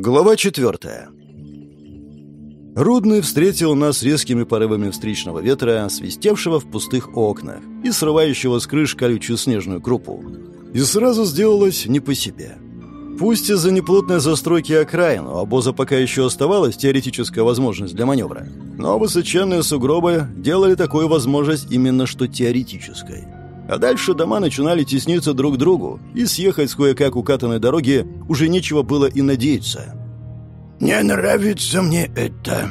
Глава четвертая. Рудный встретил нас резкими порывами встречного ветра, свистевшего в пустых окнах и срывающего с крыш колючую снежную крупу. И сразу сделалось не по себе. Пусть из-за неплотной застройки окраин у обоза пока еще оставалась теоретическая возможность для маневра, но высоченные сугробы делали такую возможность именно что теоретической. А дальше дома начинали тесниться друг к другу, и съехать с кое-как укатанной дороги уже нечего было и надеяться. «Не нравится мне это»,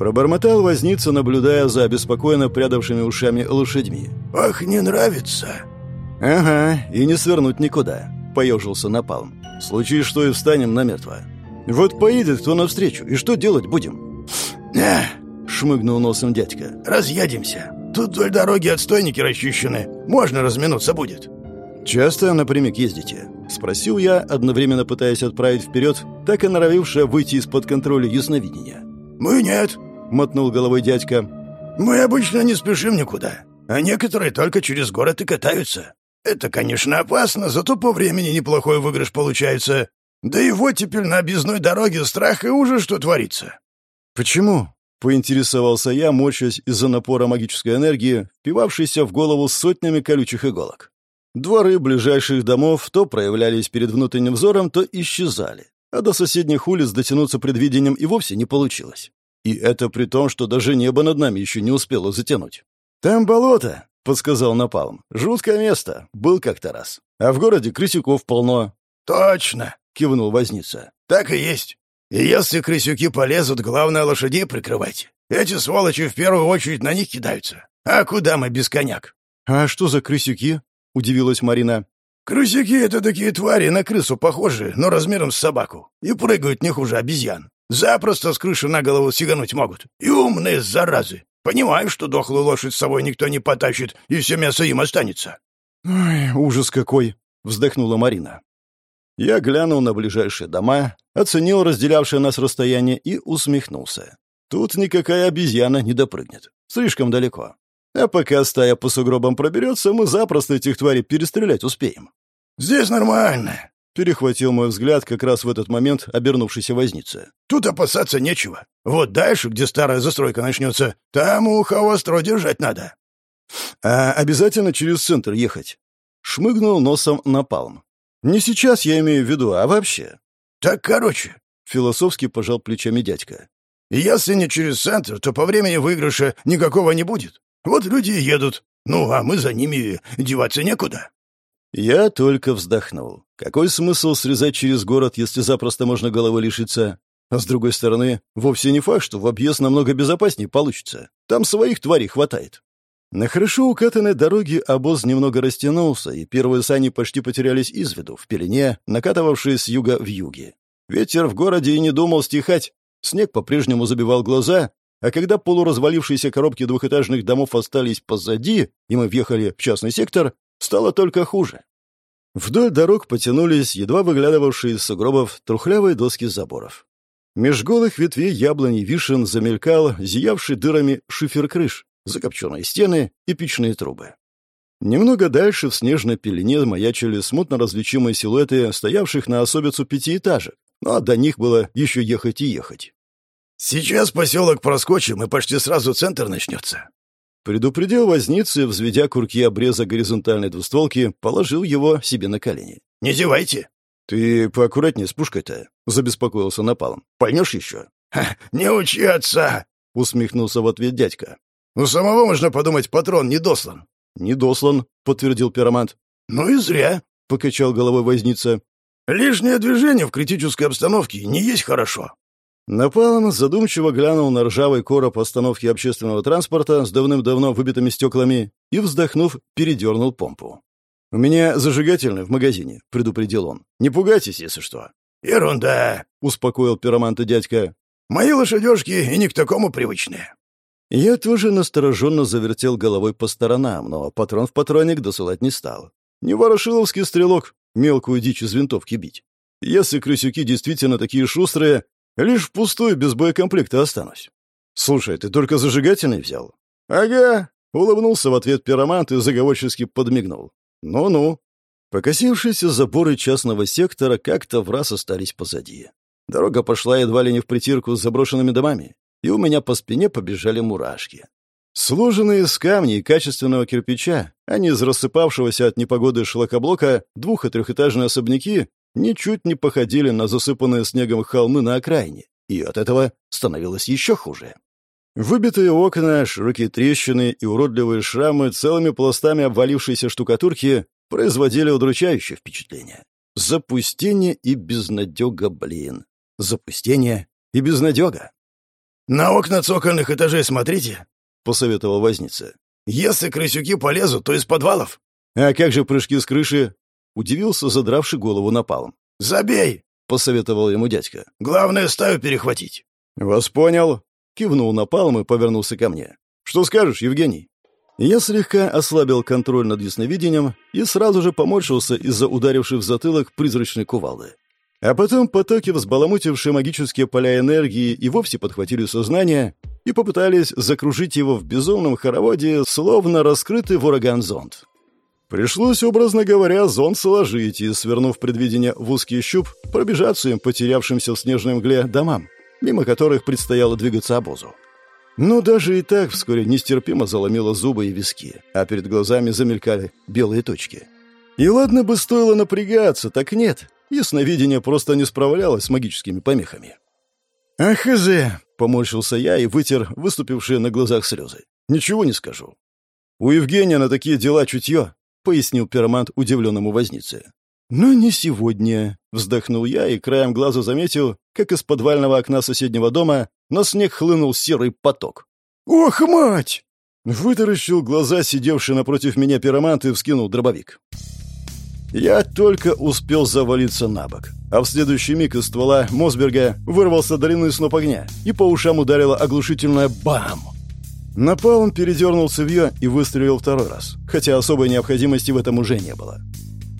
Пробормотал возница, наблюдая за обеспокоенно прядавшими ушами лошадьми. «Ах, не нравится!» «Ага, и не свернуть никуда», — поежился Напалм. «В случае, что и встанем намертво. Вот поедет кто навстречу, и что делать будем?» «Эх!» — шмыгнул носом дядька. «Разъедемся. Тут вдоль дороги отстойники расчищены. Можно разминуться будет». «Часто напрямик ездите?» — спросил я, одновременно пытаясь отправить вперед, так и норовившее выйти из-под контроля ясновидения. «Мы нет», — мотнул головой дядька. «Мы обычно не спешим никуда, а некоторые только через город и катаются. Это, конечно, опасно, зато по времени неплохой выигрыш получается. Да и вот теперь на объездной дороге страх и ужас, что творится». «Почему?» — поинтересовался я, морщась из-за напора магической энергии, впивавшейся в голову сотнями колючих иголок. Дворы ближайших домов то проявлялись перед внутренним взором, то исчезали, а до соседних улиц дотянуться предвидением и вовсе не получилось. И это при том, что даже небо над нами еще не успело затянуть. «Там болото», — подсказал Напалм. «Жуткое место. Был как-то раз. А в городе крысюков полно». «Точно», — кивнул возница. «Так и есть. И если крысюки полезут, главное лошадей прикрывайте. Эти сволочи в первую очередь на них кидаются. А куда мы без коняк?» «А что за крысюки?» — удивилась Марина. «Крысюки — это такие твари, на крысу похожие, но размером с собаку. И прыгают не хуже обезьян. Запросто с крыши на голову сигануть могут. И умные заразы. Понимаю, что дохлую лошадь с собой никто не потащит, и все мясо им останется». «Ой, ужас какой!» — вздохнула Марина. Я глянул на ближайшие дома, оценил разделявшее нас расстояние и усмехнулся. Тут никакая обезьяна не допрыгнет. Слишком далеко. А пока стая по сугробам проберется, мы запросто этих тварей перестрелять успеем. «Здесь нормально», — перехватил мой взгляд как раз в этот момент обернувшийся возница. «Тут опасаться нечего. Вот дальше, где старая застройка начнется, там ухо востро держать надо». «А обязательно через центр ехать?» Шмыгнул носом на палм. «Не сейчас я имею в виду, а вообще». «Так короче», — философски пожал плечами дядька. «Если не через центр, то по времени выигрыша никакого не будет. Вот люди и едут. Ну, а мы за ними деваться некуда». Я только вздохнул. Какой смысл срезать через город, если запросто можно головы лишиться? А с другой стороны, вовсе не факт, что в объезд намного безопаснее получится. Там своих тварей хватает. На хорошо укатанной дороге обоз немного растянулся, и первые сани почти потерялись из виду, в пелене, накатывавшие с юга в юге. Ветер в городе и не думал стихать. Снег по-прежнему забивал глаза, а когда полуразвалившиеся коробки двухэтажных домов остались позади, и мы въехали в частный сектор, стало только хуже. Вдоль дорог потянулись, едва выглядывавшие из сугробов, трухлявые доски заборов. Меж голых ветвей яблони вишен замелькал зиявший дырами шифер крыш, закопченные стены и печные трубы. Немного дальше в снежной пелене маячили смутно различимые силуэты стоявших на особицу пятиэтажек, но до них было еще ехать и ехать. «Сейчас поселок проскочим, и почти сразу центр начнется», Предупредил возницы, взведя курки обреза горизонтальной двустволки, положил его себе на колени. «Не зевайте!» «Ты поаккуратнее с пушкой-то», — забеспокоился напалом. «Пальнешь еще?» «Не учи отца!» — усмехнулся в ответ дядька. «У самого, можно подумать, патрон не дослан». «Не дослан», — подтвердил пиромант. «Ну и зря», — покачал головой возница. «Лишнее движение в критической обстановке не есть хорошо». Напалм задумчиво глянул на ржавый короб остановки общественного транспорта с давным-давно выбитыми стеклами и, вздохнув, передернул помпу. «У меня зажигательный в магазине», — предупредил он. «Не пугайтесь, если что». «Ерунда», — успокоил пироманта дядька. «Мои лошадежки и не к такому привычные». Я тоже настороженно завертел головой по сторонам, но патрон в патронник досылать не стал. Не ворошиловский стрелок, мелкую дичь из винтовки бить. Если крысюки действительно такие шустрые, Лишь впустую без боекомплекта останусь. Слушай, ты только зажигательный взял? Ага, улыбнулся в ответ пиромант и заговорчески подмигнул. Ну-ну. Покосившиеся заборы частного сектора как-то в раз остались позади. Дорога пошла едва ли не в притирку с заброшенными домами, и у меня по спине побежали мурашки. Сложенные из камней и качественного кирпича, а не из рассыпавшегося от непогоды шлакоблока, двух- и трехэтажные особняки ничуть не походили на засыпанные снегом холмы на окраине, и от этого становилось еще хуже. Выбитые окна, широкие трещины и уродливые шрамы целыми пластами обвалившейся штукатурки производили удручающее впечатление. Запустение и безнадега, блин. Запустение и безнадега. «На окна цокольных этажей смотрите», — посоветовал возница. «Если крысюки полезут, то из подвалов». «А как же прыжки с крыши?» — удивился, задравший голову напалом. «Забей!» — посоветовал ему дядька. «Главное, стаю перехватить». «Вас понял», — кивнул напалом и повернулся ко мне. «Что скажешь, Евгений?» Я слегка ослабил контроль над ясновидением и сразу же поморщился из-за ударившей в затылок призрачной кувалды. А потом потоки, взбаламутившие магические поля энергии, и вовсе подхватили сознание и попытались закружить его в безумном хороводе, словно раскрытый в ураган зонд. Пришлось, образно говоря, зонт сложить и, свернув предвидение в узкий щуп, пробежаться им потерявшимся в снежной мгле домам, мимо которых предстояло двигаться обозу. Но даже и так вскоре нестерпимо заломило зубы и виски, а перед глазами замелькали белые точки. И ладно бы стоило напрягаться, так нет. Ясновидение просто не справлялось с магическими помехами. «Ах, хз!» — поморщился я и вытер выступившие на глазах слезы. «Ничего не скажу». «У Евгения на такие дела чутье», — пояснил пиромант удивленному вознице. «Но не сегодня», — вздохнул я и краем глаза заметил, как из подвального окна соседнего дома на снег хлынул серый поток. «Ох, мать!» Вытаращил глаза сидевший напротив меня пиромант и вскинул дробовик. Я только успел завалиться на бок, а в следующий миг из ствола Мосберга вырвался длинный сноп огня, и по ушам ударило оглушительное «бам!». Напалм передернул цевье и выстрелил второй раз, хотя особой необходимости в этом уже не было.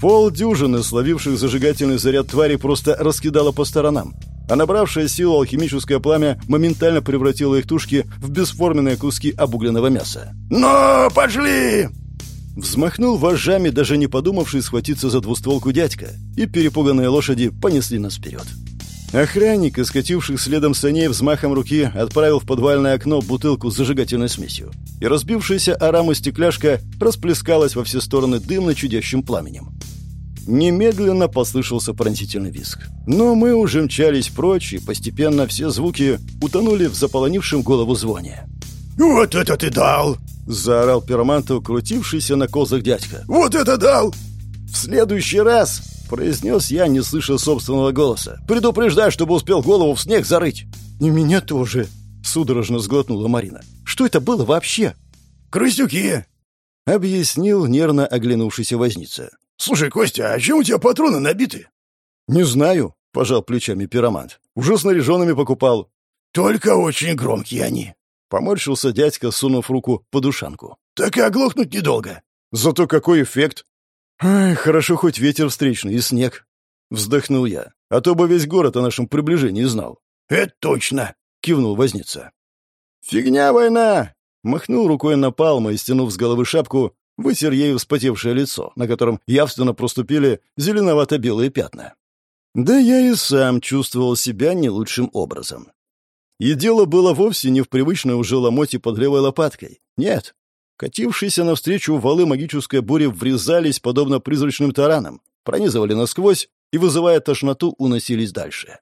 Пол дюжины, словивших зажигательный заряд твари, просто раскидало по сторонам, а набравшее силу алхимическое пламя моментально превратило их тушки в бесформенные куски обугленного мяса. «Ну, пошли!» Взмахнул вожжами, даже не подумавший схватиться за двустволку дядька, и перепуганные лошади понесли нас вперед. Охранник, искативших следом саней взмахом руки, отправил в подвальное окно бутылку с зажигательной смесью, и разбившаяся о раму стекляшка расплескалась во все стороны дымно-чудящим пламенем. Немедленно послышался пронзительный визг. Но мы уже мчались прочь, и постепенно все звуки утонули в заполонившем голову звоне. «Вот это ты дал!» — заорал пироманту, крутившийся на козах дядька. «Вот это дал!» «В следующий раз!» — произнес я, не слыша собственного голоса. «Предупреждай, чтобы успел голову в снег зарыть!» «И меня тоже!» — судорожно сглотнула Марина. «Что это было вообще?» «Крысюки!» — объяснил нервно оглянувшийся возница. «Слушай, Костя, а чем у тебя патроны набиты?» «Не знаю», — пожал плечами пиромант. «Уже снаряженными покупал». «Только очень громкие они», Поморщился дядька, сунув руку под ушанку. «Так и оглохнуть недолго». «Зато какой эффект!» «Ай, хорошо хоть ветер встречный и снег». Вздохнул я, а то бы весь город о нашем приближении знал. «Это точно!» — кивнул возница. «Фигня война!» — махнул рукой на палму и, стянув с головы шапку, вытер ею вспотевшее лицо, на котором явственно проступили зеленовато-белые пятна. Да я и сам чувствовал себя не лучшим образом. И дело было вовсе не в привычной уже ломоте под левой лопаткой. Нет. Катившиеся навстречу валы магической бури врезались, подобно призрачным таранам, пронизывали насквозь и, вызывая тошноту, уносились дальше.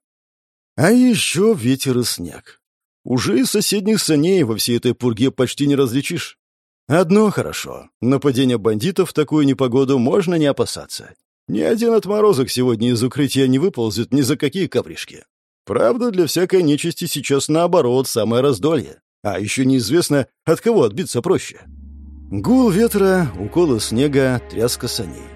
А еще ветер и снег. Уже из соседних саней во всей этой пурге почти не различишь. Одно хорошо. Нападение бандитов в такую непогоду можно не опасаться. Ни один отморозок сегодня из укрытия не выползет ни за какие ковришки. Правда, для всякой нечисти сейчас наоборот самое раздолье. А еще неизвестно, от кого отбиться проще. Гул ветра, уколы снега, тряска саней.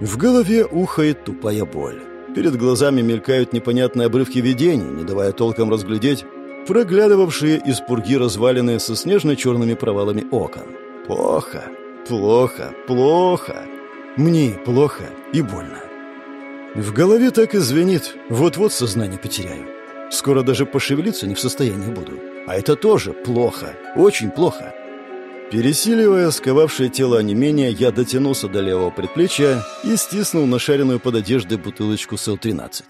В голове ухает тупая боль. Перед глазами мелькают непонятные обрывки видений, не давая толком разглядеть проглядывавшие из пурги развалины со снежно-черными провалами окон. Плохо, плохо, плохо. Мне плохо и больно. В голове так и звенит. Вот-вот сознание потеряю. Скоро даже пошевелиться не в состоянии буду. А это тоже плохо. Очень плохо. Пересиливая сковавшее тело онемение, я дотянулся до левого предплечья и стиснул нашаренную под одеждой бутылочку СЛ-13.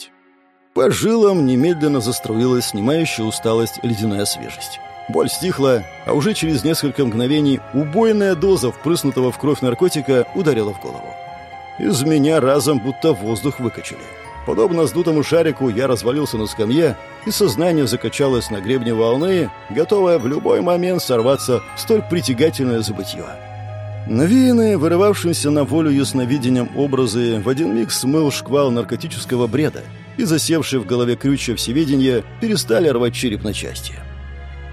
По жилам немедленно заструилась снимающая усталость ледяная свежесть. Боль стихла, а уже через несколько мгновений убойная доза впрыснутого в кровь наркотика ударила в голову. Из меня разом будто воздух выкачали. Подобно сдутому шарику, я развалился на скамье, и сознание закачалось на гребне волны, готовое в любой момент сорваться в столь притягательное забытье. Навеянные, вырывавшимся на волю ясновидением образы, в один миг смыл шквал наркотического бреда, и засевшие в голове крючья всеведения перестали рвать череп на части.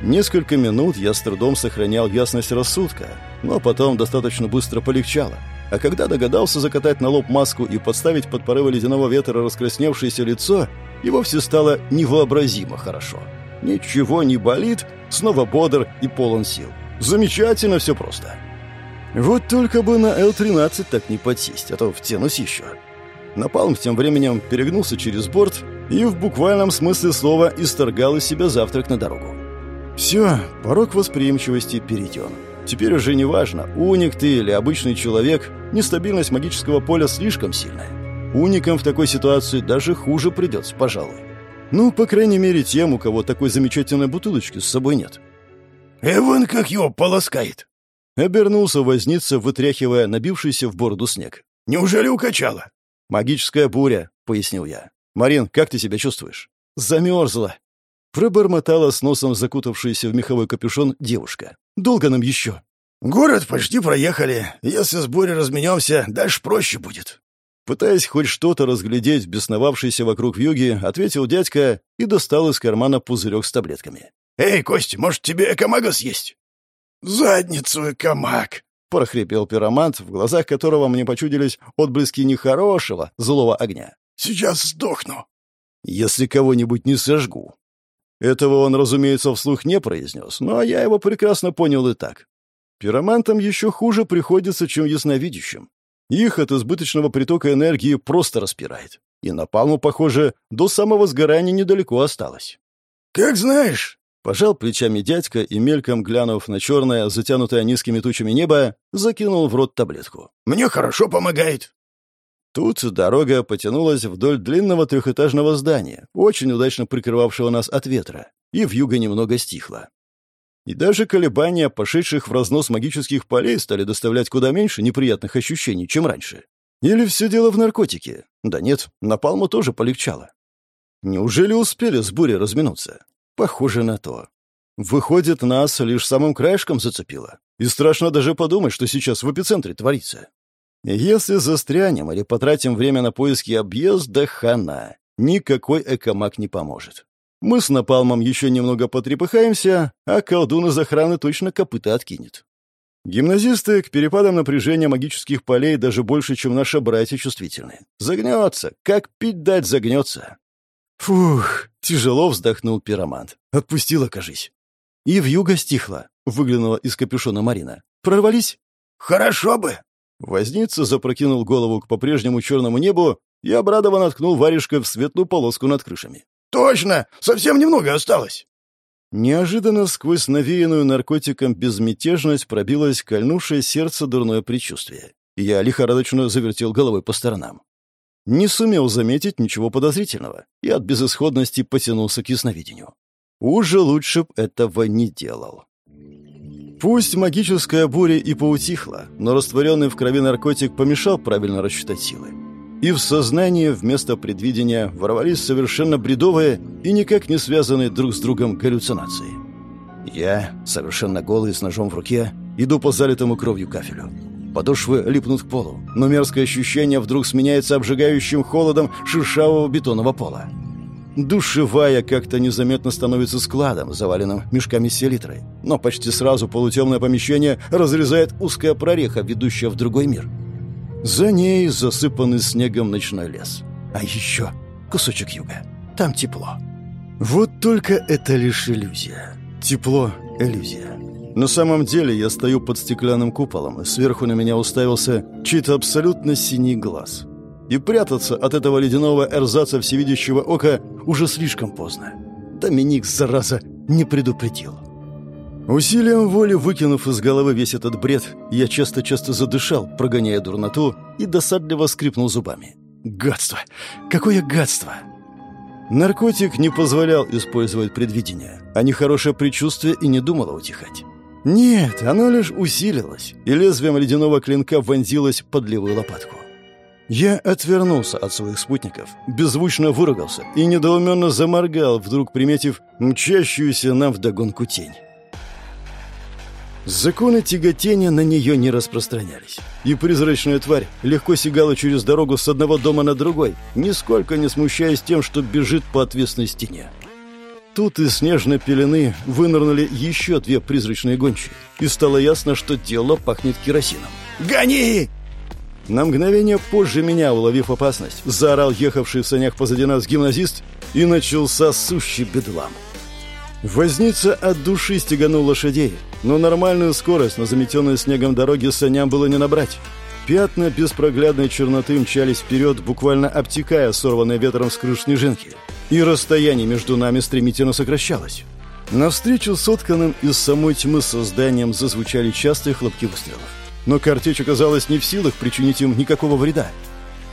Несколько минут я с трудом сохранял ясность рассудка, но потом достаточно быстро полегчало. А когда догадался закатать на лоб маску и подставить под порывы ледяного ветра раскрасневшееся лицо, и вовсе стало невообразимо хорошо. Ничего не болит, снова бодр и полон сил. Замечательно все просто. Вот только бы на Л-13 так не подсесть, а то втянусь еще. Напалм тем временем перегнулся через борт и в буквальном смысле слова исторгал из себя завтрак на дорогу. Все, порог восприимчивости перейден. Теперь уже не важно, уник ты или обычный человек, нестабильность магического поля слишком сильная. Уникам в такой ситуации даже хуже придется, пожалуй. Ну, по крайней мере, тем, у кого такой замечательной бутылочки с собой нет. «Эван как его полоскает!» Обернулся возница, вытряхивая набившийся в бороду снег. «Неужели укачала?» «Магическая буря», — пояснил я. «Марин, как ты себя чувствуешь?» «Замерзла», Пробормотала с носом закутавшаяся в меховой капюшон девушка. «Долго нам еще?» «Город почти проехали. Если с бурей разменемся, дальше проще будет». Пытаясь хоть что-то разглядеть бесновавшийся вокруг вьюги, ответил дядька и достал из кармана пузырек с таблетками. «Эй, Костя, может, тебе экомага съесть?» «Задницу экомаг!» — прохрипел пиромант, в глазах которого мне почудились отблески нехорошего, злого огня. «Сейчас сдохну!» «Если кого-нибудь не сожгу», этого он, разумеется, вслух не произнес, но я его прекрасно понял и так. Пиромантам еще хуже приходится, чем ясновидящим. Их от избыточного притока энергии просто распирает. И на палму, похоже, до самого сгорания недалеко осталось. «Как знаешь», — пожал плечами дядька и, мельком глянув на черное, затянутое низкими тучами небо, закинул в рот таблетку. «Мне хорошо помогает». Тут дорога потянулась вдоль длинного трехэтажного здания, очень удачно прикрывавшего нас от ветра, и вьюга немного стихла. И даже колебания пошедших в разнос магических полей стали доставлять куда меньше неприятных ощущений, чем раньше. Или все дело в наркотике? Да нет, на палму тоже полегчало. Неужели успели с бурей разминуться? Похоже на то. Выходит, нас лишь самым краешком зацепило. И страшно даже подумать, что сейчас в эпицентре творится. Если застрянем или потратим время на поиски объезда, хана. Никакой экомаг не поможет. Мы с Напалмом еще немного потрепыхаемся, а колдун из охраны точно копыта откинет. Гимназисты к перепадам напряжения магических полей даже больше, чем наши братья чувствительны. Загнется, как пить дать загнется. Фух, тяжело вздохнул пиромант. Отпустила, кажись. И вьюга стихла, выглянула из капюшона Марина. Прорвались? Хорошо бы, Возница запрокинул голову к по-прежнему черному небу и обрадованно ткнул варежкой в светлую полоску над крышами. «Точно! Совсем немного осталось!» Неожиданно сквозь навеянную наркотиком безмятежность пробилось кольнувшее сердце дурное предчувствие. Я лихорадочно завертел головой по сторонам. Не сумел заметить ничего подозрительного и от безысходности потянулся к ясновидению. Уже лучше б этого не делал. Пусть магическая буря и поутихла, но растворенный в крови наркотик помешал правильно рассчитать силы. И в сознание вместо предвидения ворвались совершенно бредовые и никак не связанные друг с другом галлюцинации. Я, совершенно голый, с ножом в руке, иду по залитому кровью кафелю. Подошвы липнут к полу, но мерзкое ощущение вдруг сменяется обжигающим холодом шершавого бетонного пола. Душевая как-то незаметно становится складом, заваленным мешками с селитрой. Но почти сразу полутемное помещение разрезает узкая прореха, ведущая в другой мир. За ней засыпанный снегом ночной лес. А еще кусочек юга. Там тепло. Вот только это лишь иллюзия. Тепло — иллюзия. На самом деле я стою под стеклянным куполом, и сверху на меня уставился чей-то абсолютно синий глаз — и прятаться от этого ледяного эрзаца всевидящего ока уже слишком поздно. Доминик, зараза, не предупредил. Усилием воли, выкинув из головы весь этот бред, я часто-часто задышал, прогоняя дурноту, и досадливо скрипнул зубами. Гадство! Какое гадство! Наркотик не позволял использовать предвидение, а нехорошее предчувствие и не думало утихать. Нет, оно лишь усилилось, и лезвием ледяного клинка вонзилось под левую лопатку. Я отвернулся от своих спутников, беззвучно выругался и недоуменно заморгал, вдруг приметив мчащуюся нам вдогонку тень. Законы тяготения на нее не распространялись, и призрачная тварь легко сигала через дорогу с одного дома на другой, нисколько не смущаясь тем, что бежит по отвесной стене. Тут из снежной пелены вынырнули еще две призрачные гончие, и стало ясно, что дело пахнет керосином. «Гони!» На мгновение позже меня, уловив опасность, заорал ехавший в санях позади нас гимназист, и начался сущий бедлам. Возница от души стеганул лошадей, но нормальную скорость на заметенной снегом дороге саням было не набрать. Пятна беспроглядной черноты мчались вперед, буквально обтекая сорванные ветром с крыш снежинки. И расстояние между нами стремительно сокращалось. Навстречу сотканным из самой тьмы созданием зазвучали частые хлопки выстрелов. Но картечь оказалась не в силах причинить им никакого вреда.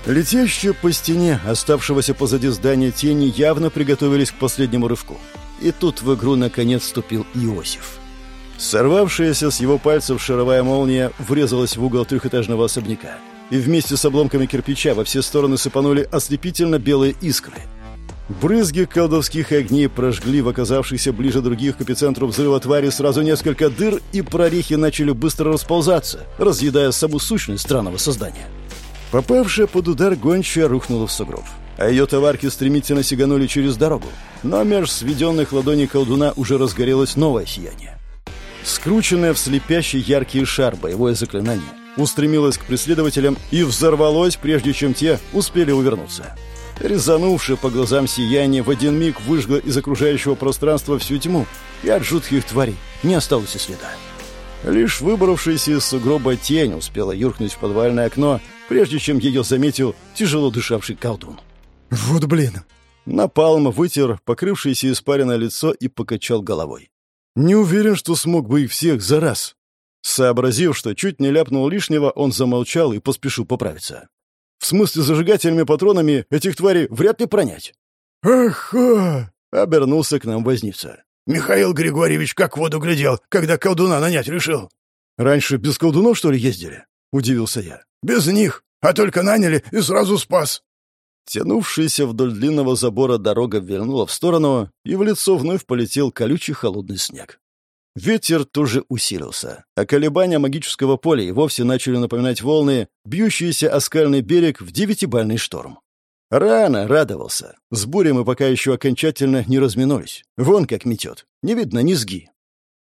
Летящие по стене, оставшегося позади здания тени, явно приготовились к последнему рывку. И тут в игру наконец вступил Иосиф. Сорвавшаяся с его пальцев шаровая молния врезалась в угол трехэтажного особняка. И вместе с обломками кирпича во все стороны сыпанули ослепительно белые искры. Брызги колдовских огней прожгли в оказавшихся ближе других к эпицентру взрыва твари сразу несколько дыр, и прорехи начали быстро расползаться, разъедая саму сущность странного создания. Попавшая под удар гончая рухнула в сугроб, а ее товарки стремительно сиганули через дорогу, но меж сведенных ладоней колдуна уже разгорелось новое сияние. Скрученное в слепящий яркий шар боевое заклинание устремилось к преследователям и взорвалось, прежде чем те успели увернуться. Резанувшее по глазам сияние в один миг выжгло из окружающего пространства всю тьму, и от жутких тварей не осталось и следа. Лишь выбравшаяся из сугроба тень успела юркнуть в подвальное окно, прежде чем ее заметил тяжело дышавший колдун. «Вот блин!» Напалм вытер покрывшееся испаренное лицо и покачал головой. «Не уверен, что смог бы их всех за раз». Сообразив, что чуть не ляпнул лишнего, он замолчал и поспешил поправиться. В смысле, зажигательными патронами этих тварей вряд ли пронять. «Ага!» — обернулся к нам возница. «Михаил Григорьевич как в воду глядел, когда колдуна нанять решил». «Раньше без колдунов, что ли, ездили?» — удивился я. «Без них, а только наняли и сразу спас». Тянувшаяся вдоль длинного забора дорога вернула в сторону, и в лицо вновь полетел колючий холодный снег. Ветер тоже усилился, а колебания магического поля и вовсе начали напоминать волны, бьющиеся о скальный берег в девятибальный шторм. Рано радовался. С бурей мы пока еще окончательно не разминулись. Вон как метет. Не видно низги.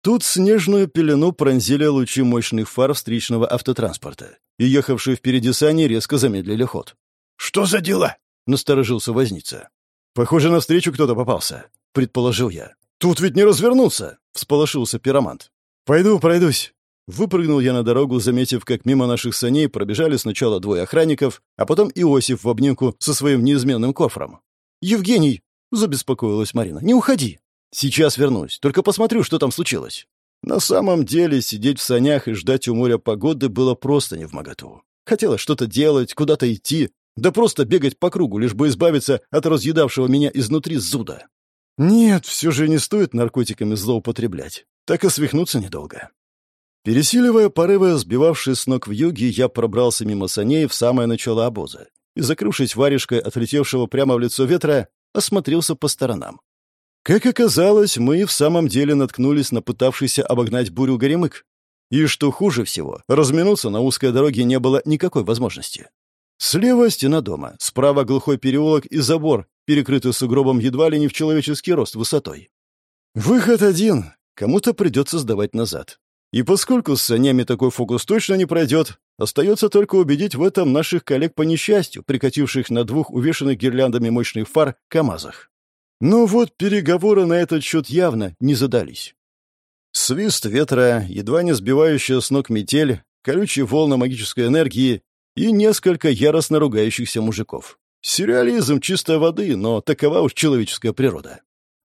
Тут снежную пелену пронзили лучи мощных фар встречного автотранспорта, и ехавшие впереди сани резко замедлили ход. «Что за дела?» — насторожился возница. «Похоже, навстречу кто-то попался», — предположил я. «Тут ведь не развернуться!» — всполошился пиромант. «Пойду, пройдусь». Выпрыгнул я на дорогу, заметив, как мимо наших саней пробежали сначала двое охранников, а потом Иосиф в обнимку со своим неизменным кофром. «Евгений!» — забеспокоилась Марина. «Не уходи!» «Сейчас вернусь, только посмотрю, что там случилось». На самом деле, сидеть в санях и ждать у моря погоды было просто не в моготу. Хотелось что-то делать, куда-то идти, да просто бегать по кругу, лишь бы избавиться от разъедавшего меня изнутри зуда. Нет, все же не стоит наркотиками злоупотреблять. Так и свихнуться недолго. Пересиливая порывы, сбивавшие с ног в юге, я пробрался мимо саней в самое начало обоза и, закрывшись варежкой отлетевшего прямо в лицо ветра, осмотрелся по сторонам. Как оказалось, мы в самом деле наткнулись на пытавшийся обогнать бурю горемык. И что хуже всего, разминуться на узкой дороге не было никакой возможности. Слева стена дома, справа глухой переулок и забор, перекрытый сугробом едва ли не в человеческий рост высотой. Выход один. Кому-то придется сдавать назад. И поскольку с санями такой фокус точно не пройдет, остается только убедить в этом наших коллег по несчастью, прикативших на двух увешанных гирляндами мощных фар КАМАЗах. Но вот переговоры на этот счет явно не задались. Свист ветра, едва не сбивающая с ног метель, колючие волны магической энергии и несколько яростно ругающихся мужиков. Сюрреализм чистой воды, но такова уж человеческая природа.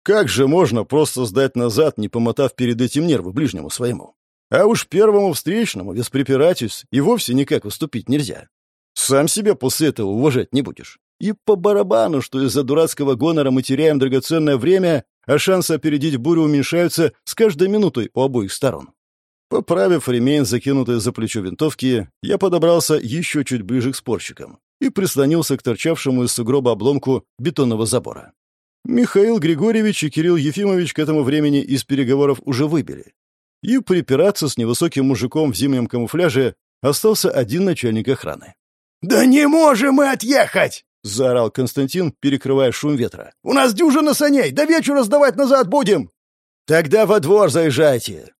Как же можно просто сдать назад, не помотав перед этим нервы ближнему своему? А уж первому встречному, без препирательств, и вовсе никак уступить нельзя. Сам себя после этого уважать не будешь. И по барабану, что из-за дурацкого гонора мы теряем драгоценное время, а шансы опередить бурю уменьшаются с каждой минутой у обоих сторон. Поправив ремень, закинутый за плечо винтовки, я подобрался еще чуть ближе к спорщикам и прислонился к торчавшему из сугроба обломку бетонного забора. Михаил Григорьевич и Кирилл Ефимович к этому времени из переговоров уже выбили. И припираться с невысоким мужиком в зимнем камуфляже остался один начальник охраны. «Да не можем мы отъехать!» — заорал Константин, перекрывая шум ветра. «У нас дюжина саней! До вечера сдавать назад будем!» «Тогда во двор заезжайте!»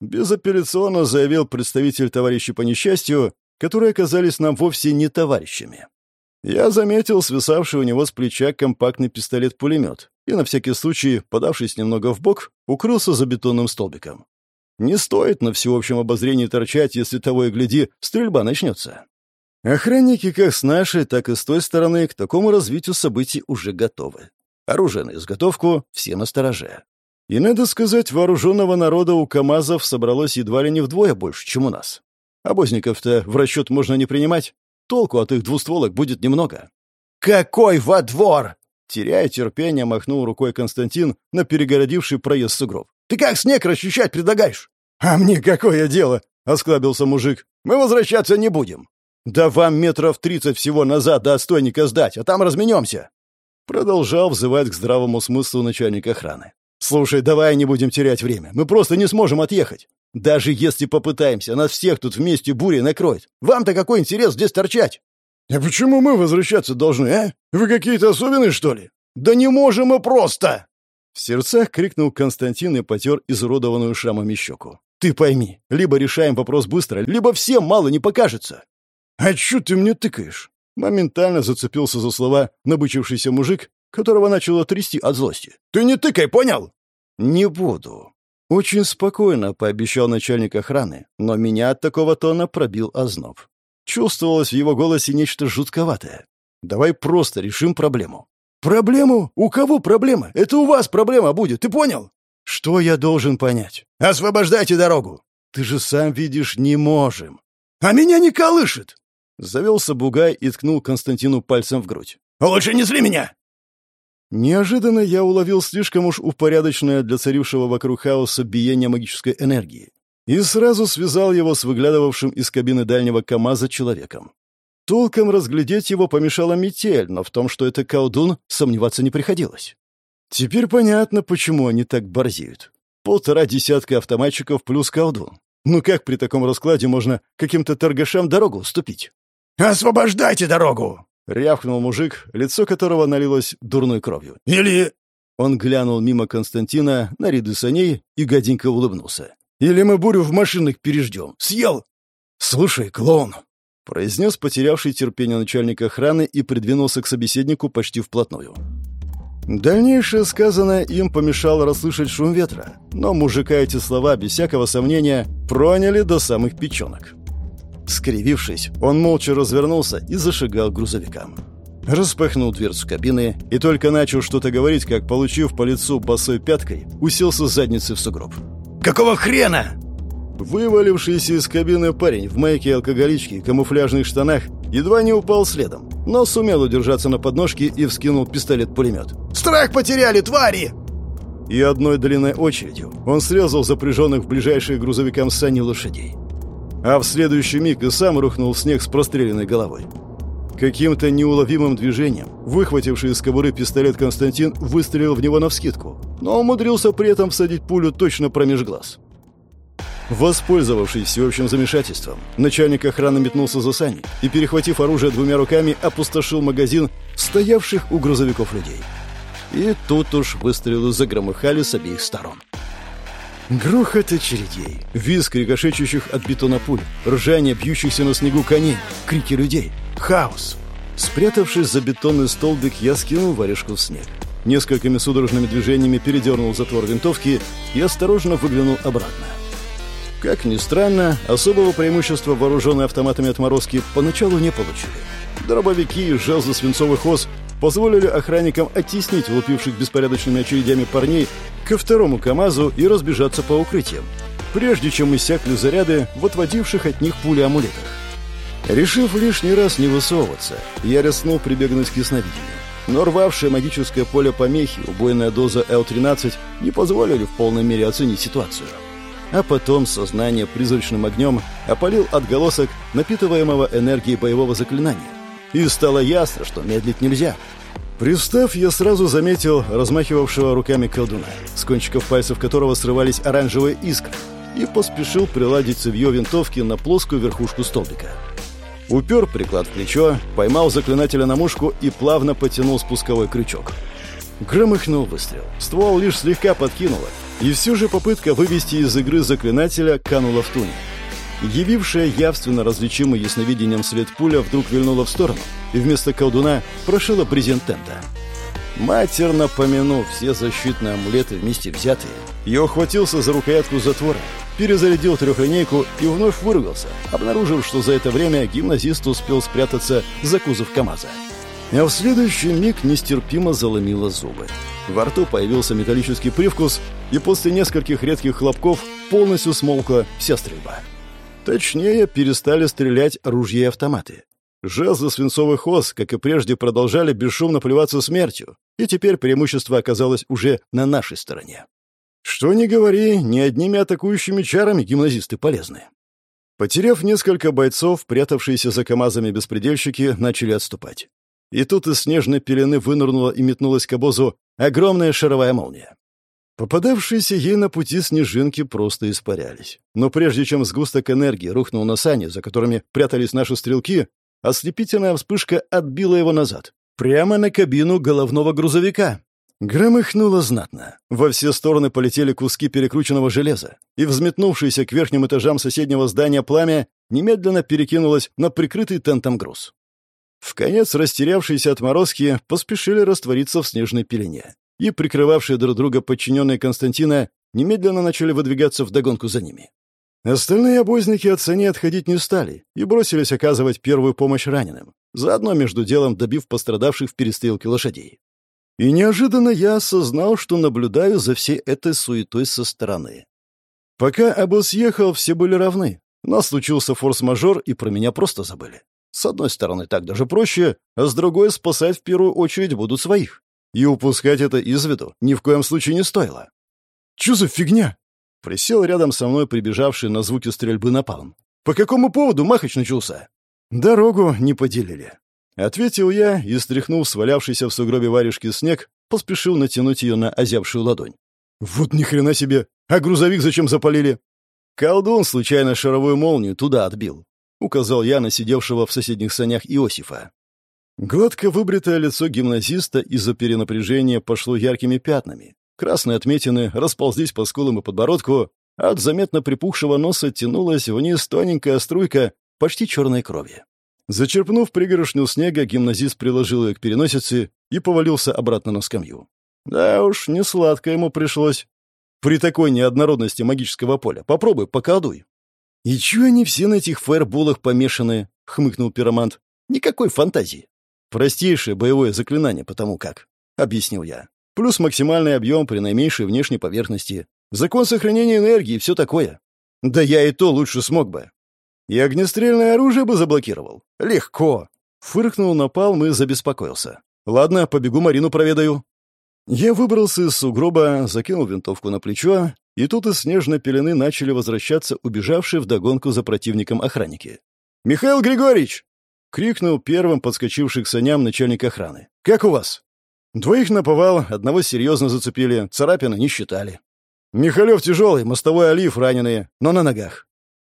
Безапелляционно заявил представитель товарищей по несчастью, которые оказались нам вовсе не товарищами. Я заметил свисавший у него с плеча компактный пистолет-пулемет и, на всякий случай, подавшись немного в бок, укрылся за бетонным столбиком. Не стоит на всеобщем обозрении торчать, если того и гляди, стрельба начнется. Охранники как с нашей, так и с той стороны к такому развитию событий уже готовы. Оружие на изготовку, все на стороже. И, надо сказать, вооруженного народа у КАМАЗов собралось едва ли не вдвое больше, чем у нас. Обозников-то в расчет можно не принимать. Толку от их двустволок будет немного. «Какой во двор?» Теряя терпение, махнул рукой Константин на перегородивший проезд сугроб. «Ты как снег расчищать предлагаешь?» «А мне какое дело?» — осклабился мужик. «Мы возвращаться не будем. Да вам метров тридцать всего назад до отстойника сдать, а там разменемся!» Продолжал взывать к здравому смыслу начальник охраны. «Слушай, давай не будем терять время. Мы просто не сможем отъехать. Даже если попытаемся, нас всех тут вместе буря накроет. Вам-то какой интерес здесь торчать?» «А почему мы возвращаться должны, а? Вы какие-то особенные, что ли? Да не можем мы просто!» В сердцах крикнул Константин и потер изуродованную шрамами щеку. «Ты пойми, либо решаем вопрос быстро, либо всем мало не покажется. «А чё ты мне тыкаешь?» Моментально зацепился за слова набычившийся мужик, которого начало трясти от злости. «Ты не тыкай, понял?» «Не буду». Очень спокойно пообещал начальник охраны, но меня от такого тона пробил озноб. Чувствовалось в его голосе нечто жутковатое. «Давай просто решим проблему». «Проблему? У кого проблема? Это у вас проблема будет, ты понял?» «Что я должен понять?» «Освобождайте дорогу!» «Ты же сам видишь, не можем». «А меня не колышет!» Завелся Бугай и ткнул Константину пальцем в грудь. «Лучше не зли меня!» Неожиданно я уловил слишком уж упорядоченное для царившего вокруг хаоса биение магической энергии и сразу связал его с выглядывавшим из кабины дальнего КамАЗа человеком. Толком разглядеть его помешала метель, но в том, что это колдун, сомневаться не приходилось. Теперь понятно, почему они так борзеют. Полтора десятка автоматчиков плюс колдун. Ну как при таком раскладе можно каким-то торгашам дорогу уступить? «Освобождайте дорогу!» — рявкнул мужик, лицо которого налилось дурной кровью. «Или...» Он глянул мимо Константина на ряды саней и гаденько улыбнулся. «Или мы бурю в машинах переждем. Съел!» «Слушай, клоун!» — произнес потерявший терпение начальник охраны и придвинулся к собеседнику почти вплотную. Дальнейшее сказанное им помешало расслышать шум ветра, но мужика эти слова, без всякого сомнения, проняли до самых печенок. Скривившись, он молча развернулся и зашагал к грузовикам. Распахнул дверцу кабины и только начал что-то говорить, как, получив по лицу босой пяткой, уселся с задницы в сугроб. «Какого хрена?» Вывалившийся из кабины парень в майке алкоголичке и камуфляжных штанах едва не упал следом, но сумел удержаться на подножке и вскинул пистолет-пулемет. «Страх потеряли, твари!» И одной длинной очередью он срезал запряженных в ближайшие грузовикам сани лошадей а в следующий миг и сам рухнул в снег с простреленной головой. Каким-то неуловимым движением, выхвативший из кобуры пистолет Константин выстрелил в него навскидку, но умудрился при этом всадить пулю точно промеж глаз. Воспользовавшись всеобщим замешательством, начальник охраны метнулся за сани и, перехватив оружие двумя руками, опустошил магазин стоявших у грузовиков людей. И тут уж выстрелы загромыхали с обеих сторон. Грохот очередей, визг рикошечущих от бетона пуль, ржание бьющихся на снегу коней, крики людей, хаос. Спрятавшись за бетонный столбик, я скинул варежку в снег. Несколькими судорожными движениями передернул затвор винтовки и осторожно выглянул обратно. Как ни странно, особого преимущества вооруженные автоматами отморозки поначалу не получили. Дробовики и желзы свинцовых ос позволили охранникам оттеснить влупивших беспорядочными очередями парней ко второму КАМАЗу и разбежаться по укрытиям, прежде чем иссякли заряды в отводивших от них пули амулетах. Решив лишний раз не высовываться, я рискнул прибегнуть к ясновидению. Но рвавшее магическое поле помехи, убойная доза Л-13 не позволили в полной мере оценить ситуацию. А потом сознание призрачным огнем опалил отголосок напитываемого энергией боевого заклинания. И стало ясно, что медлить нельзя. Пристав, я сразу заметил размахивавшего руками колдуна, с кончиков пальцев которого срывались оранжевые искры, и поспешил приладить цевьё винтовки на плоскую верхушку столбика. Упер приклад в плечо, поймал заклинателя на мушку и плавно потянул спусковой крючок. Громыхнул выстрел. Ствол лишь слегка подкинуло, и все же попытка вывести из игры заклинателя канула в туне. Явившая явственно различимый ясновидением след пуля вдруг вильнула в сторону, и вместо колдуна прошила брезент тента. Матерно помянув все защитные амулеты вместе взятые, я ухватился за рукоятку затвора, перезарядил трехлинейку и вновь выругался, обнаружив, что за это время гимназист успел спрятаться за кузов КамАЗа. А в следующий миг нестерпимо заломило зубы. Во рту появился металлический привкус, и после нескольких редких хлопков полностью смолкла вся стрельба. Точнее, перестали стрелять ружья и автоматы. Жезлы свинцовых ос, как и прежде, продолжали бесшумно плеваться смертью, и теперь преимущество оказалось уже на нашей стороне. Что ни говори, ни одними атакующими чарами гимназисты полезны. Потеряв несколько бойцов, прятавшиеся за КАМАЗами беспредельщики начали отступать. И тут из снежной пелены вынырнула и метнулась к обозу огромная шаровая молния. Попадавшиеся ей на пути снежинки просто испарялись. Но прежде чем сгусток энергии рухнул на сани, за которыми прятались наши стрелки, ослепительная вспышка отбила его назад. Прямо на кабину головного грузовика. Громыхнуло знатно. Во все стороны полетели куски перекрученного железа, и взметнувшееся к верхним этажам соседнего здания пламя немедленно перекинулось на прикрытый тентом груз. В конец растерявшиеся отморозки поспешили раствориться в снежной пелене, и прикрывавшие друг друга подчиненные Константина немедленно начали выдвигаться вдогонку за ними. Остальные обозники от сани отходить не стали и бросились оказывать первую помощь раненым, заодно между делом добив пострадавших в перестрелке лошадей. И неожиданно я осознал, что наблюдаю за всей этой суетой со стороны. Пока обоз ехал, все были равны, но случился форс-мажор, и про меня просто забыли. С одной стороны, так даже проще, а с другой спасать в первую очередь будут своих. И упускать это из виду ни в коем случае не стоило. «Чё за фигня?» Присел рядом со мной прибежавший на звуки стрельбы напалм. «По какому поводу махач начался?» Дорогу не поделили. Ответил я и, стряхнув свалявшийся в сугробе варежки снег, поспешил натянуть ее на озябшую ладонь. «Вот ни хрена себе! А грузовик зачем запалили?» «Колдун случайно шаровую молнию туда отбил», — указал я на сидевшего в соседних санях Иосифа. Гладко выбритое лицо гимназиста из-за перенапряжения пошло яркими пятнами. Красные отметины расползлись по скулам и подбородку, а от заметно припухшего носа тянулась вниз тоненькая струйка почти черной крови. Зачерпнув пригорошню снега, гимназист приложил ее к переносице и повалился обратно на скамью. Да уж, не сладко ему пришлось. При такой неоднородности магического поля попробуй, поколдуй. «И чё они все на этих фаерболах помешаны?» — хмыкнул пиромант. «Никакой фантазии. Простейшее боевое заклинание, потому как», — объяснил я. «Плюс максимальный объем при наименьшей внешней поверхности. Закон сохранения энергии и все такое. Да я и то лучше смог бы. И огнестрельное оружие бы заблокировал. Легко. Фыркнул напалм и забеспокоился. Ладно, побегу Марину проведаю. Я выбрался из сугроба, закинул винтовку на плечо, и тут из снежной пелены начали возвращаться убежавшие вдогонку за противником охранники. «Михаил Григорьевич!» — крикнул первым подскочивший к саням начальник охраны. «Как у вас?» Двоих наповал, одного серьезно зацепили, царапины не считали. Михалев тяжелый, мостовой олив раненые, но на ногах.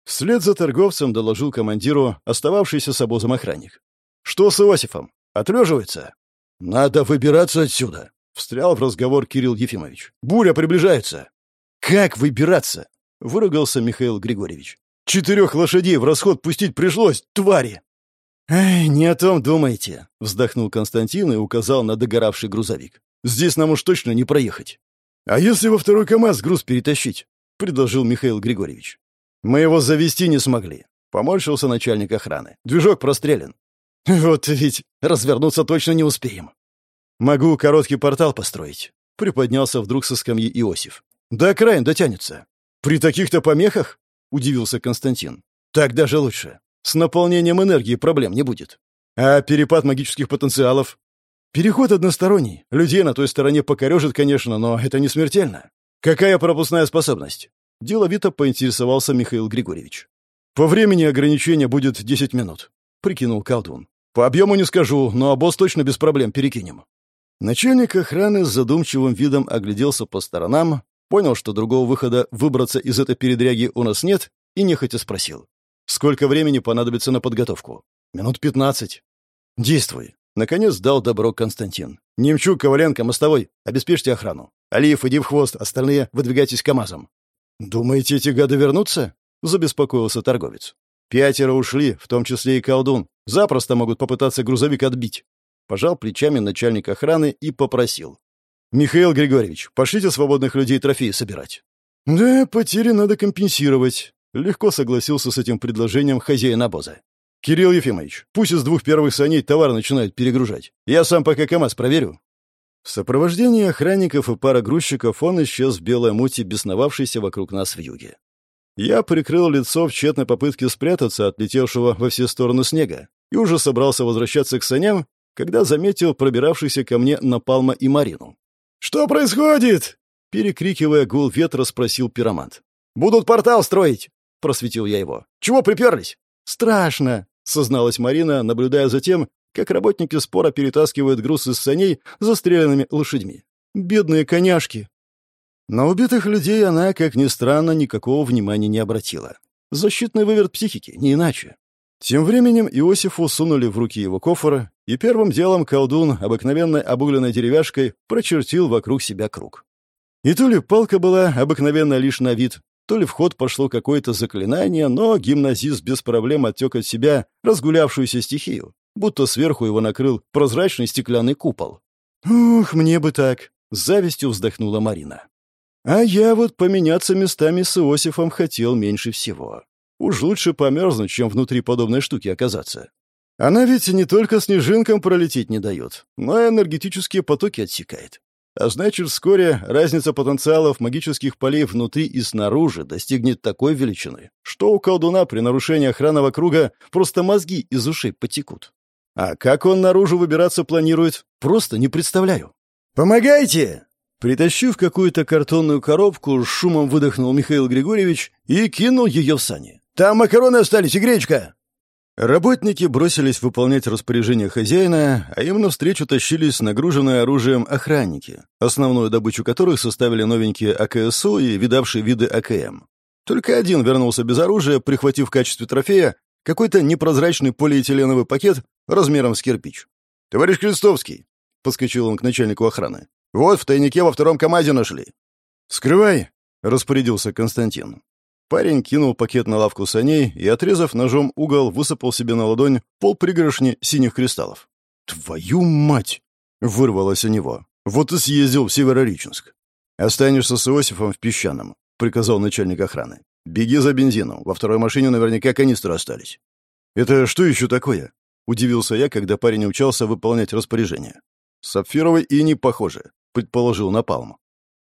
Вслед за торговцем доложил командиру остававшийся с обозом охранник. «Что с Иосифом? Отлеживается?» «Надо выбираться отсюда», — встрял в разговор Кирилл Ефимович. «Буря приближается». «Как выбираться?» — выругался Михаил Григорьевич. «Четырех лошадей в расход пустить пришлось, твари!» «Эй, не о том думайте», — вздохнул Константин и указал на догоравший грузовик. «Здесь нам уж точно не проехать». «А если во второй КАМАЗ груз перетащить?» — предложил Михаил Григорьевич. Мы его завести не смогли. Поморщился начальник охраны. Движок прострелен. Вот ведь развернуться точно не успеем. Могу короткий портал построить. Приподнялся вдруг со скамьи Иосиф. До окраин дотянется. При таких-то помехах? Удивился Константин. Так даже лучше. С наполнением энергии проблем не будет. А перепад магических потенциалов? Переход односторонний. Людей на той стороне покорежит, конечно, но это не смертельно. Какая пропускная способность? Деловито поинтересовался Михаил Григорьевич. По времени ограничение будет 10 минут, прикинул колдун. По объему не скажу, но обоз точно без проблем перекинем. Начальник охраны с задумчивым видом огляделся по сторонам, понял, что другого выхода выбраться из этой передряги у нас нет, и нехотя спросил. «Сколько времени понадобится на подготовку?» «Минут пятнадцать». «Действуй». Наконец дал добро Константин. «Немчук, Коваленко, мостовой, обеспечьте охрану. Алиев, иди в хвост, остальные выдвигайтесь КамАЗом». «Думаете, эти гады вернутся?» — забеспокоился торговец. «Пятеро ушли, в том числе и колдун. Запросто могут попытаться грузовик отбить». Пожал плечами начальник охраны и попросил. «Михаил Григорьевич, пошлите свободных людей трофеи собирать». «Да, потери надо компенсировать», — легко согласился с этим предложением хозяин обоза. «Кирилл Ефимович, пусть из двух первых саней товар начинают перегружать. Я сам пока КамАЗ проверю». В сопровождении охранников и пара грузчиков он исчез в белой мути, бесновавшейся вокруг нас в юге. Я прикрыл лицо в тщетной попытке спрятаться от летевшего во все стороны снега и уже собрался возвращаться к саням, когда заметил пробиравшихся ко мне Напалма и Марину. «Что происходит?» — перекрикивая гул ветра, спросил пиромант. «Будут портал строить!» — просветил я его. «Чего приперлись?» «Страшно!» — созналась Марина, наблюдая за тем, как работники спора перетаскивают груз из саней застреленными лошадьми. «Бедные коняшки!» На убитых людей она, как ни странно, никакого внимания не обратила. Защитный выверт психики, не иначе. Тем временем Иосифу сунули в руки его кофр, и первым делом колдун обыкновенной обугленной деревяшкой прочертил вокруг себя круг. И то ли палка была обыкновенно лишь на вид, то ли в ход пошло какое-то заклинание, но гимназист без проблем оттек от себя разгулявшуюся стихию, будто сверху его накрыл прозрачный стеклянный купол. «Ух, мне бы так!» — завистью вздохнула Марина. «А я вот поменяться местами с Иосифом хотел меньше всего. Уж лучше померзнуть, чем внутри подобной штуки оказаться. Она ведь не только снежинкам пролететь не дает, но и энергетические потоки отсекает. А значит, вскоре разница потенциалов магических полей внутри и снаружи достигнет такой величины, что у колдуна при нарушении охранного круга просто мозги из ушей потекут. А как он наружу выбираться планирует, просто не представляю. «Помогайте!» Притащив какую-то картонную коробку, шумом выдохнул Михаил Григорьевич и кинул ее в сани. «Там макароны остались и гречка!» Работники бросились выполнять распоряжение хозяина, а им навстречу тащились нагруженные оружием охранники, основную добычу которых составили новенькие АКСУ и видавшие виды АКМ. Только один вернулся без оружия, прихватив в качестве трофея какой-то непрозрачный полиэтиленовый пакет размером с кирпич. «Товарищ Крестовский!» — подскочил он к начальнику охраны. «Вот в тайнике во втором КамАЗе нашли». «Скрывай!» — распорядился Константин. Парень кинул пакет на лавку саней и, отрезав ножом угол, высыпал себе на ладонь пол пригоршни синих кристаллов. «Твою мать!» — вырвалось у него. «Вот и съездил в Северореченск. Останешься с Иосифом в песчаном», — приказал начальник охраны. «Беги за бензином. Во второй машине наверняка канистры остались». «Это что еще такое?» — удивился я, когда парень учался выполнять распоряжение. «Сапфировой и не похоже», — предположил Напалм.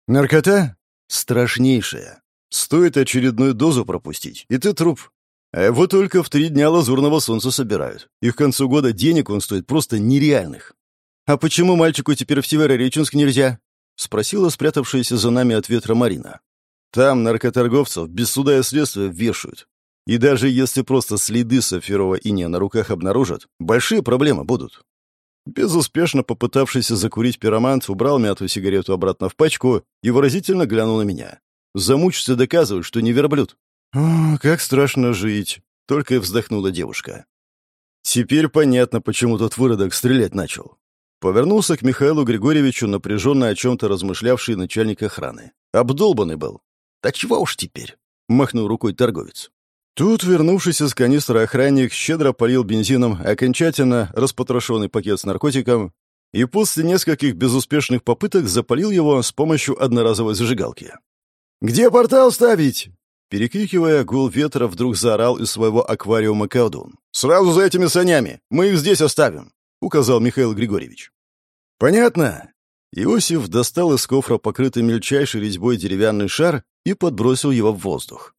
«Наркота?» «Страшнейшая. Стоит очередную дозу пропустить, и ты труп. А его только в три дня лазурного солнца собирают. И к концу года денег он стоит просто нереальных. «А почему мальчику теперь в Северореченск нельзя?» — спросила спрятавшаяся за нами от ветра Марина. «Там наркоторговцев без суда и следствия вешают. И даже если просто следы сапфирового иния на руках обнаружат, большие проблемы будут». Безуспешно попытавшийся закурить пиромант убрал мятую сигарету обратно в пачку и выразительно глянул на меня. Замучишься доказывать, что не верблюд. О, как страшно жить, только и вздохнула девушка. Теперь понятно, почему тот выродок стрелять начал. Повернулся к Михаилу Григорьевичу, напряженно о чем-то размышлявший начальник охраны. Обдолбанный был. «Так чего уж теперь?» — махнул рукой торговец. Тут, вернувшийся с канистра охранник, щедро полил бензином окончательно распотрошенный пакет с наркотиком и после нескольких безуспешных попыток запалил его с помощью одноразовой зажигалки. «Где портал ставить?» Перекрикивая гул ветра, вдруг заорал из своего аквариума колдун. «Сразу за этими санями! Мы их здесь оставим!» — указал Михаил Григорьевич. «Понятно». Иосиф достал из кофра покрытый мельчайшей резьбой деревянный шар и подбросил его в воздух.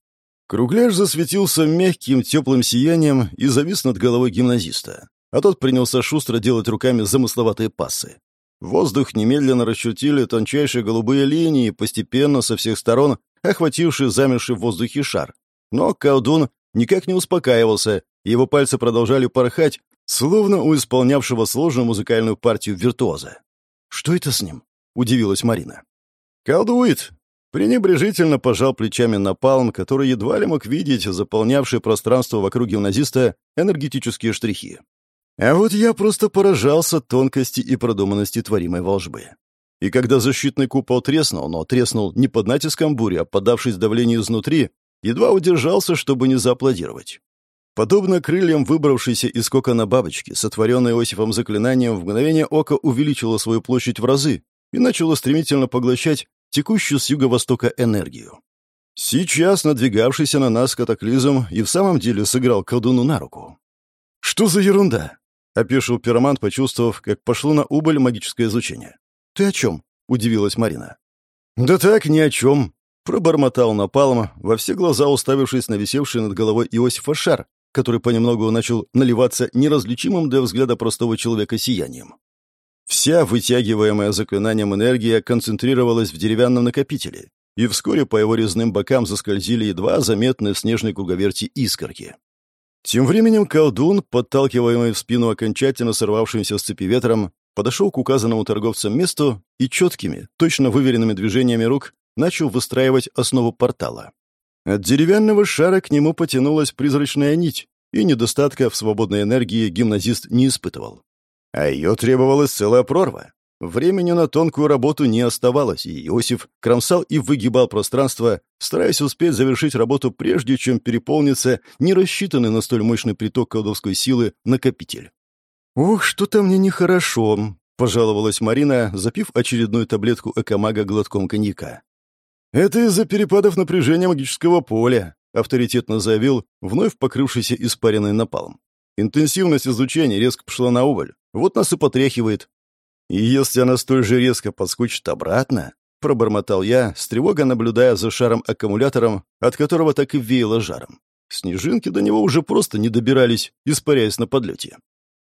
Кругляш засветился мягким теплым сиянием и завис над головой гимназиста, а тот принялся шустро делать руками замысловатые пассы. Воздух немедленно расчертили тончайшие голубые линии, постепенно со всех сторон охвативший замерший в воздухе шар. Но колдун никак не успокаивался, и его пальцы продолжали порхать, словно у исполнявшего сложную музыкальную партию виртуоза. «Что это с ним?» — удивилась Марина. «Колдует!» Пренебрежительно пожал плечами напалм, который едва ли мог видеть заполнявшие пространство вокруг гимназиста энергетические штрихи. А вот я просто поражался тонкости и продуманности творимой волжбы. И когда защитный купол треснул, но треснул не под натиском бури, а поддавшись давлению изнутри, едва удержался, чтобы не зааплодировать. Подобно крыльям выбравшейся из кокона бабочки, сотворенной Иосифом заклинанием в мгновение ока увеличила свою площадь в разы и начала стремительно поглощать текущую с юго-востока энергию. Сейчас надвигавшийся на нас катаклизм и в самом деле сыграл колдуну на руку. «Что за ерунда?» — опешил пиромант, почувствовав, как пошло на убыль магическое изучение. «Ты о чем?» — удивилась Марина. «Да так, ни о чем», — пробормотал Напалм, во все глаза уставившись на висевший над головой Иосифа шар, который понемногу начал наливаться неразличимым для взгляда простого человека сиянием. Вся вытягиваемая заклинанием энергия концентрировалась в деревянном накопителе, и вскоре по его резным бокам заскользили едва заметные в снежной круговерти искорки. Тем временем колдун, подталкиваемый в спину окончательно сорвавшимся с цепи ветром, подошел к указанному торговцам месту и четкими, точно выверенными движениями рук начал выстраивать основу портала. От деревянного шара к нему потянулась призрачная нить, и недостатка в свободной энергии гимназист не испытывал. А ее требовалась целая прорва. Времени на тонкую работу не оставалось, и Иосиф кромсал и выгибал пространство, стараясь успеть завершить работу прежде, чем переполнится не рассчитанный на столь мощный приток колдовской силы накопитель. «Ох, что-то мне нехорошо», — пожаловалась Марина, запив очередную таблетку экомага глотком коньяка. «Это из-за перепадов напряжения магического поля», — авторитетно заявил вновь покрывшийся испаренный напалм. «Интенсивность изучения резко пошла на убыль. Вот нас и потряхивает». «И если она столь же резко подскочит обратно», — пробормотал я, с тревогой наблюдая за шаром-аккумулятором, от которого так и веяло жаром. Снежинки до него уже просто не добирались, испаряясь на подлете.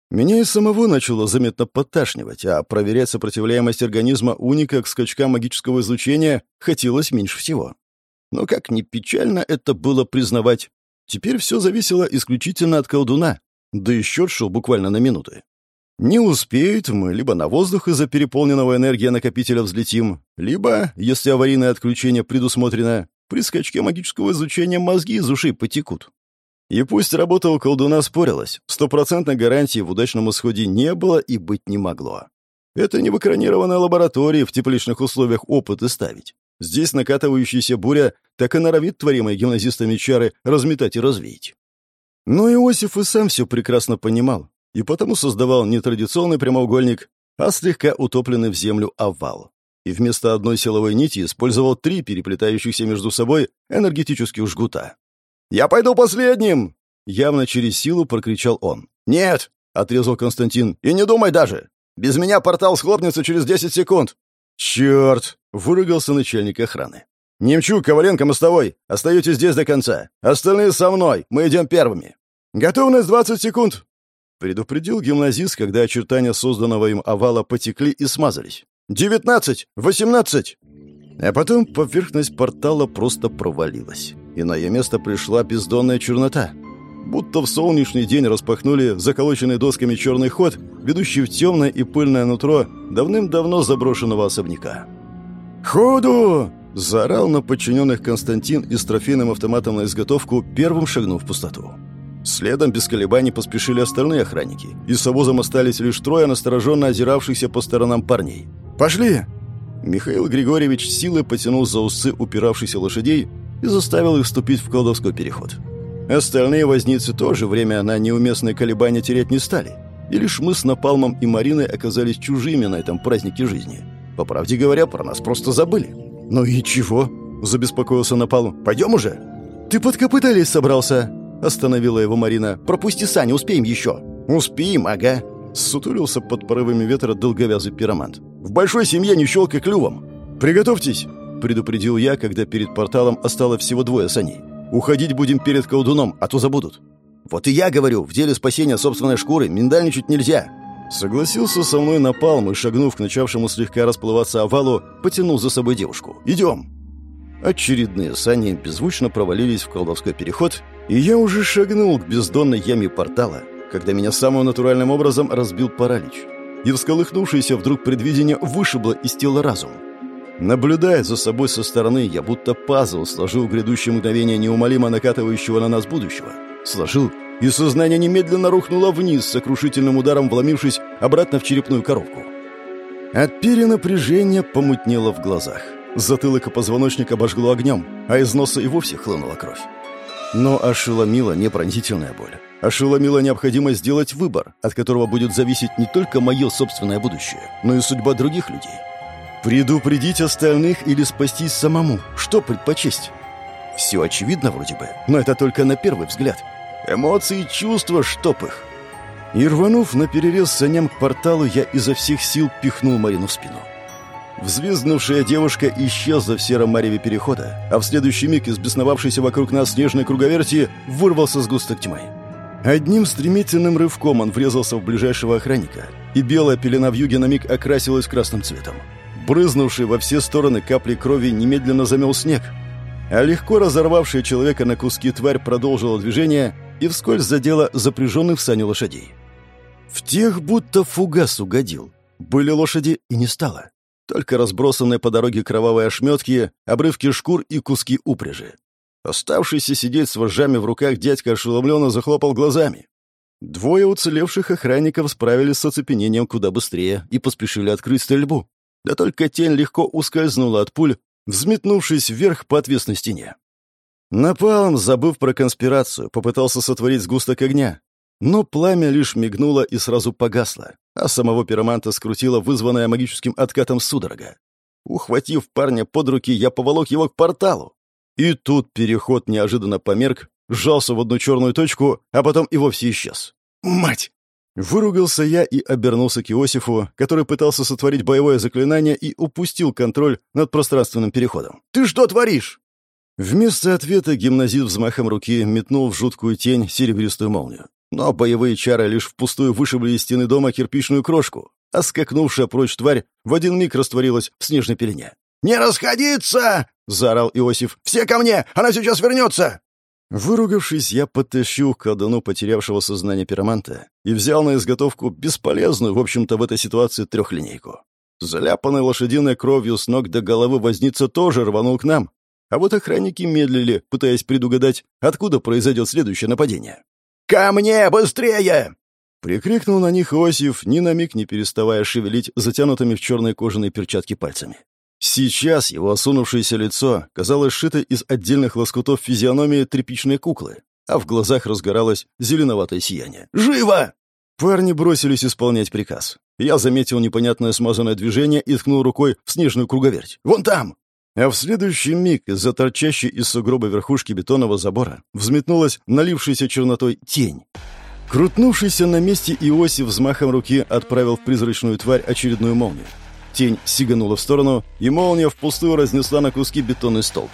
Меня и самого начало заметно подташнивать, а проверять сопротивляемость организма уника к скачкам магического излучения хотелось меньше всего. Но как ни печально это было признавать, теперь все зависело исключительно от колдуна, да и счет шел буквально на минуты. Не успеют мы либо на воздух из-за переполненного энергия накопителя взлетим, либо, если аварийное отключение предусмотрено, при скачке магического излучения мозги из ушей потекут. И пусть работа у колдуна спорилась, стопроцентной гарантии в удачном исходе не было и быть не могло. Это не в экранированной лаборатории в тепличных условиях опыты ставить. Здесь накатывающаяся буря так и норовит творимые гимназистами чары разметать и развеять. Но Иосиф и сам все прекрасно понимал, и потому создавал не традиционный прямоугольник, а слегка утопленный в землю овал. И вместо одной силовой нити использовал три переплетающихся между собой энергетических жгута. «Я пойду последним!» Явно через силу прокричал он. «Нет!» — отрезал Константин. «И не думай даже! Без меня портал схлопнется через десять секунд!» «Черт!» — выругался начальник охраны. «Немчук, Коваленко, мостовой! Остаетесь здесь до конца! Остальные со мной! Мы идем первыми!» «Готовность двадцать секунд!» Предупредил гимназист, когда очертания созданного им овала потекли и смазались. «Девятнадцать! Восемнадцать!» А потом поверхность портала просто провалилась и на ее место пришла бездонная чернота. Будто в солнечный день распахнули заколоченный досками черный ход, ведущий в темное и пыльное нутро давным-давно заброшенного особняка. «Ходу!» — заорал на подчиненных Константин и с трофейным автоматом на изготовку, первым шагнув в пустоту. Следом без колебаний поспешили остальные охранники, и с обозом остались лишь трое настороженно озиравшихся по сторонам парней. «Пошли!» Михаил Григорьевич силой потянул за усы упиравшихся лошадей, и заставил их вступить в колдовской переход. Остальные возницы тоже время на неуместные колебания терять не стали, и лишь мы с Напалмом и Мариной оказались чужими на этом празднике жизни. По правде говоря, про нас просто забыли. «Ну и чего?» – забеспокоился Напалм. «Пойдем уже?» «Ты под копыта лезть собрался?» – остановила его Марина. «Пропусти Саня, успеем еще». «Успеем, ага», – сутулился под порывами ветра долговязый пиромант. «В большой семье не щелкай клювом». «Приготовьтесь!» предупредил я, когда перед порталом осталось всего двое саней. Уходить будем перед колдуном, а то забудут». «Вот и я говорю, в деле спасения собственной шкуры миндальничать нельзя». Согласился со мной Напалм и, шагнув к начавшему слегка расплываться овалу, потянул за собой девушку. «Идем!» Очередные сани беззвучно провалились в колдовской переход, и я уже шагнул к бездонной яме портала, когда меня самым натуральным образом разбил паралич. И всколыхнувшееся вдруг предвидение вышибло из тела разум. Наблюдая за собой со стороны, я будто пазл сложил грядущее мгновение неумолимо накатывающего на нас будущего. Сложил, и сознание немедленно рухнуло вниз, сокрушительным ударом вломившись обратно в черепную коробку. От перенапряжения помутнело в глазах. Затылок и позвоночник обожгло огнем, а из носа и вовсе хлынула кровь. Но ошеломила не пронзительная боль. Ошеломила необходимость сделать выбор, от которого будет зависеть не только мое собственное будущее, но и судьба других людей. Предупредить остальных или спастись самому? Что предпочесть? Все очевидно вроде бы, но это только на первый взгляд. Эмоции и чувства, чтоб их. И рванув на перерез саням к порталу, я изо всех сил пихнул Марину в спину. Взвизгнувшая девушка исчезла в сером мареве перехода, а в следующий миг из бесновавшейся вокруг нас снежной круговерти вырвался сгусток тьмы. Одним стремительным рывком он врезался в ближайшего охранника, и белая пелена в юге на миг окрасилась красным цветом. Брызнувший во все стороны капли крови немедленно замел снег, а легко разорвавшая человека на куски тварь продолжила движение и вскользь задела запряженных в сани лошадей. В тех будто фугас угодил. Были лошади и не стало только разбросанные по дороге кровавые ошметки, обрывки шкур и куски упряжи. Оставшийся сидеть с вожжами в руках дядька ошеломленно захлопал глазами. Двое уцелевших охранников справились с оцепенением куда быстрее и поспешили открыть стрельбу. Да только тень легко ускользнула от пуль, взметнувшись вверх по отвесной стене. Напалм, забыв про конспирацию, попытался сотворить сгусток огня, но пламя лишь мигнуло и сразу погасло, а самого пироманта скрутило вызванное магическим откатом судорога. Ухватив парня под руки, я поволок его к порталу. И тут переход неожиданно померк, сжался в одну черную точку, а потом и вовсе исчез. «Мать!» Выругался я и обернулся к Иосифу, который пытался сотворить боевое заклинание и упустил контроль над пространственным переходом. «Ты что творишь?» Вместо ответа гимназист взмахом руки метнул в жуткую тень серебристую молнию. Но боевые чары лишь впустую вышибли из стены дома кирпичную крошку, а скакнувшая прочь тварь в один миг растворилась в снежной пелене. «Не расходиться!» — заорал Иосиф. «Все ко мне! Она сейчас вернется!» Выругавшись, я подтащил к колдуну потерявшего сознание пироманта и взял на изготовку бесполезную, в общем-то, в этой ситуации трехлинейку. Заляпанной лошадиной кровью с ног до головы возница тоже рванул к нам, а вот охранники медлили, пытаясь предугадать, откуда произойдет следующее нападение. «Ко мне, быстрее!» Прикрикнул на них Иосиф, ни на миг не переставая шевелить затянутыми в черные кожаные перчатки пальцами. Сейчас его осунувшееся лицо казалось сшито из отдельных лоскутов физиономии тряпичной куклы, а в глазах разгоралось зеленоватое сияние. «Живо!» Парни бросились исполнять приказ. Я заметил непонятное смазанное движение и ткнул рукой в снежную круговерть. «Вон там!» А в следующий миг из-за торчащей из сугроба верхушки бетонного забора взметнулась налившаяся чернотой тень. Крутнувшийся на месте Иосиф взмахом руки отправил в призрачную тварь очередную молнию. Тень сиганула в сторону, и молния впустую разнесла на куски бетонный столб.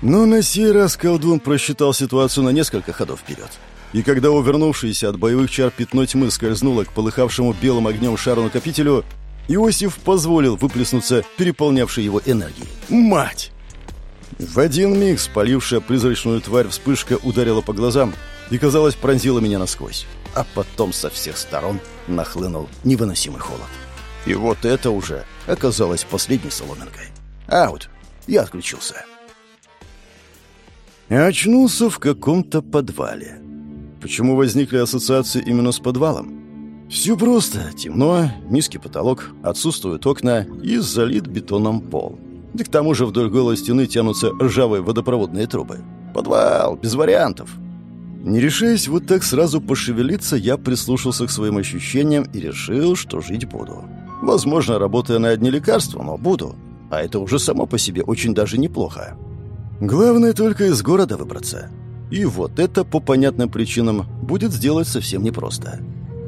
Но на сей раз колдун просчитал ситуацию на несколько ходов вперед. И когда увернувшийся от боевых чар пятно тьмы скользнуло к полыхавшему белым огнем шару-накопителю, Иосиф позволил выплеснуться переполнявшей его энергии. «Мать!» В один миг спалившая призрачную тварь вспышка ударила по глазам и, казалось, пронзила меня насквозь. А потом со всех сторон нахлынул невыносимый холод. И вот это уже оказалось последней соломинкой. Аут. Я отключился. И очнулся в каком-то подвале. Почему возникли ассоциации именно с подвалом? Все просто. Темно, низкий потолок, отсутствуют окна и залит бетоном пол. Да к тому же вдоль голой стены тянутся ржавые водопроводные трубы. Подвал, без вариантов. Не решаясь вот так сразу пошевелиться, я прислушался к своим ощущениям и решил, что жить буду. Возможно, работая на одни лекарства, но буду. А это уже само по себе очень даже неплохо. Главное только из города выбраться. И вот это, по понятным причинам, будет сделать совсем непросто.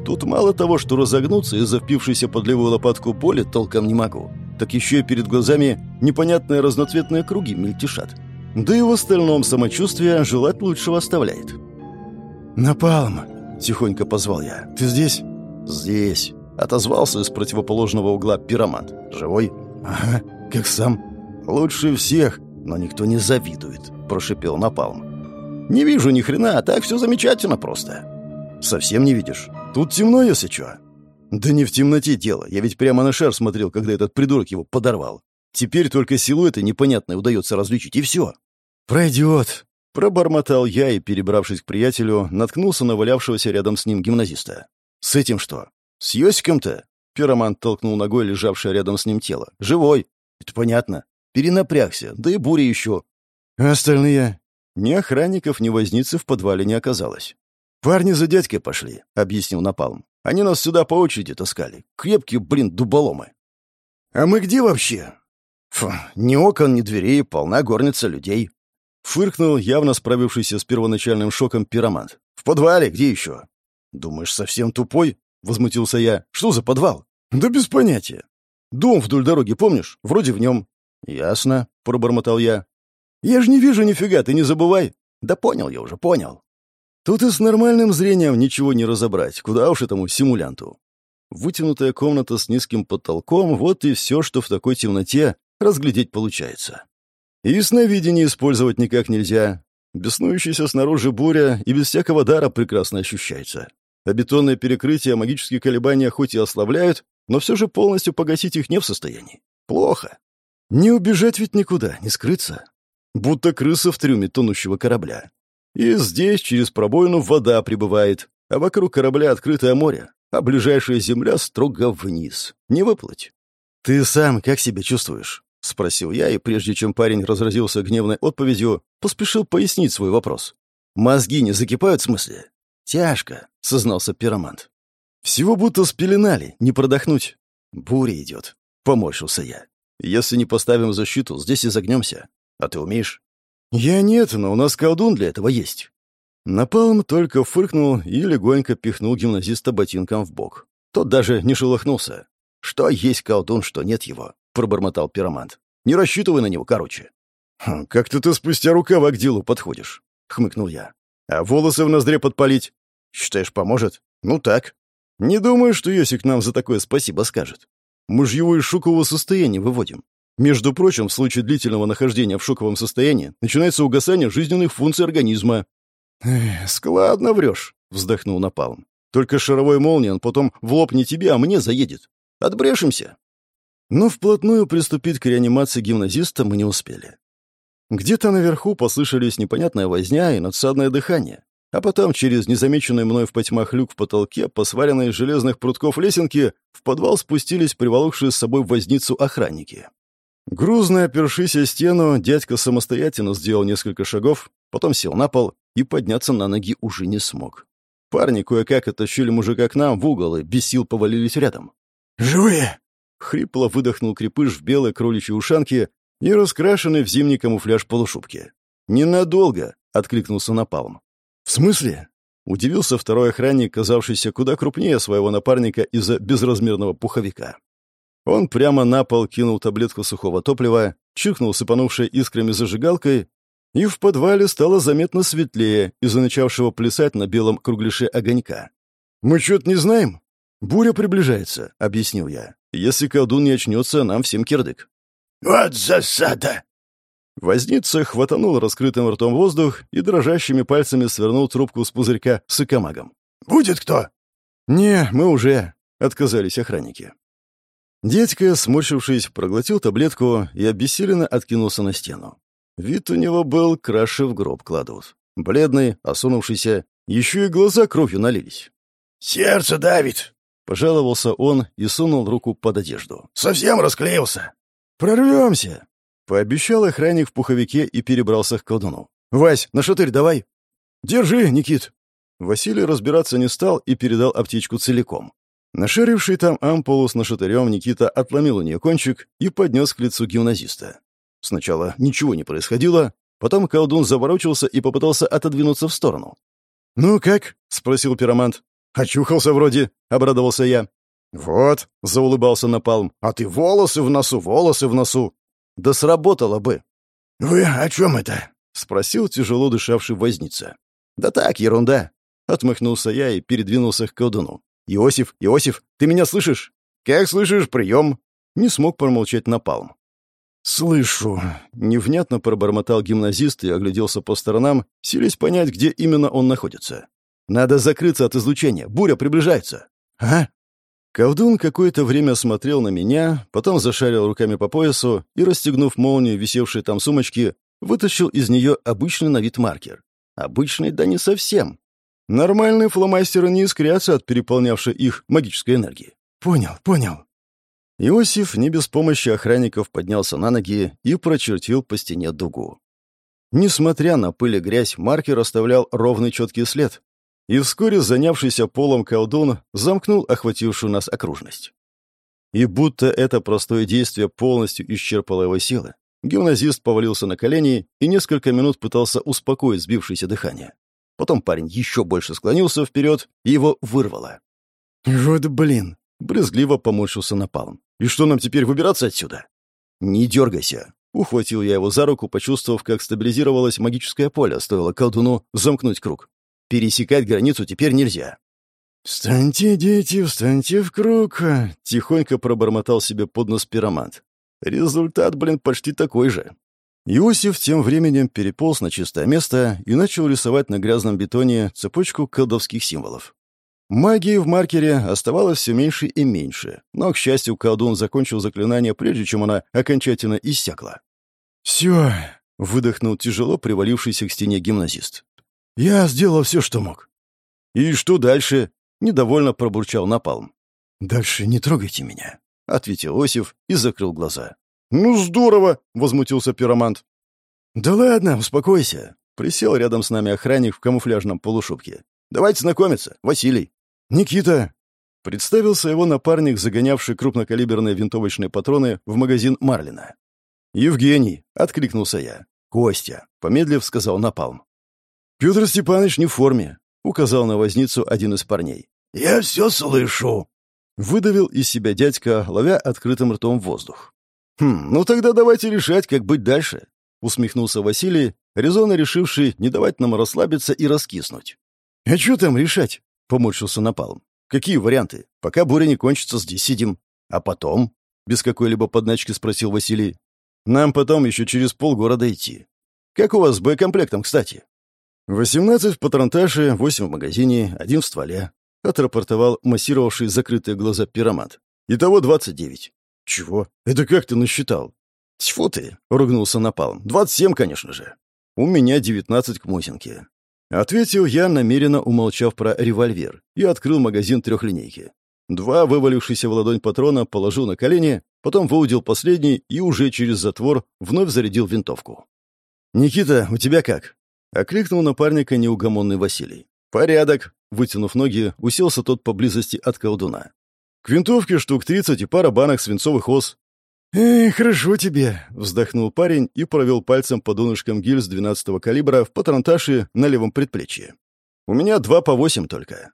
Тут мало того, что разогнуться из-за впившейся под левую лопатку боли толком не могу, так еще и перед глазами непонятные разноцветные круги мельтешат. Да и в остальном самочувствие желать лучшего оставляет. «Напалм!» — тихонько позвал я. «Ты здесь?» «Здесь!» — отозвался из противоположного угла пиромант. «Живой?» «Ага, как сам?» «Лучше всех, но никто не завидует», — прошипел Напалм. «Не вижу ни хрена, а так все замечательно просто». «Совсем не видишь? Тут темно, если чё». «Да не в темноте дело. Я ведь прямо на шар смотрел, когда этот придурок его подорвал. Теперь только силуэты непонятные удается различить, и все». «Пройдет», — пробормотал я и, перебравшись к приятелю, наткнулся на валявшегося рядом с ним гимназиста. «С этим что? С Йосиком-то?» Пиромант толкнул ногой лежавшее рядом с ним тело. «Живой!» «Это понятно. Перенапрягся, да и буря еще». «А остальные?» Ни охранников, ни возницы в подвале не оказалось. «Парни за дядькой пошли», — объяснил Напалм. «Они нас сюда по очереди таскали. Крепкие, блин, дуболомы». «А мы где вообще?» «Фу, ни окон, ни дверей, полна горница людей». Фыркнул явно справившийся с первоначальным шоком пиромант. «В подвале? Где еще?» «Думаешь, совсем тупой?» — возмутился я. «Что за подвал?» «Да без понятия. Дом вдоль дороги, помнишь? Вроде в нем». «Ясно», — пробормотал я. «Я же не вижу нифига, ты не забывай». «Да понял я уже, понял». Тут и с нормальным зрением ничего не разобрать, куда уж этому симулянту. Вытянутая комната с низким потолком — вот и все, что в такой темноте разглядеть получается. И сновидение использовать никак нельзя. Беснующаяся снаружи буря и без всякого дара прекрасно ощущается. А бетонное перекрытие магические колебания хоть и ослабляют, но все же полностью погасить их не в состоянии. Плохо. Не убежать ведь никуда, не скрыться. Будто крыса в трюме тонущего корабля. И здесь через пробоину вода прибывает, а вокруг корабля открытое море, а ближайшая земля строго вниз. Не выплыть. «Ты сам как себя чувствуешь?» — спросил я, и прежде чем парень разразился гневной отповедью, поспешил пояснить свой вопрос. «Мозги не закипают в смысле?» «Тяжко», — сознался пиромант. «Всего будто спеленали, не продохнуть». «Буря идет», — поморщился я. «Если не поставим защиту, здесь и загнемся. А ты умеешь?» «Я нет, но у нас колдун для этого есть». Напалм только фыркнул и легонько пихнул гимназиста ботинком в бок. Тот даже не шелохнулся. «Что есть колдун, что нет его?» — пробормотал пиромант. «Не рассчитывай на него, короче». «Хм, «Как-то ты спустя рукава к делу подходишь», — хмыкнул я. «А волосы в ноздре подпалить? Считаешь, поможет? Ну так. Не думаю, что Йосик нам за такое спасибо скажет. Мы же его из шокового состояния выводим. Между прочим, в случае длительного нахождения в шоковом состоянии начинается угасание жизненных функций организма». «Эх, складно врешь», — вздохнул Напалм. «Только шаровой молнией он потом в лоб не тебе, а мне заедет. Отбрешемся». Но вплотную приступить к реанимации гимназиста мы не успели. Где-то наверху послышались непонятная возня и надсадное дыхание, а потом через незамеченный мной в потьмах люк в потолке, по сваренной из железных прутков лесенки, в подвал спустились приволокшие с собой возницу охранники. Грузно опершись о стену, дядька самостоятельно сделал несколько шагов, потом сел на пол и подняться на ноги уже не смог. Парни кое-как оттащили мужика к нам в угол и без сил повалились рядом. «Живые!» Хрипло выдохнул крепыш в белой кроличьей ушанке и раскрашенный в зимний камуфляж полушубки. «Ненадолго!» — откликнулся Напалм. «В смысле?» — удивился второй охранник, казавшийся куда крупнее своего напарника из-за безразмерного пуховика. Он прямо на пол кинул таблетку сухого топлива, чиркнул сыпанувшей искрами зажигалкой, и в подвале стало заметно светлее из-за начавшего плясать на белом кругляше огонька. «Мы что-то не знаем?» «Буря приближается», — объяснил я. Если колдун не очнется, нам всем кирдык». «Вот засада!» Возница хватанул раскрытым ртом воздух и дрожащими пальцами свернул трубку с пузырька с икомагом. «Будет кто?» «Не, мы уже», — отказались охранники. Дядька, сморщившись, проглотил таблетку и обессиленно откинулся на стену. Вид у него был, краше в гроб кладут. Бледный, осунувшийся, еще и глаза кровью налились. «Сердце давит», Пожаловался он и сунул руку под одежду. «Совсем расклеился!» «Прорвемся!» Пообещал охранник в пуховике и перебрался к колдуну. «Вась, на шатырь давай!» «Держи, Никит!» Василий разбираться не стал и передал аптечку целиком. Нашаривший там ампулу с нашатырем Никита отломил у нее кончик и поднес к лицу гимназиста. Сначала ничего не происходило, потом колдун заворочился и попытался отодвинуться в сторону. «Ну как?» — спросил пиромант. «Очухался вроде», — обрадовался я. «Вот», — заулыбался Напалм, — «а ты волосы в носу, волосы в носу». «Да сработало бы». «Вы о чем это?» — спросил тяжело дышавший возница. «Да так, ерунда!» — отмахнулся я и передвинулся к колдуну. «Иосиф, Иосиф, ты меня слышишь?» «Как слышишь, прием!» Не смог промолчать напалм. «Слышу!» — невнятно пробормотал гимназист и огляделся по сторонам, силясь понять, где именно он находится. «Надо закрыться от излучения. Буря приближается!» «А?» Колдун какое-то время смотрел на меня, потом зашарил руками по поясу и, расстегнув молнию, висевшей там сумочки, вытащил из нее обычный на вид маркер. Обычный, да не совсем. Нормальные фломастеры не искрятся от переполнявшей их магической энергии. «Понял, понял». Иосиф не без помощи охранников поднялся на ноги и прочертил по стене дугу. Несмотря на пыль и грязь, маркер оставлял ровный четкий след, и вскоре занявшийся полом колдун замкнул охватившую нас окружность. И будто это простое действие полностью исчерпало его силы, гимназист повалился на колени и несколько минут пытался успокоить сбившееся дыхание. Потом парень еще больше склонился вперед, и его вырвало. «Вот блин!» — брезгливо поморщился напалм. «И что нам теперь выбираться отсюда?» «Не дергайся!» — ухватил я его за руку, почувствовав, как стабилизировалось магическое поле, стоило колдуну замкнуть круг. Пересекать границу теперь нельзя. «Встаньте, дети, встаньте в круг!» — тихонько пробормотал себе под нос пиромант. Результат, блин, почти такой же. Иосиф тем временем переполз на чистое место и начал рисовать на грязном бетоне цепочку колдовских символов. Магии в маркере оставалось все меньше и меньше, но, к счастью, колдун закончил заклинание, прежде чем она окончательно иссякла. «Все», — выдохнул тяжело привалившийся к стене гимназист. Я сделал все, что мог. И что дальше? Недовольно пробурчал Напалм. Дальше не трогайте меня, ответил Осиф и закрыл глаза. Ну здорово, возмутился пиромант. Да ладно, успокойся. Присел рядом с нами охранник в камуфляжном полушубке. Давайте знакомиться, Василий. Никита. Представился его напарник, загонявший крупнокалиберные винтовочные патроны в магазин Марлина. «Евгений», — откликнулся я. «Костя», — помедлив, сказал Напалм. «Петр Степанович не в форме», — указал на возницу один из парней. «Я все слышу», — выдавил из себя дядька, ловя открытым ртом воздух. «Хм, ну тогда давайте решать, как быть дальше», — усмехнулся Василий, резонно решивший не давать нам расслабиться и раскиснуть. «А что там решать?» — поморщился Напалм. «Какие варианты? Пока буря не кончится, здесь сидим. А потом?» — без какой-либо подначки спросил Василий. «Нам потом еще через полгорода идти. Как у вас с боекомплектом, кстати?» «Восемнадцать в патронташе, восемь в магазине, один в стволе», — отрапортовал массировавший закрытые глаза пиромат. «Итого двадцать девять». «Чего? Это как ты насчитал?» «Тьфу ты!» — ругнулся Напалм. «Двадцать семь, конечно же. У меня девятнадцать к Мосинке». Ответил я, намеренно умолчав про револьвер, и открыл магазин трехлинейки. Два вывалившиеся в ладонь патрона положил на колени, потом выудил последний и уже через затвор вновь зарядил винтовку. «Никита, у тебя как?» Окликнул напарника неугомонный Василий. «Порядок!» Вытянув ноги, уселся тот поблизости от колдуна. «К винтовке штук тридцать и пара банок свинцовых ос». «Эй, хорошо тебе!» — вздохнул парень и провел пальцем по донышкам гильз двенадцатого калибра в патронташе на левом предплечье. «У меня два по восемь только».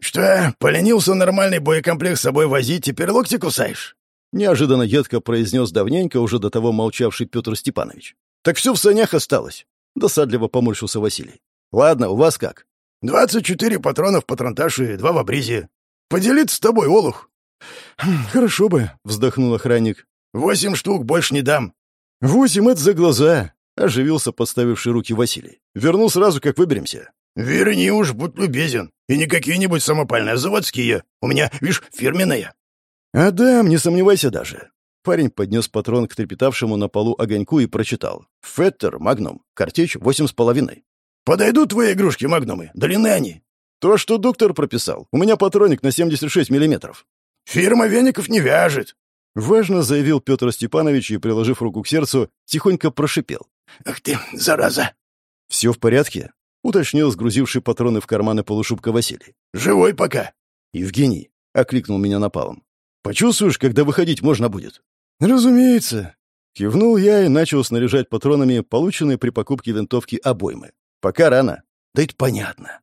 «Что, поленился нормальный боекомплект с собой возить, теперь локти кусаешь?» Неожиданно едко произнес давненько уже до того молчавший Петр Степанович. «Так все в санях осталось. — досадливо поморщился Василий. «Ладно, у вас как?» «Двадцать четыре патрона в патронташе, два в обрезе. Поделиться с тобой, Олух?» «Хм, «Хорошо бы», — вздохнул охранник. «Восемь штук, больше не дам». «Восемь — это за глаза», — оживился подставивший руки Василий. «Верну сразу, как выберемся». «Верни уж, будь любезен. И не какие-нибудь самопальные, а заводские. У меня, видишь, фирменные». «А да, не сомневайся даже. Парень поднес патрон к трепетавшему на полу огоньку и прочитал. «Феттер, Магнум, картечь восемь с половиной». «Подойдут твои игрушки, Магнумы? Длины они?» «То, что доктор прописал. У меня патроник на 76 миллиметров». «Фирма веников не вяжет». Важно заявил Петр Степанович и, приложив руку к сердцу, тихонько прошипел. «Ах ты, зараза!» «Все в порядке?» — уточнил сгрузивший патроны в карманы полушубка Василий. «Живой пока». «Евгений», — окликнул меня напалом. «Почувствуешь, когда выходить можно будет?» «Разумеется». Кивнул я и начал снаряжать патронами, полученные при покупке винтовки обоймы. Пока рано. Да это понятно.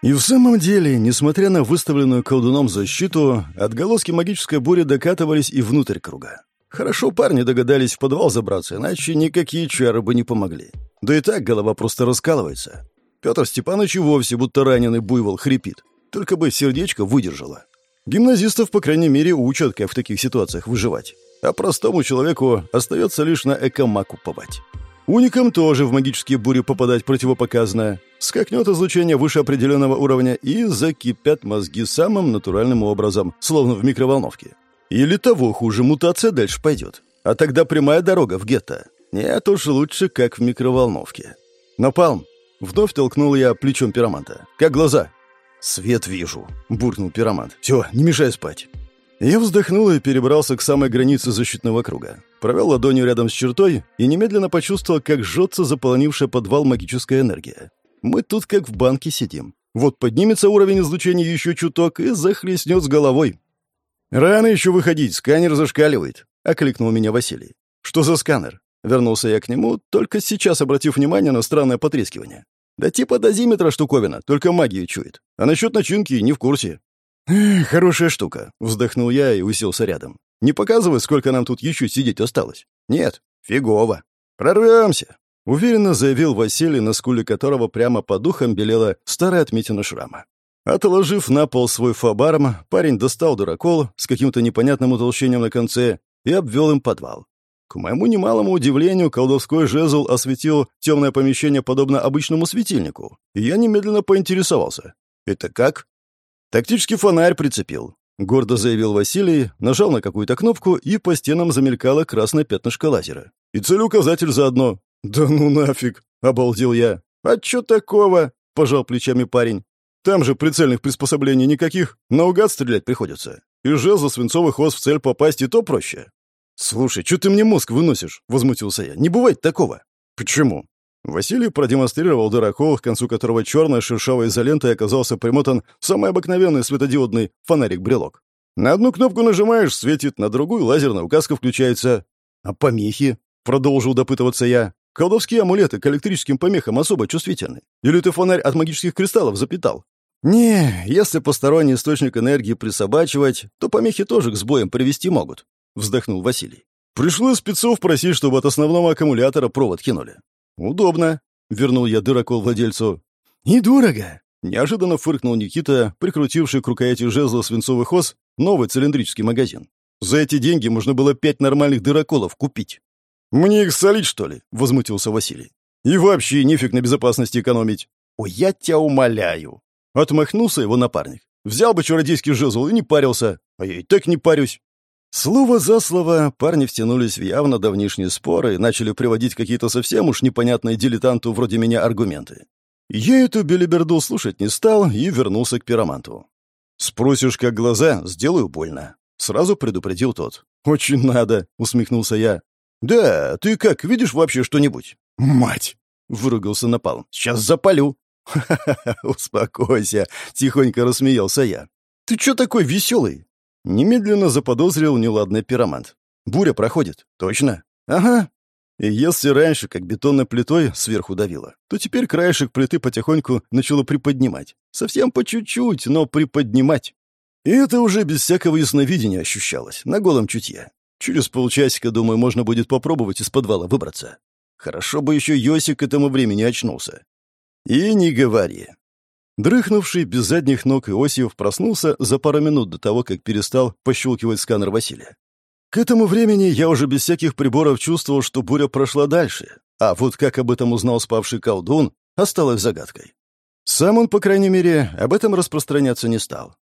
И в самом деле, несмотря на выставленную колдуном защиту, отголоски магической бури докатывались и внутрь круга. Хорошо парни догадались в подвал забраться, иначе никакие чары бы не помогли. Да и так голова просто раскалывается. Петр Степанович и вовсе будто раненый буйвол хрипит. Только бы сердечко выдержало. Гимназистов, по крайней мере, учат, как в таких ситуациях выживать. А простому человеку остается лишь на экомак уповать. Уникам тоже в магические бури попадать противопоказано. Скакнет излучение выше определенного уровня и закипят мозги самым натуральным образом, словно в микроволновке. Или того хуже, мутация дальше пойдет. А тогда прямая дорога в гетто. Нет уж лучше, как в микроволновке. Напалм. Вновь толкнул я плечом пироманта. Как глаза? Свет вижу, буркнул пиромант. Все, не мешай спать. Я вздохнул и перебрался к самой границе защитного круга. Провел ладонью рядом с чертой и немедленно почувствовал, как жжется заполонившая подвал магическая энергия. Мы тут как в банке сидим. Вот поднимется уровень излучения еще чуток и захлестнет с головой. «Рано еще выходить, сканер зашкаливает», — окликнул меня Василий. «Что за сканер?» Вернулся я к нему, только сейчас обратив внимание на странное потрескивание. «Да типа дозиметра штуковина, только магию чует. А насчет начинки не в курсе». «Хорошая штука», — вздохнул я и уселся рядом. «Не показывай, сколько нам тут еще сидеть осталось». «Нет, фигово. Прорвемся», — уверенно заявил Василий, на скуле которого прямо по духам белела старая отметина шрама. Отложив на пол свой фабарм, парень достал дуракол с каким-то непонятным утолщением на конце и обвел им подвал. К моему немалому удивлению, колдовской жезл осветил темное помещение подобно обычному светильнику, и я немедленно поинтересовался. «Это как?» «Тактический фонарь прицепил», — гордо заявил Василий, нажал на какую-то кнопку, и по стенам замелькало красное пятнышко лазера. «И целеуказатель заодно». «Да ну нафиг!» — обалдел я. «А чё такого?» — пожал плечами парень. Там же прицельных приспособлений никаких, наугад стрелять приходится. И жезл свинцовый хвост в цель попасть и то проще. «Слушай, что ты мне мозг выносишь?» — возмутился я. «Не бывает такого». «Почему?» Василий продемонстрировал дырокол, к концу которого черная шершавая изолентой оказался примотан самый обыкновенный светодиодный фонарик-брелок. На одну кнопку нажимаешь — светит, на другую лазерная указка включается. «А помехи?» — продолжил допытываться я. «Колдовские амулеты к электрическим помехам особо чувствительны. Или ты фонарь от магических кристаллов запитал?» «Не, если посторонний источник энергии присобачивать, то помехи тоже к сбоям привести могут», — вздохнул Василий. «Пришлось спецов просить, чтобы от основного аккумулятора провод кинули». «Удобно», — вернул я дырокол владельцу. «И дорого», — неожиданно фыркнул Никита, прикрутивший к рукояти жезла свинцовый хоз новый цилиндрический магазин. «За эти деньги можно было пять нормальных дыроколов купить». «Мне их солить, что ли?» — возмутился Василий. «И вообще нефиг на безопасности экономить». «Ой, я тебя умоляю», Отмахнулся его напарник. Взял бы чародейский жезл и не парился. А я и так не парюсь. Слово за слово парни втянулись в явно давнишние споры и начали приводить какие-то совсем уж непонятные дилетанту вроде меня аргументы. Я эту белиберду слушать не стал и вернулся к пироманту. «Спросишь, как глаза, сделаю больно», — сразу предупредил тот. «Очень надо», — усмехнулся я. «Да, ты как, видишь вообще что-нибудь?» «Мать!» — выругался Напалм. «Сейчас запалю». «Ха-ха-ха, успокойся», — тихонько рассмеялся я. «Ты чё такой веселый?» Немедленно заподозрил неладный пиромант. «Буря проходит». «Точно?» «Ага». И если раньше, как бетонной плитой, сверху давило, то теперь краешек плиты потихоньку начало приподнимать. Совсем по чуть-чуть, но приподнимать. И это уже без всякого ясновидения ощущалось, на голом чутье. Через полчасика, думаю, можно будет попробовать из подвала выбраться. Хорошо бы еще Йосик к этому времени очнулся. И не говори. Дрыхнувший без задних ног Иосиф проснулся за пару минут до того, как перестал пощелкивать сканер Василия. К этому времени я уже без всяких приборов чувствовал, что буря прошла дальше, а вот как об этом узнал спавший колдун, осталось загадкой. Сам он, по крайней мере, об этом распространяться не стал.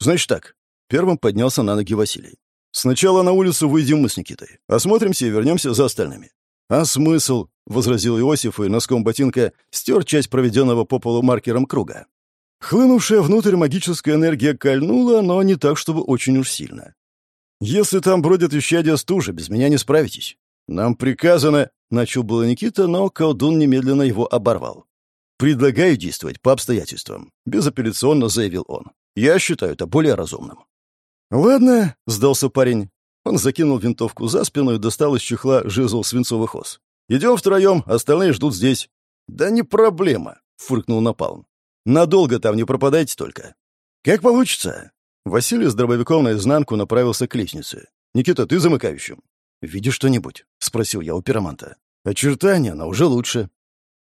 Значит так, первым поднялся на ноги Василий. Сначала на улицу выйдем мы с Никитой, осмотримся и вернемся за остальными. А смысл? — возразил Иосиф и носком ботинка стер часть проведенного по полу маркером круга. Хлынувшая внутрь магическая энергия кольнула, но не так, чтобы очень уж сильно. «Если там бродят исчадия стужи, без меня не справитесь. Нам приказано...» — начал было Никита, но колдун немедленно его оборвал. «Предлагаю действовать по обстоятельствам», — безапелляционно заявил он. «Я считаю это более разумным». «Ладно», — сдался парень. Он закинул винтовку за спину и достал из чехла жезл свинцовых ос. Идем втроем, остальные ждут здесь». «Да не проблема», — фыркнул Напалм. «Надолго там не пропадайте только». «Как получится». Василий с дробовиком наизнанку направился к лестнице. «Никита, ты замыкающим». «Видишь что-нибудь?» — спросил я у пироманта. «Очертания, но уже лучше».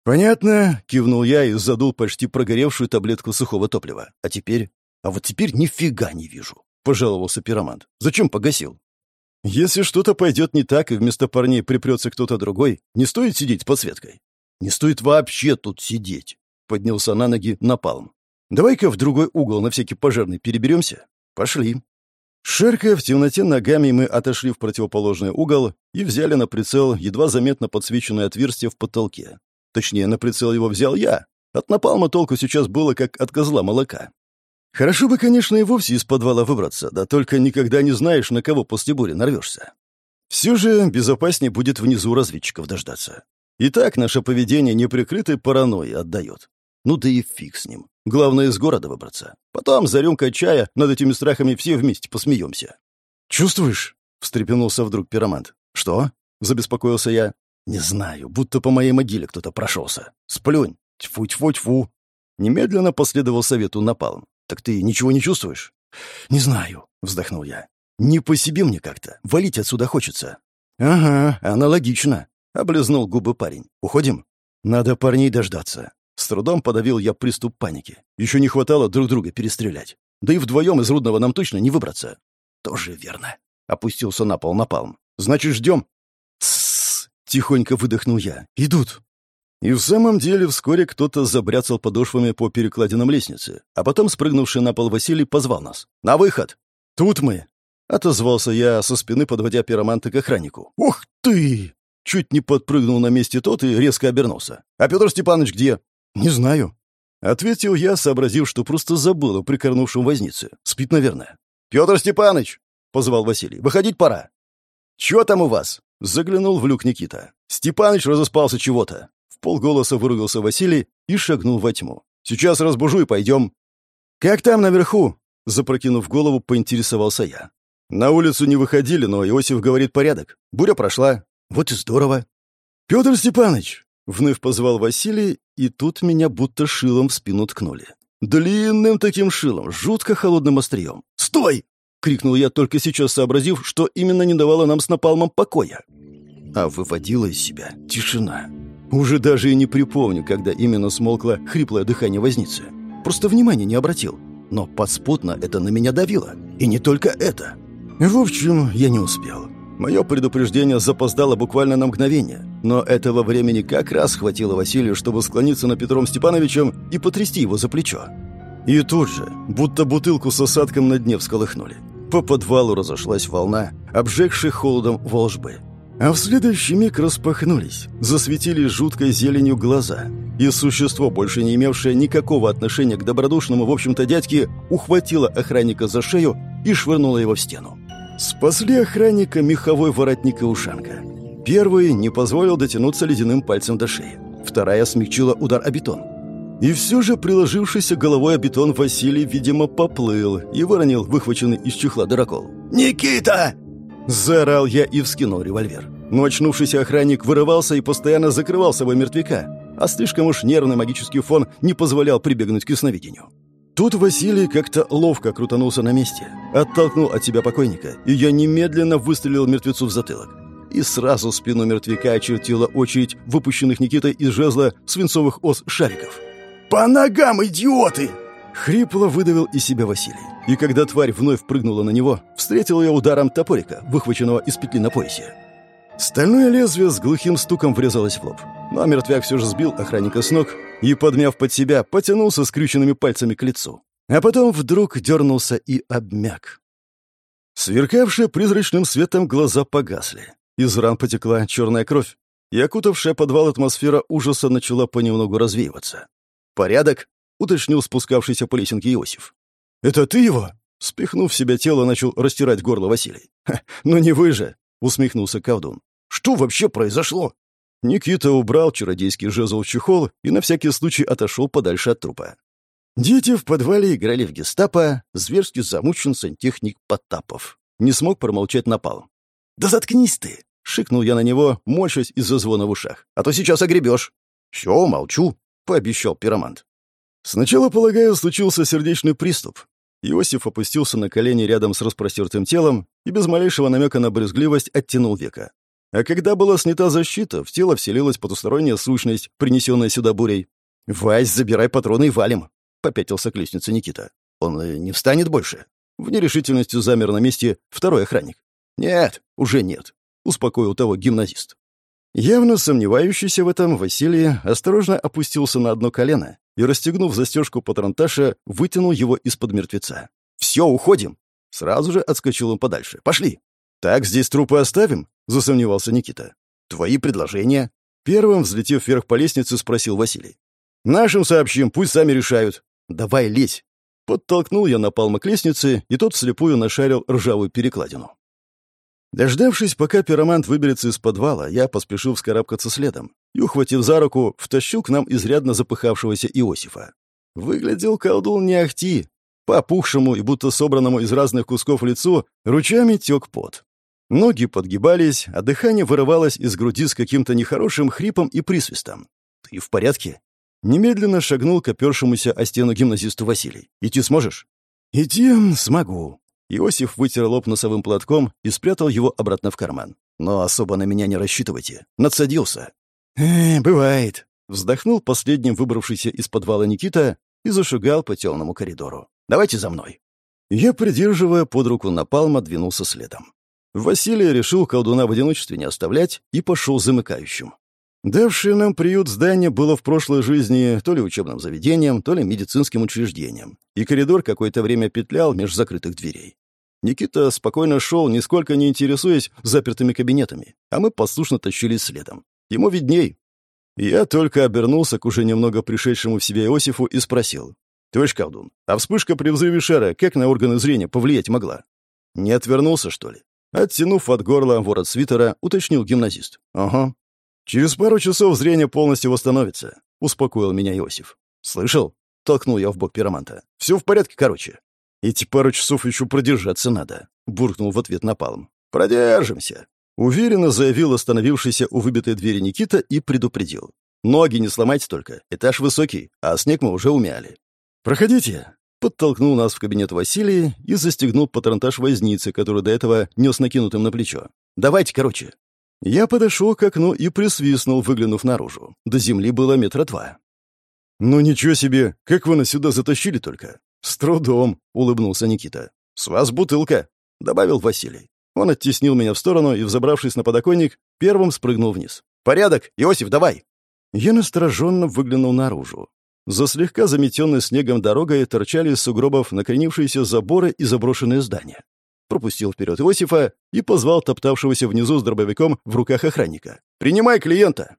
«Понятно», — кивнул я и задул почти прогоревшую таблетку сухого топлива. «А теперь?» «А вот теперь нифига не вижу», — пожаловался пиромант. «Зачем погасил?» «Если что-то пойдет не так, и вместо парней припрется кто-то другой, не стоит сидеть с подсветкой». «Не стоит вообще тут сидеть», — поднялся на ноги Напалм. «Давай-ка в другой угол на всякий пожарный переберемся. Пошли». Шеркая в темноте ногами, мы отошли в противоположный угол и взяли на прицел едва заметно подсвеченное отверстие в потолке. Точнее, на прицел его взял я. От напалма толку сейчас было, как от козла молока. Хорошо бы, конечно, и вовсе из подвала выбраться, да только никогда не знаешь, на кого после бури нарвешься. Все же безопаснее будет внизу разведчиков дождаться. И так наше поведение неприкрытой паранойи отдает. Ну да и фиг с ним. Главное, из города выбраться. Потом за рюмкой чая над этими страхами все вместе посмеемся. «Чувствуешь?» — встрепенулся вдруг пиромант. «Что?» — забеспокоился я. «Не знаю, будто по моей могиле кто-то прошелся. Сплюнь. Тьфу-тьфу-тьфу». Немедленно последовал совету напалм. «Так ты ничего не чувствуешь?» «Не знаю», — вздохнул я. «Не по себе мне как-то. Валить отсюда хочется». «Ага, аналогично», — облизнул губы парень. «Уходим?» «Надо парней дождаться. С трудом подавил я приступ паники. Еще не хватало друг друга перестрелять. Да и вдвоем из Рудного нам точно не выбраться. Тоже верно. Опустился на пол напалм. Значит, ждем. Тссс. Тихонько выдохнул я. Идут. И в самом деле вскоре кто-то забряцал подошвами по перекладинам лестницы, а потом, спрыгнувший на пол Василий, позвал нас. «На выход!» «Тут мы!» — отозвался я со спины, подводя пироманта к охраннику. «Ух ты!» Чуть не подпрыгнул на месте тот и резко обернулся. «А Петр Степанович где?» «Не знаю», — ответил я, сообразив, что просто забыл о прикорнувшем вознице. Спит, наверное. «Петр Степаныч!» — позвал Василий. «Выходить пора». «Чего там у вас?» — заглянул в люк Никита. «Степаныч разоспался чего-то». В полголоса выругался Василий и шагнул во тьму. «Сейчас разбужу и пойдем». «Как там наверху?» — запрокинув голову, поинтересовался я. «На улицу не выходили, но Иосиф говорит порядок. Буря прошла. Вот и здорово». «Петр Степанович!» — вновь позвал Василий и тут меня будто шилом в спину ткнули. Длинным таким шилом, жутко холодным острием. «Стой!» — крикнул я, только сейчас сообразив, что именно не давало нам с напалмом покоя. А выводила из себя тишина. Уже даже и не припомню, когда именно смолкло хриплое дыхание возницы. Просто внимания не обратил. Но подспутно это на меня давило. И не только это. В общем, я не успел. Мое предупреждение запоздало буквально на мгновение, но этого времени как раз хватило Василию, чтобы склониться над Петром Степановичем и потрясти его за плечо. И тут же, будто бутылку с осадком на дне всколыхнули. По подвалу разошлась волна, обжегшая холодом волжбы. А в следующий миг распахнулись, засветились жуткой зеленью глаза, и существо, больше не имевшее никакого отношения к добродушному, в общем-то, дядьке, ухватило охранника за шею и швырнуло его в стену. Спасли охранника меховой воротник и ушанка. Первый не позволил дотянуться ледяным пальцем до шеи. Вторая смягчила удар о бетон. И все же приложившийся головой о бетон Василий, видимо, поплыл и выронил выхваченный из чехла дырокол. «Никита!» Заорал я и вскинул револьвер. Но очнувшийся охранник вырывался и постоянно закрывал собой мертвяка, а слишком уж нервный магический фон не позволял прибегнуть к ясновидению. Тут Василий как-то ловко крутанулся на месте, оттолкнул от себя покойника, и я немедленно выстрелил мертвецу в затылок. И сразу спину мертвяка очертила очередь выпущенных Никитой из жезла свинцовых ос шариков. «По ногам, идиоты!» Хрипло выдавил из себя Василий. И когда тварь вновь прыгнула на него, встретил ее ударом топорика, выхваченного из петли на поясе. Стальное лезвие с глухим стуком врезалось в лоб. Но мертвяк все же сбил охранника с ног и, подмяв под себя, потянулся скрюченными пальцами к лицу. А потом вдруг дернулся и обмяк. Сверкавшие призрачным светом глаза погасли. Из ран потекла черная кровь, и окутавшая подвал атмосфера ужаса начала понемногу развеиваться. «Порядок?» — уточнил спускавшийся по лесенке Иосиф. «Это ты его?» — спихнув в себя тело, начал растирать горло Василий. «Ну не вы же!» — усмехнулся колдун. «Что вообще произошло?» Никита убрал чародейский жезл в чехол и на всякий случай отошел подальше от трупа. Дети в подвале играли в гестапо, зверски замучен сантехник Потапов. Не смог промолчать напал. «Да заткнись ты!» — шикнул я на него, морщась из-за звона в ушах. «А то сейчас огребешь!» «Все, молчу!» — пообещал пиромант. Сначала, полагаю, случился сердечный приступ. Иосиф опустился на колени рядом с распростертым телом и без малейшего намека на брезгливость оттянул века. А когда была снята защита, в тело вселилась потусторонняя сущность, принесенная сюда бурей. «Вась, забирай патроны и валим!» — попятился к лестнице Никита. «Он э, не встанет больше?» В нерешительности замер на месте второй охранник. «Нет, уже нет», — успокоил того гимназист. Явно сомневающийся в этом, Василий осторожно опустился на одно колено и, расстегнув застежку патронташа, вытянул его из-под мертвеца. «Все, уходим!» Сразу же отскочил он подальше. «Пошли!» «Так здесь трупы оставим?» — засомневался Никита. «Твои предложения?» Первым, взлетев вверх по лестнице, спросил Василий. «Нашим сообщим, пусть сами решают». «Давай лезь!» Подтолкнул я напалма к лестнице, и тот вслепую нашарил ржавую перекладину. Дождавшись, пока пиромант выберется из подвала, я поспешил вскарабкаться следом и, ухватив за руку, втащил к нам изрядно запыхавшегося Иосифа. Выглядел колдун не ахти. По опухшему и будто собранному из разных кусков лицу ручами тек пот. Ноги подгибались, а дыхание вырывалось из груди с каким-то нехорошим хрипом и присвистом. «Ты в порядке?» Немедленно шагнул к опершемуся о стену гимназисту Василий. «Идти сможешь?» «Идти смогу», Иосиф вытер лоб носовым платком и спрятал его обратно в карман. «Но особо на меня не рассчитывайте. Надсадился». «Э, бывает», — вздохнул последним выбравшийся из подвала Никита и зашагал по темному коридору. «Давайте за мной». Я, придерживая под руку напалма, двинулся следом. Василий решил колдуна в одиночестве не оставлять и пошел замыкающим. Давшее нам приют здание было в прошлой жизни то ли учебным заведением, то ли медицинским учреждением, и коридор какое-то время петлял меж закрытых дверей. Никита спокойно шел, нисколько не интересуясь запертыми кабинетами, а мы послушно тащились следом. Ему видней. Я только обернулся к уже немного пришедшему в себя Иосифу и спросил. «Товарищ колдун, а вспышка при взрыве шара как на органы зрения повлиять могла?» «Не отвернулся, что ли?» Оттянув от горла ворот свитера, уточнил гимназист. «Ага. Через пару часов зрение полностью восстановится», — успокоил меня Иосиф. «Слышал?» — толкнул я в бок пироманта. «Все в порядке, короче». «Эти пару часов еще продержаться надо», — буркнул в ответ напалм. «Продержимся», — уверенно заявил остановившийся у выбитой двери Никита и предупредил. «Ноги не сломайте только, этаж высокий, а снег мы уже умяли». «Проходите», — подтолкнул нас в кабинет Василий и застегнул патронтаж возницы, который до этого нес накинутым на плечо. «Давайте, короче». Я подошел к окну и присвистнул, выглянув наружу. До земли было метра два. «Ну ничего себе! Как вы нас сюда затащили только?» «С трудом», — улыбнулся Никита. «С вас бутылка», — добавил Василий. Он оттеснил меня в сторону и, взобравшись на подоконник, первым спрыгнул вниз. «Порядок! Иосиф, давай!» Я настороженно выглянул наружу. За слегка заметенной снегом дорогой торчали из сугробов накренившиеся заборы и заброшенные здания пропустил вперед Иосифа и позвал топтавшегося внизу с дробовиком в руках охранника. «Принимай клиента!»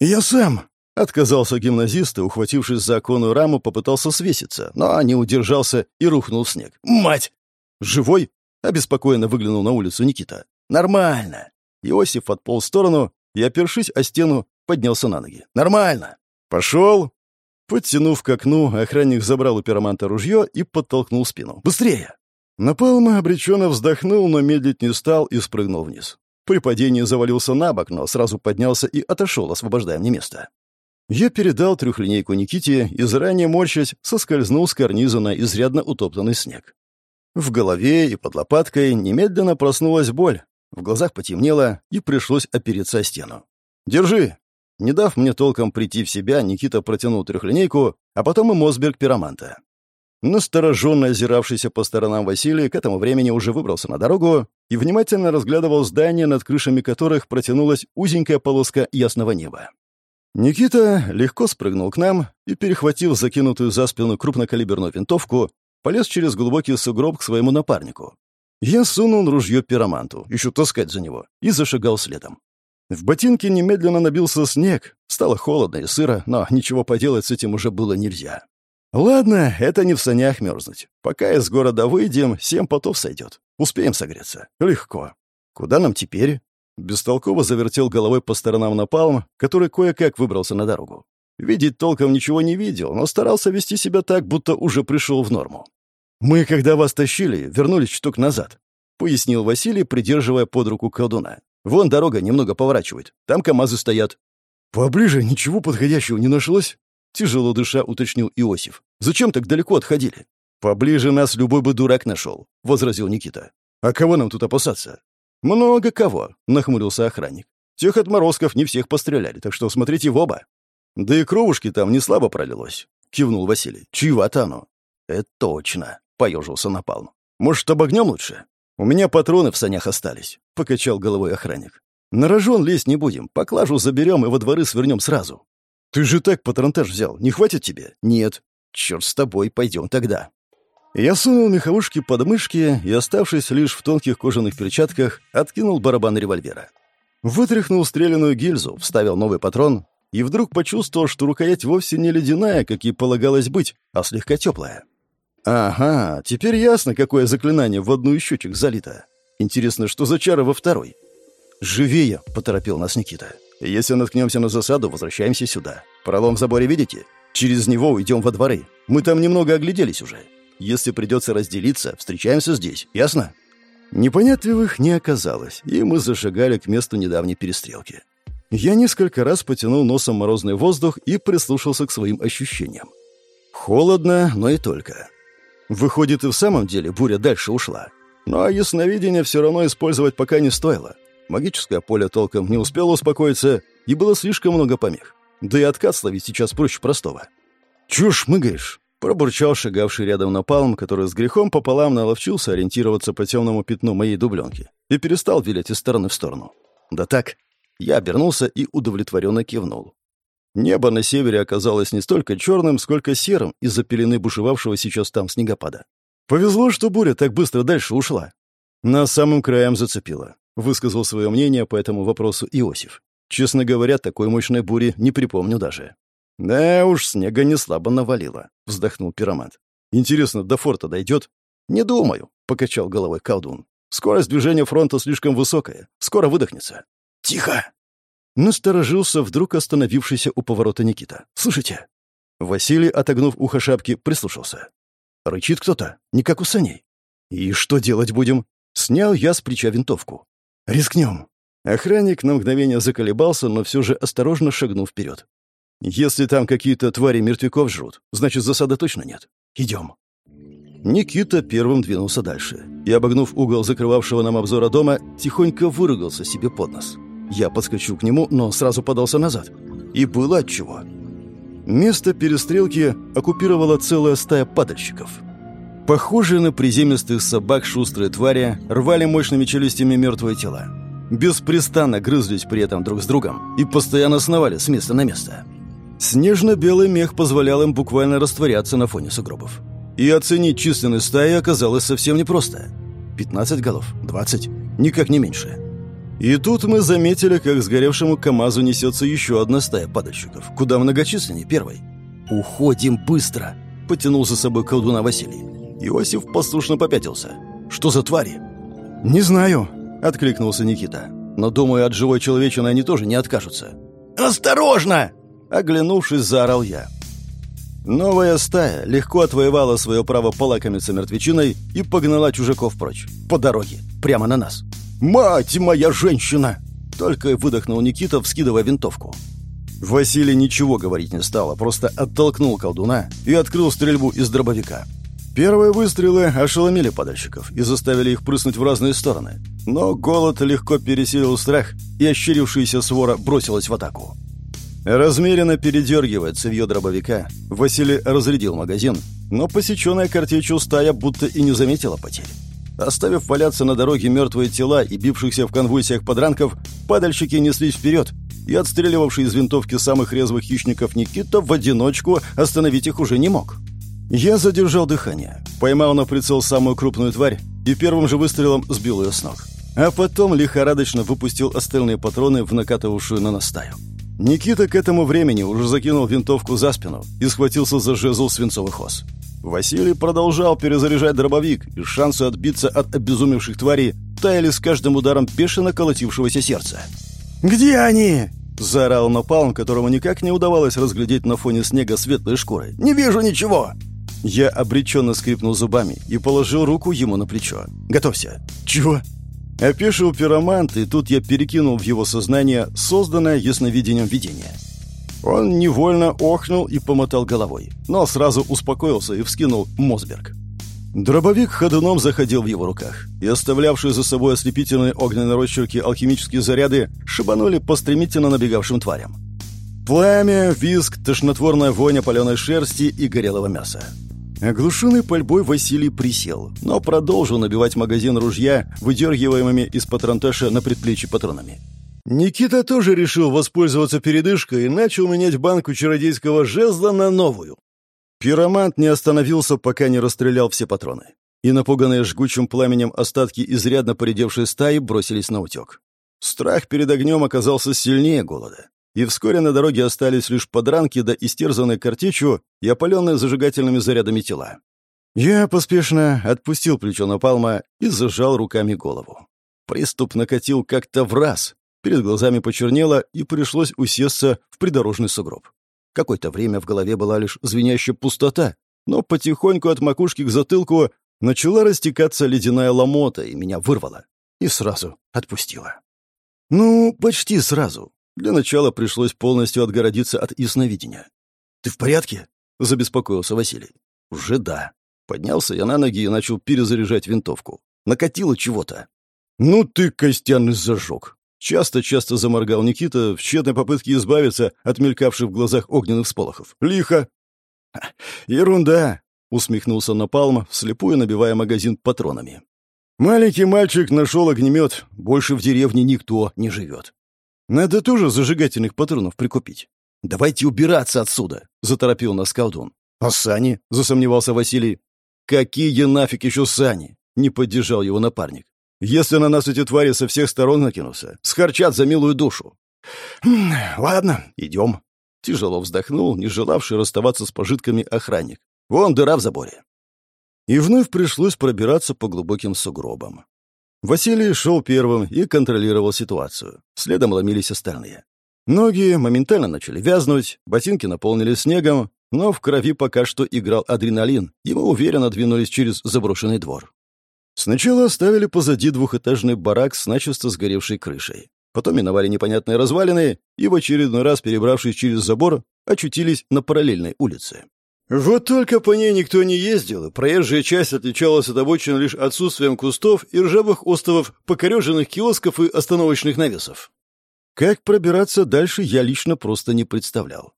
«Я сам!» — отказался гимназист и, ухватившись за оконную раму, попытался свеситься, но не удержался и рухнул снег. «Мать!» «Живой?» — обеспокоенно выглянул на улицу Никита. «Нормально!» Иосиф отполз в сторону и, опершись о стену, поднялся на ноги. «Нормально!» «Пошел!» Подтянув к окну, охранник забрал у пироманта ружье и подтолкнул спину. «Быстрее!» Напалма обреченно вздохнул, но медлить не стал и спрыгнул вниз. При падении завалился на бок, но сразу поднялся и отошел, освобождая мне место. Я передал трехлинейку Никите и, заранее морщась, соскользнул с карниза на изрядно утоптанный снег. В голове и под лопаткой немедленно проснулась боль. В глазах потемнело, и пришлось опереться о стену. «Держи!» Не дав мне толком прийти в себя, Никита протянул трехлинейку, а потом и Мосберг пироманта. Настороженно озиравшийся по сторонам Василий к этому времени уже выбрался на дорогу и внимательно разглядывал здания, над крышами которых протянулась узенькая полоска ясного неба. Никита легко спрыгнул к нам и, перехватив закинутую за спину крупнокалиберную винтовку, полез через глубокий сугроб к своему напарнику. Я сунул ружье пироманту, еще таскать за него, и зашагал следом. В ботинке немедленно набился снег, стало холодно и сыро, но ничего поделать с этим уже было нельзя. «Ладно, это не в санях мерзнуть. Пока из города выйдем, семь потов сойдет. Успеем согреться. Легко. Куда нам теперь?» Бестолково завертел головой по сторонам напалм, который кое-как выбрался на дорогу. Видеть толком ничего не видел, но старался вести себя так, будто уже пришел в норму. «Мы, когда вас тащили, вернулись чуток назад», — пояснил Василий, придерживая под руку колдуна. «Вон дорога немного поворачивает. Там КамАЗы стоят». «Поближе ничего подходящего не нашлось?» Тяжело дыша уточнил Иосиф. «Зачем так далеко отходили?» «Поближе нас любой бы дурак нашел», — возразил Никита. «А кого нам тут опасаться?» «Много кого», — нахмурился охранник. «Тех отморозков не всех постреляли, так что смотрите в оба». «Да и кровушки там не слабо пролилось», — кивнул Василий. «Чьего-то оно». «Это точно», — поежился Напалм. «Может, обогнем лучше?» «У меня патроны в санях остались», — покачал головой охранник. «На рожон лезть не будем, поклажу заберем и во дворы свернем сразу». «Ты же так патронтаж взял, не хватит тебе?» «Нет». «Черт с тобой, пойдем тогда». Я сунул меховушки под мышки и, оставшись лишь в тонких кожаных перчатках, откинул барабан револьвера. Вытряхнул стреляную гильзу, вставил новый патрон и вдруг почувствовал, что рукоять вовсе не ледяная, как и полагалось быть, а слегка теплая. Ага, теперь ясно, какое заклинание в одну из щучек залито. Интересно, что за чара во второй? «Живее!» — поторопил нас Никита. «Если наткнемся на засаду, возвращаемся сюда. Пролом в заборе видите? Через него уйдем во дворы. Мы там немного огляделись уже. Если придется разделиться, встречаемся здесь, ясно?» Непонятливых не оказалось, и мы зашагали к месту недавней перестрелки. Я несколько раз потянул носом морозный воздух и прислушался к своим ощущениям. Холодно, но и только. Выходит, и в самом деле буря дальше ушла. А ясновидение все равно использовать пока не стоило. Магическое поле толком не успело успокоиться, и было слишком много помех. Да и откат словить сейчас проще простого. «Чё шмыгаешь?» Пробурчал шагавший рядом напалм, который с грехом пополам наловчился ориентироваться по темному пятну моей дубленки и перестал вилять из стороны в сторону. Да так. Я обернулся и удовлетворенно кивнул. Небо на севере оказалось не столько черным, сколько серым из-за пелены бушевавшего сейчас там снегопада. Повезло, что буря так быстро дальше ушла. На самым краем зацепила. Высказал свое мнение по этому вопросу Иосиф. Честно говоря, такой мощной бури не припомню даже. «Да уж, снега не слабо навалило», — вздохнул пиромат. «Интересно, до форта дойдет?» «Не думаю», — покачал головой колдун. «Скорость движения фронта слишком высокая. Скоро выдохнется». «Тихо!» Насторожился вдруг остановившийся у поворота Никита. «Слушайте!» Василий, отогнув ухо шапки, прислушался. «Рычит кто-то, не как у саней». «И что делать будем?» Снял я с плеча винтовку. «Рискнем». Охранник на мгновение заколебался, но все же осторожно шагнул вперед. Если там какие-то твари мертвяков жрут, значит, засады точно нет. Идем. Никита первым двинулся дальше и, обогнув угол закрывавшего нам обзора дома, тихонько выругался себе под нос. Я подскочил к нему, но сразу подался назад. И было отчего. Место перестрелки оккупировала целая стая падальщиков. Похожие на приземистых собак шустрые твари рвали мощными челюстями мертвые тела. Беспрестанно грызлись при этом друг с другом и постоянно сновали с места на место. Снежно-белый мех позволял им буквально растворяться на фоне сугробов. И оценить численность стаи оказалось совсем непросто. 15 голов, 20, никак не меньше. И тут мы заметили, как сгоревшему КамАЗу несется еще одна стая падальщиков, куда многочисленнее первой. «Уходим быстро!» — потянул за собой колдуна Василий. Иосиф послушно попятился. «Что за твари?» «Не знаю», — откликнулся Никита. «Но, думаю, от живой человечины они тоже не откажутся». «Осторожно!» Оглянувшись, заорал я. Новая стая легко отвоевала свое право полакомиться мертвечиной и погнала чужаков прочь. По дороге. Прямо на нас. «Мать моя женщина!» Только выдохнул Никита, вскидывая винтовку. Василий ничего говорить не стал, а просто оттолкнул колдуна и открыл стрельбу из дробовика. Первые выстрелы ошеломили падальщиков и заставили их прыснуть в разные стороны. Но голод легко пересилил страх, и ощерившаяся свора бросилась в атаку. Размеренно передергивая цевье дробовика, Василий разрядил магазин, но посеченная картечью стая будто и не заметила потерь. Оставив валяться на дороге мертвые тела и бившихся в конвульсиях подранков, падальщики неслись вперед, и отстреливавший из винтовки самых резвых хищников Никита в одиночку остановить их уже не мог. Я задержал дыхание, поймал на прицел самую крупную тварь и первым же выстрелом сбил ее с ног. А потом лихорадочно выпустил остальные патроны в накатывавшую на нас стаю. Никита к этому времени уже закинул винтовку за спину и схватился за жезл свинцовых ос. Василий продолжал перезаряжать дробовик, и шансы отбиться от обезумевших тварей таяли с каждым ударом бешено колотившегося сердца. «Где они?» — заорал Напалм, которому никак не удавалось разглядеть на фоне снега светлые шкуры. «Не вижу ничего!» Я обреченно скрипнул зубами и положил руку ему на плечо. «Готовься!» «Чего?» Опешил пиромант, и тут я перекинул в его сознание созданное ясновидением видение. Он невольно охнул и помотал головой, но сразу успокоился и вскинул Мосберг. Дробовик ходуном заходил в его руках, и оставлявшие за собой ослепительные огненные росчерки алхимические заряды шибанули по стремительно набегавшим тварям. Пламя, визг, тошнотворная вонь паленой шерсти и горелого мяса. Оглушенный пальбой Василий присел, но продолжил набивать магазин ружья, выдергиваемыми из патронташа на предплечье патронами. Никита тоже решил воспользоваться передышкой и начал менять банку чародейского жезла на новую. Пиромант не остановился, пока не расстрелял все патроны. И напуганные жгучим пламенем остатки изрядно поредевшей стаи бросились на утек. Страх перед огнем оказался сильнее голода. И вскоре на дороге остались лишь подранки да истерзанные картечью и опаленные зажигательными зарядами тела. Я поспешно отпустил плечо напалма и зажал руками голову. Приступ накатил как-то в раз. Перед глазами почернело, и пришлось усесться в придорожный сугроб. Какое-то время в голове была лишь звенящая пустота, но потихоньку от макушки к затылку начала растекаться ледяная ломота, и меня вырвало. И сразу отпустила. Ну, почти сразу. Для начала пришлось полностью отгородиться от ясновидения. «Ты в порядке?» — забеспокоился Василий. «Уже да». Поднялся я на ноги и начал перезаряжать винтовку. Накатило чего-то. «Ну ты, Костян, зажег!» Часто-часто заморгал Никита в тщетной попытке избавиться от мелькавших в глазах огненных сполохов. «Лихо!» «Ерунда!» — усмехнулся Напалм, вслепую набивая магазин патронами. «Маленький мальчик нашел огнемет. Больше в деревне никто не живет. Надо тоже зажигательных патронов прикупить. Давайте убираться отсюда!» — заторопил нас колдун. «А сани?» — засомневался Василий. «Какие нафиг еще сани?» — не поддержал его напарник. Если на нас эти твари со всех сторон накинутся, схарчат за милую душу. Ладно, идем. Тяжело вздохнул, не желавший расставаться с пожитками охранник. Вон дыра в заборе. И вновь пришлось пробираться по глубоким сугробам. Василий шел первым и контролировал ситуацию. Следом ломились остальные. Ноги моментально начали вязнуть, ботинки наполнились снегом, но в крови пока что играл адреналин, и мы уверенно двинулись через заброшенный двор. Сначала оставили позади двухэтажный барак с начисто сгоревшей крышей. Потом миновали непонятные развалины и в очередной раз, перебравшись через забор, очутились на параллельной улице. Вот только по ней никто не ездил, проезжая часть отличалась от обочины лишь отсутствием кустов и ржавых остовов, покореженных киосков и остановочных навесов. Как пробираться дальше, я лично просто не представлял.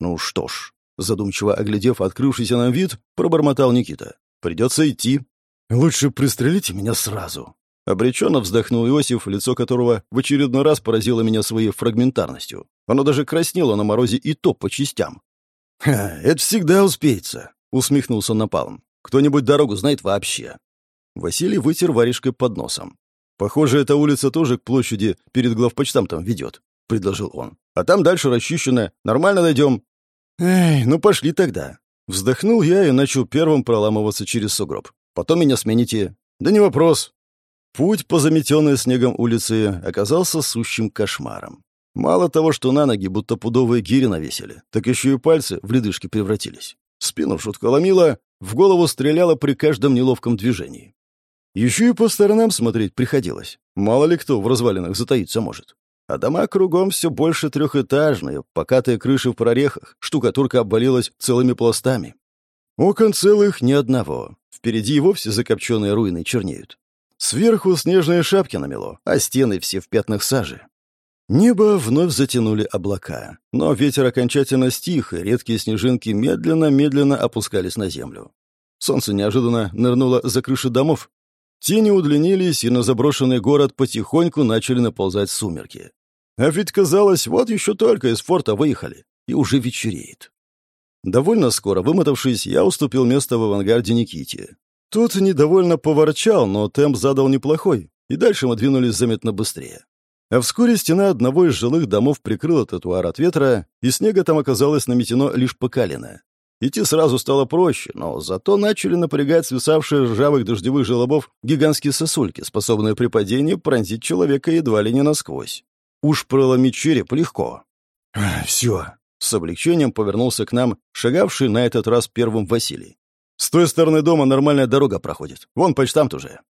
Ну что ж, задумчиво оглядев открывшийся нам вид, пробормотал Никита. Придется идти. «Лучше пристрелите меня сразу». Обреченно вздохнул Иосиф, лицо которого в очередной раз поразило меня своей фрагментарностью. Оно даже краснело на морозе и то по частям. «Ха, это всегда успеется», — усмехнулся Напалм. «Кто-нибудь дорогу знает вообще?» Василий вытер варежкой под носом. «Похоже, эта улица тоже к площади перед главпочтамтом ведет», — предложил он. «А там дальше расчищено. Нормально дойдем». «Эй, ну пошли тогда». Вздохнул я и начал первым проламываться через сугроб. Потом меня смените. Да не вопрос. Путь по заметенной снегом улице оказался сущим кошмаром. Мало того, что на ноги будто пудовые гири навесили, так еще и пальцы в ледышки превратились. Спину шутка ломила, в голову стреляла при каждом неловком движении. Еще и по сторонам смотреть приходилось. Мало ли кто в развалинах затаиться может. А дома кругом все больше трехэтажные, покатые крыши в прорехах, штукатурка обвалилась целыми пластами. Окон целых ни одного. Впереди и вовсе закопченные руины чернеют. Сверху снежные шапки намело, а стены все в пятнах сажи. Небо вновь затянули облака, но ветер окончательно стих, и редкие снежинки медленно-медленно опускались на землю. Солнце неожиданно нырнуло за крыши домов. Тени удлинились, и на заброшенный город потихоньку начали наползать сумерки. А ведь казалось, вот еще только из форта выехали, и уже вечереет. Довольно скоро, вымотавшись, я уступил место в авангарде Никите. Тот недовольно поворчал, но темп задал неплохой, и дальше мы двинулись заметно быстрее. А вскоре стена одного из жилых домов прикрыла тротуар от ветра, и снега там оказалось наметено лишь по колено. Идти сразу стало проще, но зато начали напрягать свисавшие ржавых дождевых желобов гигантские сосульки, способные при падении пронзить человека едва ли не насквозь. Уж проломить череп легко. «Все, с облегчением повернулся к нам, шагавший на этот раз первым Василий. «С той стороны дома нормальная дорога проходит. Вон почтамт уже».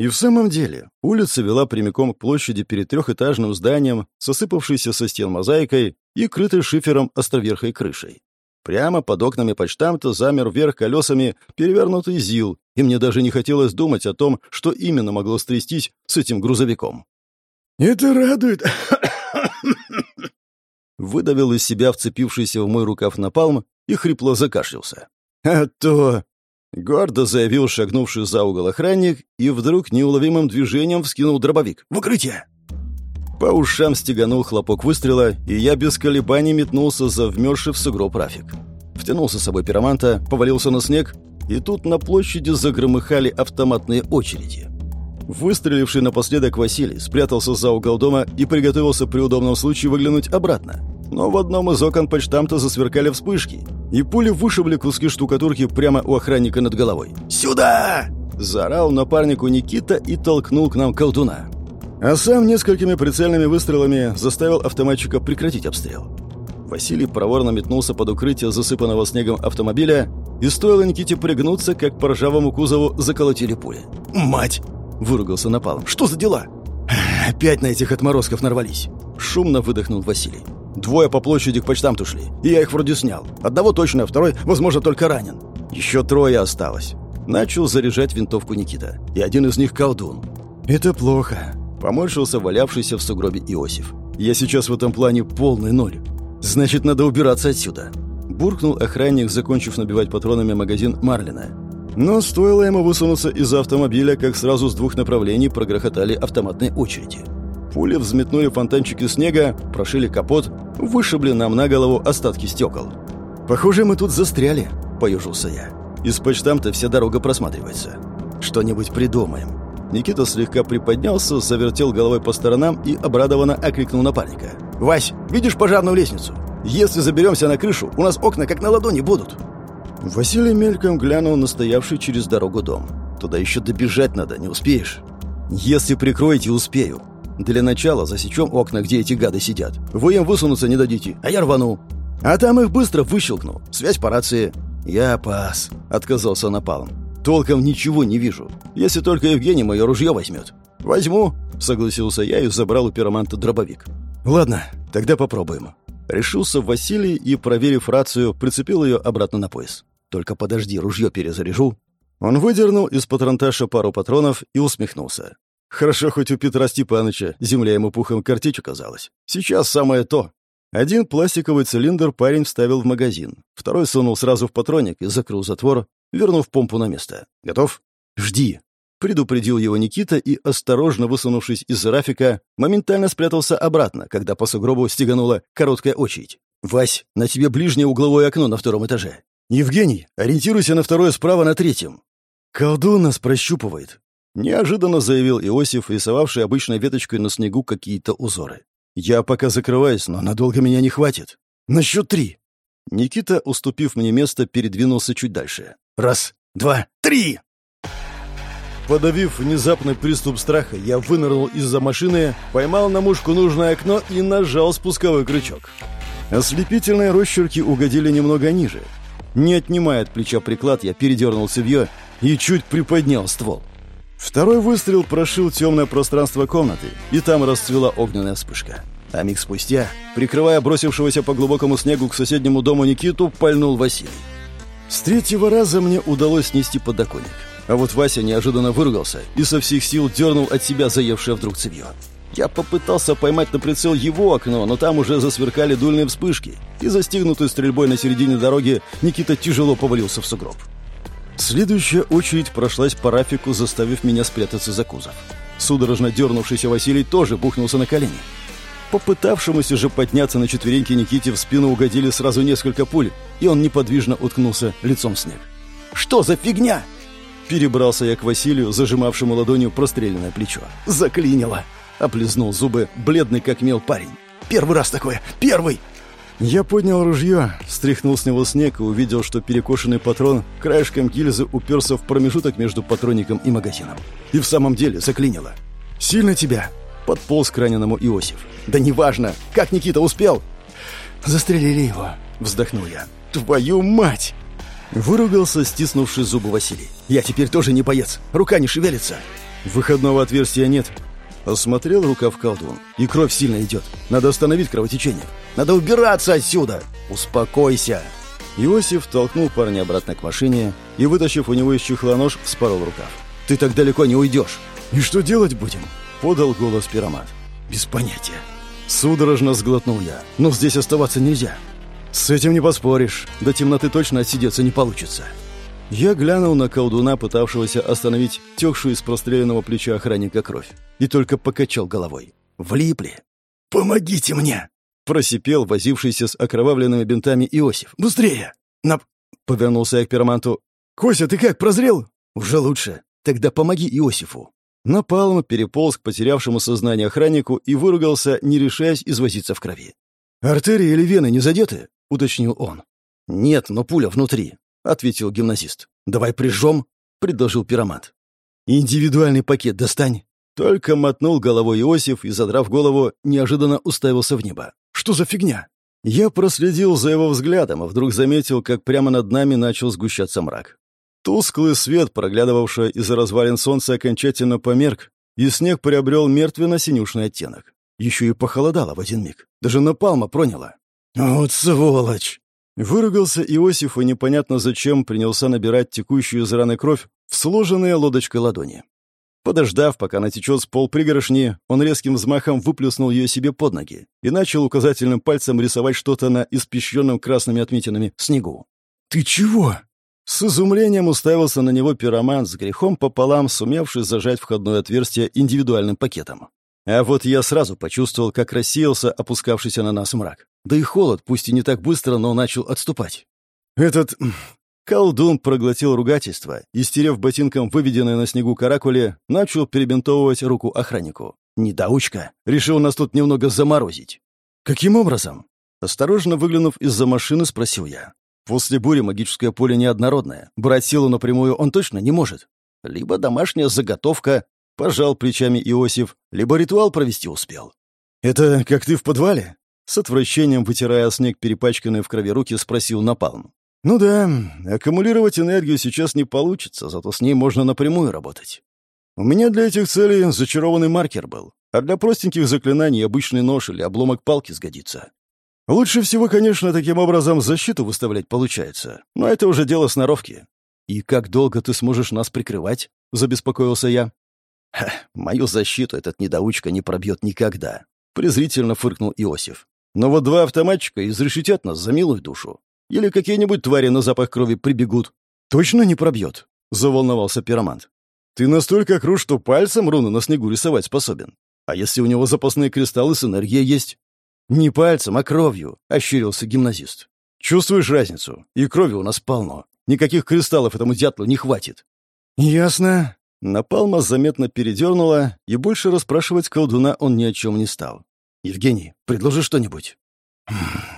И в самом деле, улица вела прямиком к площади перед трехэтажным зданием, сосыпавшейся со стен мозаикой и крытой шифером островерхой крышей. Прямо под окнами почтамта замер вверх колесами перевернутый ЗИЛ, и мне даже не хотелось думать о том, что именно могло стрястись с этим грузовиком. «Это радует!» Выдавил из себя вцепившийся в мой рукав напалм и хрипло закашлялся. «А то...» — гордо заявил шагнувший за угол охранник и вдруг неуловимым движением вскинул дробовик. «В укрытие!» По ушам стеганул хлопок выстрела, и я без колебаний метнулся за вмерзший в сугроб Рафик. Втянул с собой пироманта, повалился на снег, и тут на площади загромыхали автоматные очереди. Выстреливший напоследок Василий спрятался за угол дома и приготовился при удобном случае выглянуть обратно. Но в одном из окон почтамта засверкали вспышки, и пули вышибли куски штукатурки прямо у охранника над головой. «Сюда!» – заорал напарнику Никита и толкнул к нам колдуна. А сам несколькими прицельными выстрелами заставил автоматчика прекратить обстрел. Василий проворно метнулся под укрытие засыпанного снегом автомобиля, и стоило Никите пригнуться, как по ржавому кузову заколотили пули. «Мать!» — выругался напалом. «Что за дела?» «Опять на этих отморозков нарвались!» Шумно выдохнул Василий. «Двое по площади к почтамту шли, и я их вроде снял. Одного точно, второй, возможно, только ранен. Еще трое осталось». Начал заряжать винтовку Никита. И один из них колдун. «Это плохо», Поморщился валявшийся в сугробе Иосиф. «Я сейчас в этом плане полный ноль. Значит, надо убираться отсюда!» Буркнул охранник, закончив набивать патронами магазин Марлина. Но стоило ему высунуться из автомобиля, как сразу с двух направлений прогрохотали автоматные очереди. Пули взметнули фонтанчики снега, прошили капот, вышибли нам на голову остатки стекол. «Похоже, мы тут застряли», — поюжился я. «Из почтамта вся дорога просматривается. Что-нибудь придумаем». Никита слегка приподнялся, завертел головой по сторонам и обрадованно окликнул напарника. «Вась, видишь пожарную лестницу? Если заберемся на крышу, у нас окна как на ладони будут». Василий мельком глянул на стоявший через дорогу дом. «Туда еще добежать надо, не успеешь». «Если прикроете, успею. Для начала засечем окна, где эти гады сидят. Вы им высунуться не дадите, а я рвану. А там их быстро выщелкну. Связь по рации». «Я пас», — отказался напалом. Толком ничего не вижу. Если только Евгений мое ружье возьмет. Возьму, согласился я и забрал у пироманта дробовик. Ладно, тогда попробуем. Решился Василий и, проверив рацию, прицепил ее обратно на пояс. Только подожди, ружье перезаряжу. Он выдернул из патронташа пару патронов и усмехнулся. Хорошо, хоть у Петра Степаныча земля ему пухом картечь казалась. Сейчас самое то. Один пластиковый цилиндр парень вставил в магазин, второй сунул сразу в патроник и закрыл затвор, вернув помпу на место. «Готов?» «Жди!» Предупредил его Никита и, осторожно высунувшись из рафика, моментально спрятался обратно, когда по сугробу стеганула короткая очередь. «Вась, на тебе ближнее угловое окно на втором этаже. Евгений, ориентируйся на второе справа на третьем». «Колдун нас прощупывает», — неожиданно заявил Иосиф, рисовавший обычной веточкой на снегу какие-то узоры. «Я пока закрываюсь, но надолго меня не хватит. На счет три». Никита, уступив мне место, передвинулся чуть дальше. Раз, два, три!» Подавив внезапный приступ страха, я вынырнул из-за машины, поймал на мушку нужное окно и нажал спусковой крючок. Ослепительные росчерки угодили немного ниже. Не отнимая от плеча приклад, я передернул цевьё и чуть приподнял ствол. Второй выстрел прошил темное пространство комнаты, и там расцвела огненная вспышка. А миг спустя, прикрывая бросившегося по глубокому снегу к соседнему дому Никиту, пальнул Василий. С третьего раза мне удалось снести подоконник. А вот Вася неожиданно выругался и со всех сил дернул от себя заевшее вдруг цевье. Я попытался поймать на прицел его окно, но там уже засверкали дульные вспышки, и застигнутый стрельбой на середине дороги Никита тяжело повалился в сугроб. Следующая очередь прошлась по Рафику, заставив меня спрятаться за кузов. Судорожно дернувшийся Василий тоже бухнулся на колени. Попытавшемуся же подняться на четвереньки Никите в спину угодили сразу несколько пуль, и он неподвижно уткнулся лицом в снег. «Что за фигня?» Перебрался я к Василию, зажимавшему ладонью простреленное плечо. «Заклинило!» — оплезнул зубы, бледный как мел парень. «Первый раз такое! Первый!» Я поднял ружье, стряхнул с него снег и увидел, что перекошенный патрон краешком гильзы уперся в промежуток между патронником и магазином. И в самом деле заклинило. «Сильно тебя?» — подполз к раненому Иосиф. «Да неважно! Как Никита успел?» «Застрелили его», — вздохнул я. «Твою мать!» Выругался, стиснувший зубы Василий. «Я теперь тоже не боец. Рука не шевелится». «Выходного отверстия нет». Осмотрел рукав колдун. «И кровь сильно идет. Надо остановить кровотечение. Надо убираться отсюда!» «Успокойся!» Иосиф толкнул парня обратно к машине и, вытащив у него из чехла нож, вспорол рукав. «Ты так далеко не уйдешь!» «И что делать будем?» — подал голос пиромат. «Без понятия». Судорожно сглотнул я. «Но здесь оставаться нельзя». «С этим не поспоришь. До темноты точно отсидеться не получится». Я глянул на колдуна, пытавшегося остановить текшую из простреленного плеча охранника кровь, и только покачал головой. «Влипли». «Помогите мне!» — просипел возившийся с окровавленными бинтами Иосиф. «Быстрее!» «Нап...» — повернулся я к пироманту. «Кося, ты как, прозрел?» «Уже лучше. Тогда помоги Иосифу». Напалм переполз к потерявшему сознание охраннику и выругался, не решаясь извозиться в крови. «Артерии или вены не задеты?» — уточнил он. «Нет, но пуля внутри», — ответил гимназист. «Давай прижжем», — предложил пиромат. «Индивидуальный пакет достань». Только мотнул головой Иосиф и, задрав голову, неожиданно уставился в небо. «Что за фигня?» Я проследил за его взглядом, а вдруг заметил, как прямо над нами начал сгущаться мрак. Тусклый свет, проглядывавший из-за развалин солнца, окончательно померк, и снег приобрел мертвенно-синюшный оттенок. Еще и похолодало в один миг. Даже напалма проняло. «Вот сволочь!» Выругался Иосиф и непонятно зачем принялся набирать текущую из раны кровь в сложенные лодочкой ладони. Подождав, пока натечет с пол пригоршни, он резким взмахом выплюснул ее себе под ноги и начал указательным пальцем рисовать что-то на испещренном красными отметинами снегу. «Ты чего?» С изумлением уставился на него пироман с грехом пополам, сумевший зажать входное отверстие индивидуальным пакетом. А вот я сразу почувствовал, как рассеялся опускавшийся на нас мрак. Да и холод, пусть и не так быстро, но начал отступать. Этот колдун проглотил ругательство и, стерев ботинком выведенное на снегу каракули, начал перебинтовывать руку охраннику. Недоучка. Решил нас тут немного заморозить. Каким образом? Осторожно выглянув из-за машины, спросил я. После бури магическое поле неоднородное. Брать силу напрямую он точно не может. Либо домашняя заготовка, пожал плечами Иосиф, либо ритуал провести успел. «Это как ты в подвале?» С отвращением, вытирая снег, перепачканные в крови руки, спросил Напалм. «Ну да, аккумулировать энергию сейчас не получится, зато с ней можно напрямую работать. У меня для этих целей зачарованный маркер был, а для простеньких заклинаний обычный нож или обломок палки сгодится. Лучше всего, конечно, таким образом защиту выставлять получается, но это уже дело сноровки. «И как долго ты сможешь нас прикрывать?» — забеспокоился я. «Ха, мою защиту этот недоучка не пробьет никогда», — презрительно фыркнул Иосиф. «Но вот два автоматчика изрешетят нас за милую душу. Или какие-нибудь твари на запах крови прибегут. Точно не пробьет?» — заволновался пиромант. «Ты настолько крут, что пальцем руны на снегу рисовать способен. А если у него запасные кристаллы с энергией есть?» «Не пальцем, а кровью», — ощерился гимназист. «Чувствуешь разницу? И крови у нас полно. Никаких кристаллов этому дятлу не хватит». «Ясно». Напалма заметно передернула, и больше расспрашивать колдуна он ни о чем не стал. «Евгений, предложи что-нибудь». «Хм,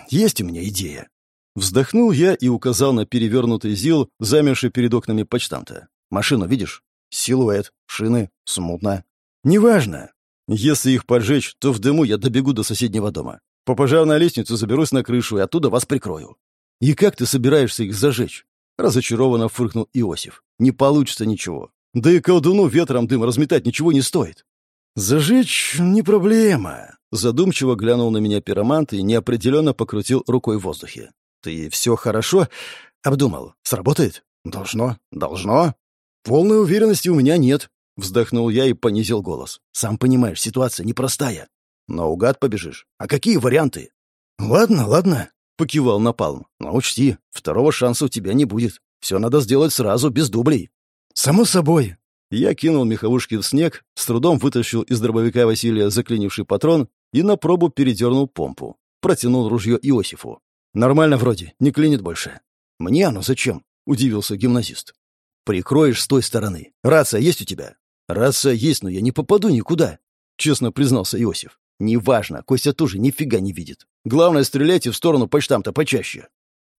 «Есть у меня идея». Вздохнул я и указал на перевернутый ЗИЛ, замерший перед окнами почтамта. «Машину видишь? Силуэт, шины, смутно. Неважно. Если их поджечь, то в дыму я добегу до соседнего дома. По пожарной лестнице заберусь на крышу и оттуда вас прикрою. И как ты собираешься их зажечь? Разочарованно фыркнул Иосиф. Не получится ничего. Да и колдуну ветром дым разметать ничего не стоит. «Зажечь не проблема», — задумчиво глянул на меня пиромант и неопределенно покрутил рукой в воздухе. «Ты все хорошо обдумал? Сработает?» «Должно. Должно. Полной уверенности у меня нет. Вздохнул я и понизил голос. «Сам понимаешь, ситуация непростая. Наугад побежишь. А какие варианты?» «Ладно, ладно», — покивал Напалм. «Но учти, второго шанса у тебя не будет. Все надо сделать сразу, без дублей». «Само собой». Я кинул меховушки в снег, с трудом вытащил из дробовика Василия заклинивший патрон и на пробу передернул помпу. Протянул ружье Иосифу. «Нормально вроде, не клинит больше». «Мне оно зачем?» — удивился гимназист. «Прикроешь с той стороны. Рация есть у тебя?» «Раса есть, но я не попаду никуда», — честно признался Иосиф. «Неважно, Костя тоже нифига не видит. Главное, стреляйте в сторону почтамта почаще».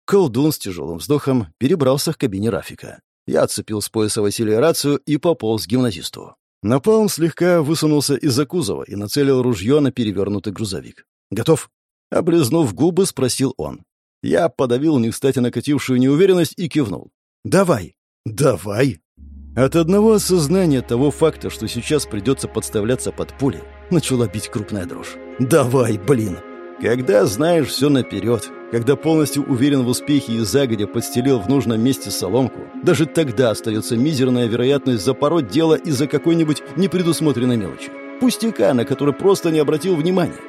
Колдун с тяжелым вздохом перебрался к кабине Рафика. Я отцепил с пояса Василия рацию и пополз к гимназисту. Напалм слегка высунулся из-за кузова и нацелил ружье на перевернутый грузовик. «Готов?» Облизнув губы, спросил он. Я подавил не кстати накатившую неуверенность и кивнул. «Давай». «Давай?» От одного осознания того факта, что сейчас придется подставляться под пули, начала бить крупная дрожь. «Давай, блин!» Когда знаешь все наперед, когда полностью уверен в успехе и загодя подстелил в нужном месте соломку, даже тогда остается мизерная вероятность запороть дело из-за какой-нибудь непредусмотренной мелочи. Пустяка, на который просто не обратил внимания.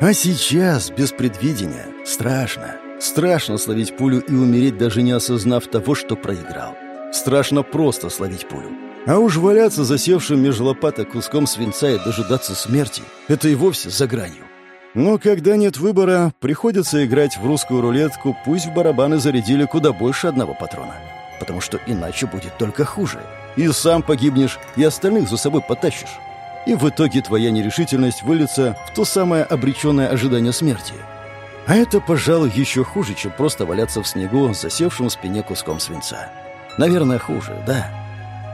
А сейчас, без предвидения, страшно. Страшно словить пулю и умереть, даже не осознав того, что проиграл. Страшно просто словить пулю. А уж валяться засевшим меж лопаток куском свинца и дожидаться смерти — это и вовсе за гранью. Но когда нет выбора, приходится играть в русскую рулетку, пусть в барабаны зарядили куда больше одного патрона. Потому что иначе будет только хуже. И сам погибнешь, и остальных за собой потащишь. И в итоге твоя нерешительность выльется в то самое обреченное ожидание смерти. А это, пожалуй, еще хуже, чем просто валяться в снегу, засевшим в спине куском свинца. Наверное, хуже, да.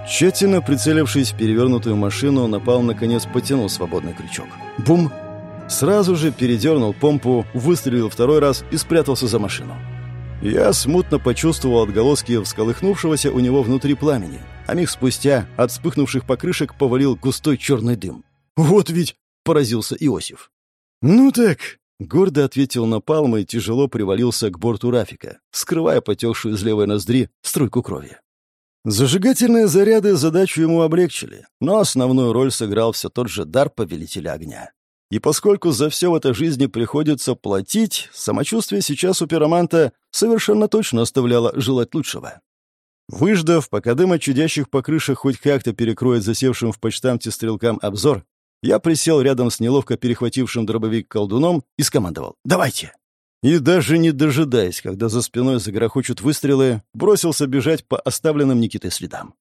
Тщательно прицелившись в перевернутую машину, напал, наконец, потянул свободный крючок. Бум! Сразу же передернул помпу, выстрелил второй раз и спрятался за машину. Я смутно почувствовал отголоски всколыхнувшегося у него внутри пламени, а миг спустя от вспыхнувших покрышек повалил густой черный дым. «Вот ведь!» — поразился Иосиф. «Ну так!» — гордо ответил Напалм и тяжело привалился к борту Рафика, скрывая потекшую из левой ноздри струйку крови. Зажигательные заряды задачу ему облегчили, но основную роль сыграл все тот же дар повелителя огня. И поскольку за все в этой жизни приходится платить, самочувствие сейчас у пироманта совершенно точно оставляло желать лучшего. Выждав, пока дым от чудящих по крыше хоть как-то перекроет засевшим в почтамте стрелкам обзор, я присел рядом с неловко перехватившим дробовик колдуном и скомандовал «Давайте!». И даже не дожидаясь, когда за спиной загрохочут выстрелы, бросился бежать по оставленным Никитой следам.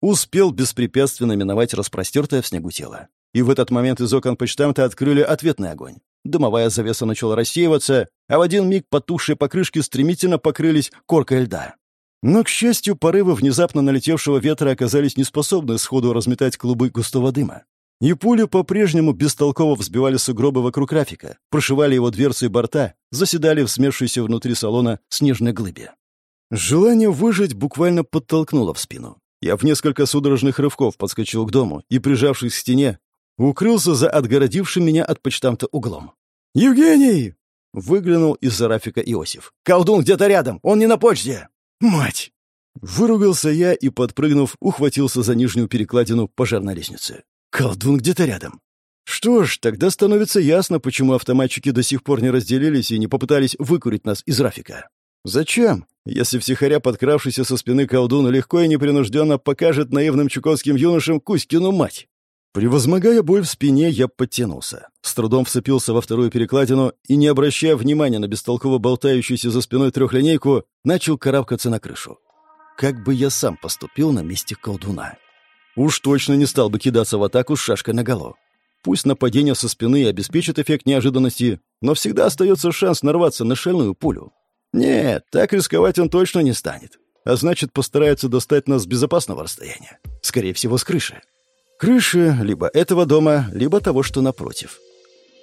Успел беспрепятственно миновать распростертое в снегу тело. И в этот момент из окон почтамта открыли ответный огонь. Дымовая завеса начала рассеиваться, а в один миг потухшие покрышки стремительно покрылись коркой льда. Но, к счастью, порывы внезапно налетевшего ветра оказались неспособны сходу разметать клубы густого дыма. И пули по-прежнему бестолково взбивали сугробы вокруг Рафика, прошивали его дверцы и борта, заседали в смершейся внутри салона снежной глыбе. Желание выжить буквально подтолкнуло в спину. Я в несколько судорожных рывков подскочил к дому и, прижавшись к стене, укрылся за отгородившим меня от почтамта углом. «Евгений!» — выглянул из-за Рафика Иосиф. «Колдун где-то рядом! Он не на почте!» «Мать!» Выругался я и, подпрыгнув, ухватился за нижнюю перекладину пожарной лестницы. «Колдун где-то рядом!» Что ж, тогда становится ясно, почему автоматчики до сих пор не разделились и не попытались выкурить нас из Рафика. Зачем? Если всехаря подкравшийся со спины колдун легко и непринужденно покажет наивным чуковским юношам Кузькину мать. Превозмогая боль в спине, я подтянулся. С трудом вцепился во вторую перекладину и, не обращая внимания на бестолково болтающуюся за спиной трехлинейку, начал карабкаться на крышу. Как бы я сам поступил на месте колдуна? Уж точно не стал бы кидаться в атаку с шашкой наголо. Пусть нападение со спины обеспечит эффект неожиданности, но всегда остается шанс нарваться на шальную пулю. Нет, так рисковать он точно не станет. А значит, постарается достать нас с безопасного расстояния. Скорее всего, с крыши. Крыши либо этого дома, либо того, что напротив.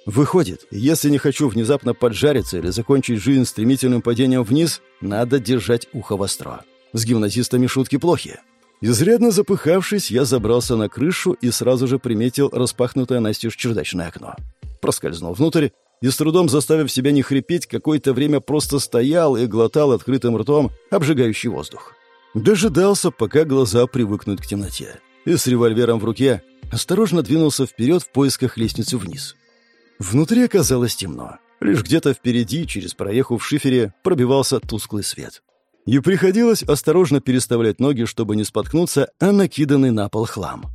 Выходит, если не хочу внезапно поджариться или закончить жизнь стремительным падением вниз, надо держать ухо востро. С гимназистами шутки плохи. Изрядно запыхавшись, я забрался на крышу и сразу же приметил распахнутое настежь чердачное окно. Проскользнул внутрь и, с трудом заставив себя не хрипеть, какое-то время просто стоял и глотал открытым ртом обжигающий воздух. Дожидался, пока глаза привыкнут к темноте и с револьвером в руке осторожно двинулся вперед в поисках лестницы вниз. Внутри оказалось темно. Лишь где-то впереди, через проеху в шифере, пробивался тусклый свет. И приходилось осторожно переставлять ноги, чтобы не споткнуться, а накиданный на пол хлам.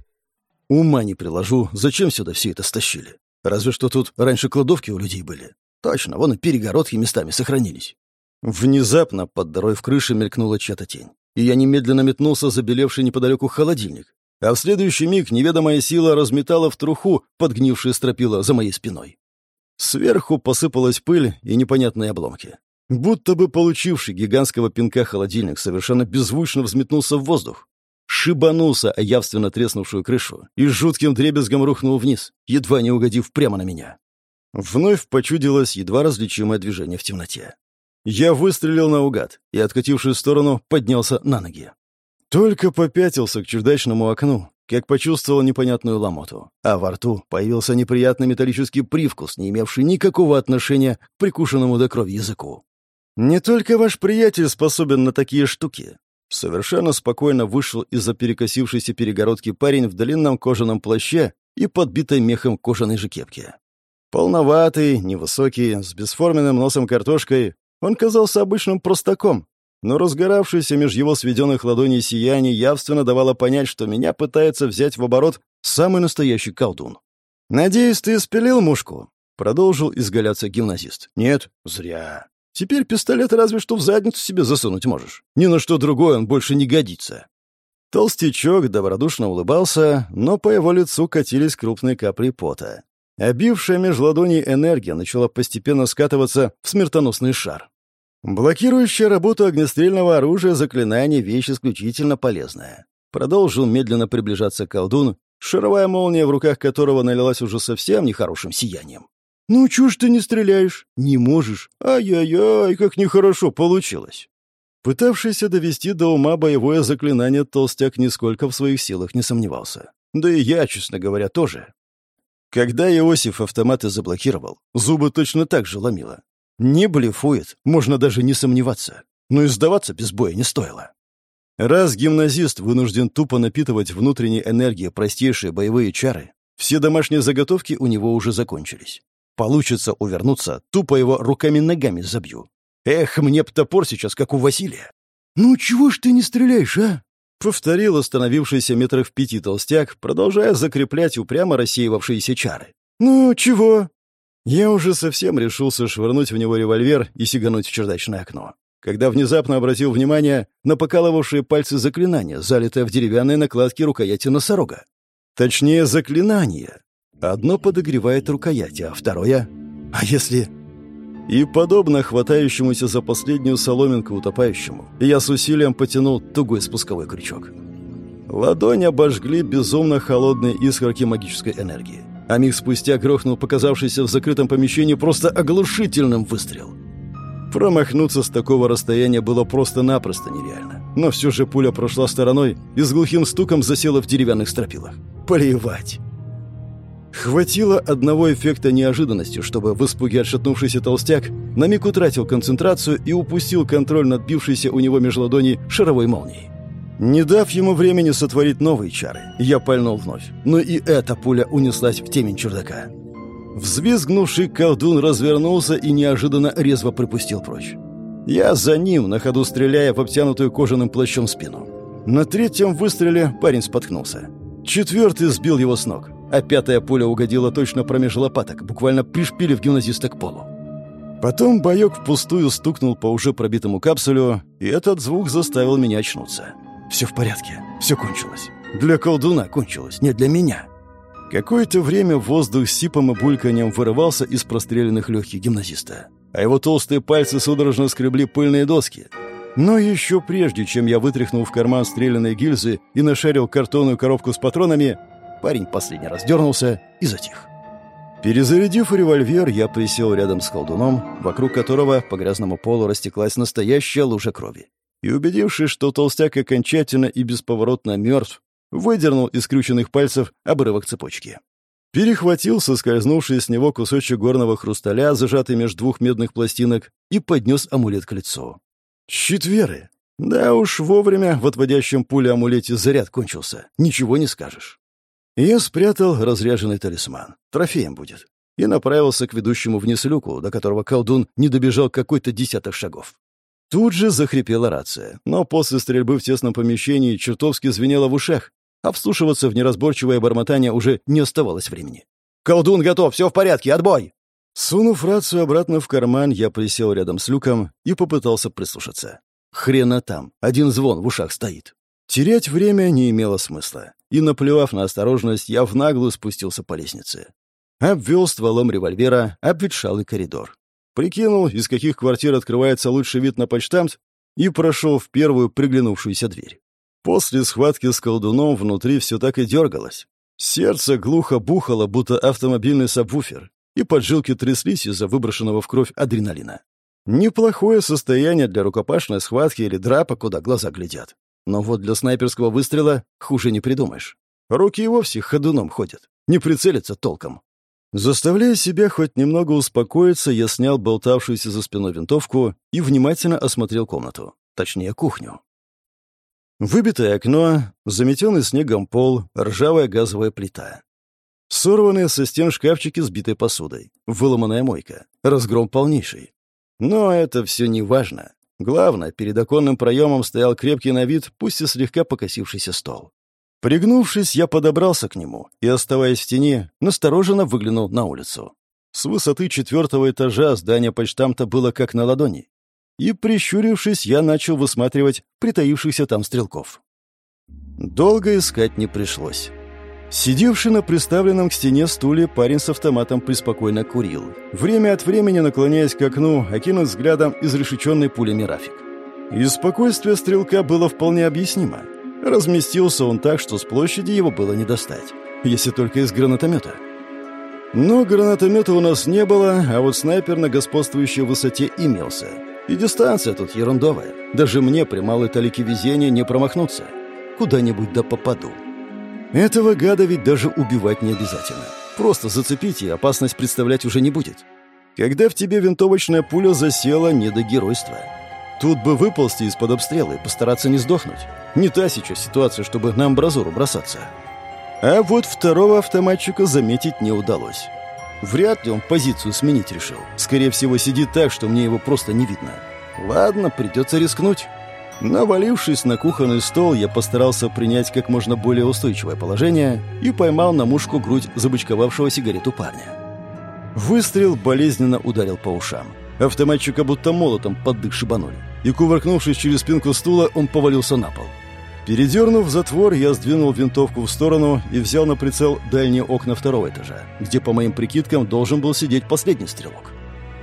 Ума не приложу, зачем сюда все это стащили? Разве что тут раньше кладовки у людей были. Точно, вон и перегородки местами сохранились. Внезапно под дырой в крыше мелькнула чья-то тень, и я немедленно метнулся забелевший неподалеку холодильник, а в следующий миг неведомая сила разметала в труху подгнившие стропила за моей спиной. Сверху посыпалась пыль и непонятные обломки. Будто бы получивший гигантского пинка холодильник совершенно беззвучно взметнулся в воздух. Шибанулся о явственно треснувшую крышу и с жутким дребезгом рухнул вниз, едва не угодив прямо на меня. Вновь почудилось едва различимое движение в темноте. Я выстрелил наугад и, откатившись в сторону, поднялся на ноги. Только попятился к чердачному окну, как почувствовал непонятную ломоту, а во рту появился неприятный металлический привкус, не имевший никакого отношения к прикушенному до крови языку. «Не только ваш приятель способен на такие штуки». Совершенно спокойно вышел из-за перекосившейся перегородки парень в длинном кожаном плаще и подбитой мехом кожаной же кепке. Полноватый, невысокий, с бесформенным носом картошкой, он казался обычным простаком, но разгоравшееся меж его сведенных ладоней сияние явственно давало понять, что меня пытается взять в оборот самый настоящий колдун. «Надеюсь, ты спилил мушку?» — продолжил изгаляться гимназист. «Нет, зря. Теперь пистолет разве что в задницу себе засунуть можешь. Ни на что другое он больше не годится». Толстячок добродушно улыбался, но по его лицу катились крупные капли пота. Обившая меж ладоней энергия начала постепенно скатываться в смертоносный шар. Блокирующая работу огнестрельного оружия заклинание — вещь исключительно полезная. Продолжил медленно приближаться колдун, шаровая молния в руках которого налилась уже совсем нехорошим сиянием. «Ну, чё ж ты не стреляешь? Не можешь? Ай-яй-яй, как нехорошо получилось!» Пытавшийся довести до ума боевое заклинание, толстяк нисколько в своих силах не сомневался. Да и я, честно говоря, тоже. Когда Иосиф автоматы заблокировал, зубы точно так же ломило. Не блефует, можно даже не сомневаться. Но и сдаваться без боя не стоило. Раз гимназист вынужден тупо напитывать внутренней энергией простейшие боевые чары, все домашние заготовки у него уже закончились. Получится увернуться, тупо его руками-ногами забью. Эх, мне б топор сейчас, как у Василия. «Ну чего ж ты не стреляешь, а?» Повторил остановившийся метров в пяти толстяк, продолжая закреплять упрямо рассеивавшиеся чары. «Ну, чего?» Я уже совсем решился швырнуть в него револьвер и сигануть в чердачное окно, когда внезапно обратил внимание на покалывавшие пальцы заклинания, залитое в деревянной накладке рукояти носорога. Точнее, заклинание. Одно подогревает рукоять, а второе... А если... И, подобно хватающемуся за последнюю соломинку утопающему, я с усилием потянул тугой спусковой крючок. Ладонь обожгли безумно холодные искорки магической энергии а миг спустя грохнул показавшийся в закрытом помещении просто оглушительным выстрел. Промахнуться с такого расстояния было просто-напросто нереально. Но все же пуля прошла стороной и с глухим стуком засела в деревянных стропилах. Плевать. Хватило одного эффекта неожиданности, чтобы в испуге отшатнувшийся толстяк на миг утратил концентрацию и упустил контроль над бившейся у него меж ладоней шаровой молнией. Не дав ему времени сотворить новые чары, я пальнул вновь. Но и эта пуля унеслась в темень чердака. Взвизгнувший колдун развернулся и неожиданно резво припустил прочь. Я за ним, на ходу стреляя в обтянутую кожаным плащом спину. На третьем выстреле парень споткнулся. Четвертый сбил его с ног, а пятая пуля угодила точно промеж лопаток, буквально пришпилив гимназиста к полу. Потом боек впустую стукнул по уже пробитому капсулю, и этот звук заставил меня очнуться. Все в порядке. Все кончилось. Для колдуна кончилось, не для меня. Какое-то время воздух с сипом и бульканьем вырывался из простреленных легких гимназиста, а его толстые пальцы судорожно скребли пыльные доски. Но еще прежде, чем я вытряхнул в карман стрелянные гильзы и нашарил картонную коробку с патронами, парень последний раз дернулся и затих. Перезарядив револьвер, я присел рядом с колдуном, вокруг которого по грязному полу растеклась настоящая лужа крови и, убедившись, что толстяк окончательно и бесповоротно мертв, выдернул из скрюченных пальцев обрывок цепочки. Перехватил соскользнувший с него кусочек горного хрусталя, зажатый между двух медных пластинок, и поднес амулет к лицу. Щит веры. Да уж, вовремя в отводящем пуле амулете заряд кончился. Ничего не скажешь. Я спрятал разряженный талисман. Трофеем будет. И направился к ведущему вниз люку, до которого колдун не добежал какой-то десяток шагов. Тут же захрипела рация, но после стрельбы в тесном помещении чертовски звенело в ушах, вслушиваться в неразборчивое бормотание уже не оставалось времени. «Колдун готов, все в порядке, отбой!» Сунув рацию обратно в карман, я присел рядом с люком и попытался прислушаться. Хрена там, один звон в ушах стоит. Терять время не имело смысла, и, наплевав на осторожность, я в наглую спустился по лестнице. Обвел стволом револьвера обветшалый коридор. Прикинул, из каких квартир открывается лучший вид на почтамт, и прошел в первую приглянувшуюся дверь. После схватки с колдуном внутри все так и дергалось. Сердце глухо бухало, будто автомобильный сабвуфер, и поджилки тряслись из-за выброшенного в кровь адреналина. Неплохое состояние для рукопашной схватки или драпа, куда глаза глядят. Но вот для снайперского выстрела хуже не придумаешь. Руки и вовсе ходуном ходят. Не прицелиться толком. Заставляя себя хоть немного успокоиться, я снял болтавшуюся за спиной винтовку и внимательно осмотрел комнату. Точнее, кухню. Выбитое окно, заметенный снегом пол, ржавая газовая плита. Сорванные со стен шкафчики с битой посудой, выломанная мойка, разгром полнейший. Но это все не важно. Главное, перед оконным проемом стоял крепкий на вид, пусть и слегка покосившийся стол. Пригнувшись, я подобрался к нему и, оставаясь в тени, настороженно выглянул на улицу. С высоты четвертого этажа здание почтамта было как на ладони. И, прищурившись, я начал высматривать притаившихся там стрелков. Долго искать не пришлось. Сидевший на приставленном к стене стуле парень с автоматом преспокойно курил, время от времени наклоняясь к окну, окинув взглядом изрешеченный пулями Рафик. И спокойствие стрелка было вполне объяснимо. Разместился он так, что с площади его было не достать, если только из гранатомета. Но гранатомета у нас не было, а вот снайпер на господствующей высоте имелся. И дистанция тут ерундовая. Даже мне при малой талике везения не промахнуться. Куда-нибудь да попаду. Этого гада ведь даже убивать не обязательно. Просто зацепить и опасность представлять уже не будет. Когда в тебе винтовочная пуля засела, не до геройства. Тут бы выползти из-под обстрела и постараться не сдохнуть. Не та сейчас ситуация, чтобы на амбразуру бросаться. А вот второго автоматчика заметить не удалось. Вряд ли он позицию сменить решил. Скорее всего, сидит так, что мне его просто не видно. Ладно, придется рискнуть. Навалившись на кухонный стол, я постарался принять как можно более устойчивое положение и поймал на мушку грудь забычковавшего сигарету парня. Выстрел болезненно ударил по ушам. Автоматчика будто молотом под дых шибанули. И, кувыркнувшись через спинку стула, он повалился на пол. Передернув затвор, я сдвинул винтовку в сторону и взял на прицел дальние окна второго этажа, где, по моим прикидкам, должен был сидеть последний стрелок.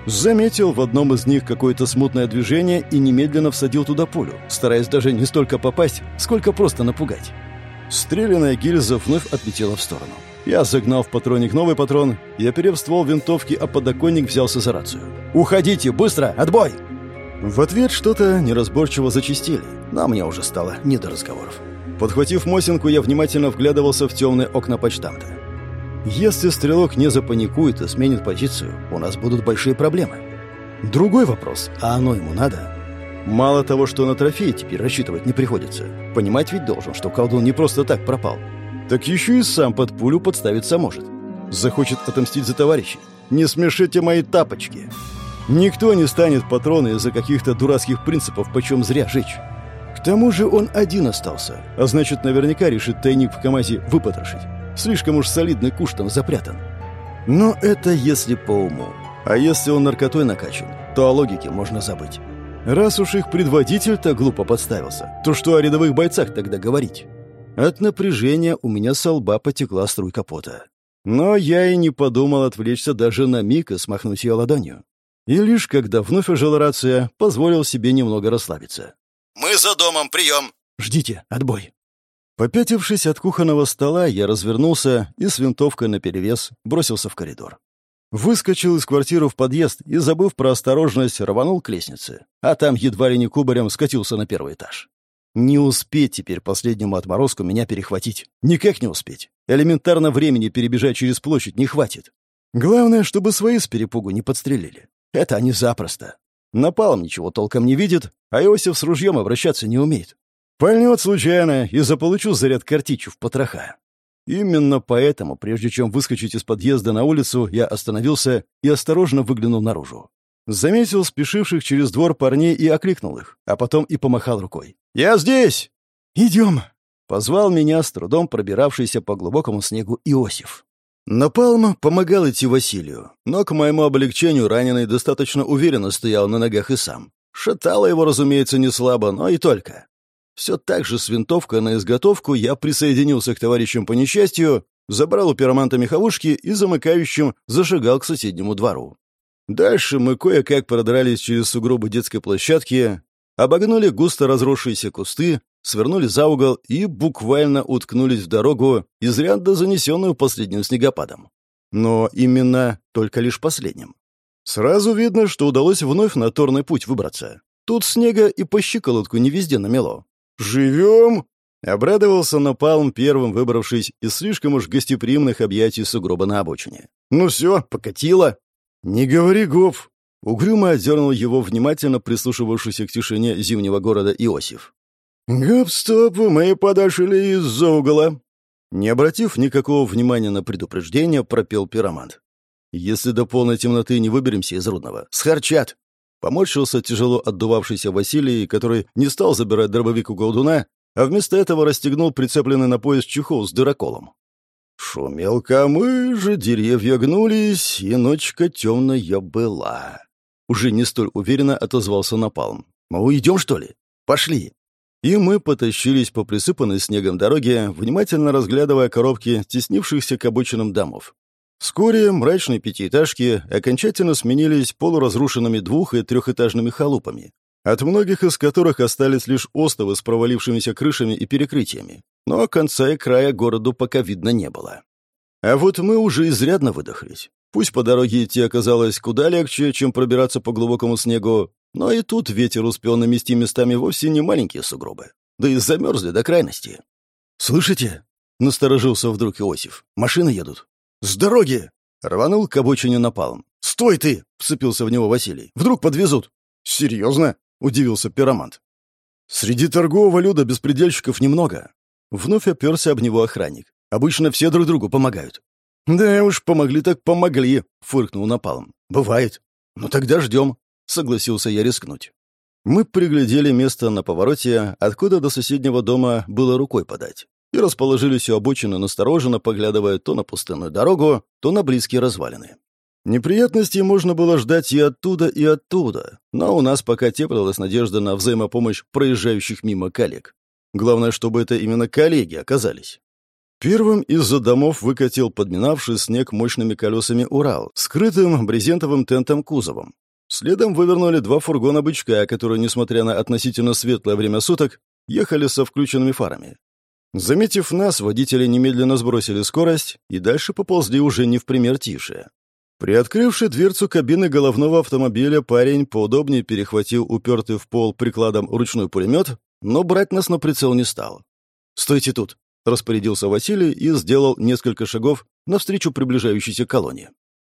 Заметил в одном из них какое-то смутное движение и немедленно всадил туда пулю, стараясь даже не столько попасть, сколько просто напугать. Стрелянная гильза вновь отлетела в сторону. Я загнал в патронник новый патрон и, оперев ствол винтовки, а подоконник взялся за рацию. «Уходите! Быстро! Отбой!» В ответ что-то неразборчиво зачистили, но мне уже стало не до разговоров. Подхватив Мосинку, я внимательно вглядывался в темные окна почтамта. Если стрелок не запаникует и сменит позицию, у нас будут большие проблемы. Другой вопрос, а оно ему надо? Мало того, что на трофей теперь рассчитывать не приходится. Понимать ведь должен, что колдун не просто так пропал. Так еще и сам под пулю подставиться может. Захочет отомстить за товарищей. Не смешите мои тапочки. Никто не станет патроны из-за каких-то дурацких принципов почем зря жечь. К тому же он один остался, а значит, наверняка решит тайник в КамАЗе выпотрошить. Слишком уж солидный куш там запрятан. Но это если по уму. А если он наркотой накачан, то о логике можно забыть. Раз уж их предводитель так глупо подставился, то что о рядовых бойцах тогда говорить? От напряжения у меня со лба потекла струйка пота. Но я и не подумал отвлечься даже на миг и смахнуть ее ладонью. И лишь когда вновь ожила рация, позволил себе немного расслабиться. «Мы за домом, прием!» «Ждите, отбой!» Попятившись от кухонного стола, я развернулся и с винтовкой наперевес бросился в коридор. Выскочил из квартиры в подъезд и, забыв про осторожность, рванул к лестнице, а там едва ли не кубарем скатился на первый этаж. Не успеть теперь последнему отморозку меня перехватить. Никак не успеть. Элементарно времени перебежать через площадь не хватит. Главное, чтобы свои с перепугу не подстрелили. Это они запросто. Напалом ничего толком не видит, а Иосиф с ружьем обращаться не умеет. Пальнет случайно и заполучу заряд картичу в потроха. Именно поэтому, прежде чем выскочить из подъезда на улицу, я остановился и осторожно выглянул наружу. Заметил спешивших через двор парней и окликнул их, а потом и помахал рукой. «Я здесь!» «Идем!» — позвал меня с трудом пробиравшийся по глубокому снегу Иосиф. Напалм помогал идти Василию, но к моему облегчению раненый достаточно уверенно стоял на ногах и сам. Шатало его, разумеется, не слабо, но и только. Все так же с винтовкой на изготовку я присоединился к товарищам по несчастью, забрал у пироманта меховушки и замыкающим зашагал к соседнему двору. Дальше мы кое-как продрались через сугробы детской площадки, обогнули густо разросшиеся кусты, свернули за угол и буквально уткнулись в дорогу, изрядно занесенную последним снегопадом. Но именно только лишь последним. Сразу видно, что удалось вновь на торный путь выбраться. Тут снега и по щиколотку не везде намело. «Живем?» Обрадовался Напалм, первым выбравшись из слишком уж гостеприимных объятий сугроба на обочине. «Ну все, покатило!» «Не говори, Гоф!» Угрюмо отдернул его внимательно прислушивавшийся к тишине зимнего города Иосиф. «Гоп-стоп, мы подошли из-за угла!» Не обратив никакого внимания на предупреждение, пропел пиромант. «Если до полной темноты не выберемся из Рудного, схарчат!» Поморщился тяжело отдувавшийся Василий, который не стал забирать дробовик у колдуна, а вместо этого расстегнул прицепленный на пояс чехол с дыроколом. Шумел камыш, деревья гнулись, и ночка темная была. Уже не столь уверенно отозвался Напалм. «Мы уйдем, что ли? Пошли!» И мы потащились по присыпанной снегом дороге, внимательно разглядывая коробки теснившихся к обочинам домов. Вскоре мрачные пятиэтажки окончательно сменились полуразрушенными двух- и трехэтажными халупами, от многих из которых остались лишь остовы с провалившимися крышами и перекрытиями, но конца и края городу пока видно не было. А вот мы уже изрядно выдохлись. Пусть по дороге идти оказалось куда легче, чем пробираться по глубокому снегу, но и тут ветер успел намести местами вовсе не маленькие сугробы, да и замерзли до крайности. «Слышите?» — насторожился вдруг Иосиф. «Машины едут». «С дороги!» — рванул к обочине напалм. «Стой ты!» — вцепился в него Василий. «Вдруг подвезут?» «Серьезно?» — удивился пиромант. «Среди торгового люда беспредельщиков немного». Вновь оперся об него охранник. «Обычно все друг другу помогают». «Да уж, помогли так помогли», — фыркнул напалм. «Бывает. Ну тогда ждем», — согласился я рискнуть. Мы приглядели место на повороте, откуда до соседнего дома было рукой подать и расположились у обочины, настороженно поглядывая то на пустынную дорогу, то на близкие развалины. Неприятностей можно было ждать и оттуда, и оттуда, но у нас пока теплилась надежда на взаимопомощь проезжающих мимо коллег. Главное, чтобы это именно коллеги оказались. Первым из-за домов выкатил подминавший снег мощными колесами Урал, скрытым брезентовым тентом кузовом. Следом вывернули два фургона «Бычка», которые, несмотря на относительно светлое время суток, ехали со включенными фарами. Заметив нас, водители немедленно сбросили скорость и дальше поползли уже не в пример тише. Приоткрывший дверцу кабины головного автомобиля, парень поудобнее перехватил упертый в пол прикладом ручной пулемет, но брать нас на прицел не стал. «Стойте тут», — распорядился Василий и сделал несколько шагов навстречу приближающейся колонне.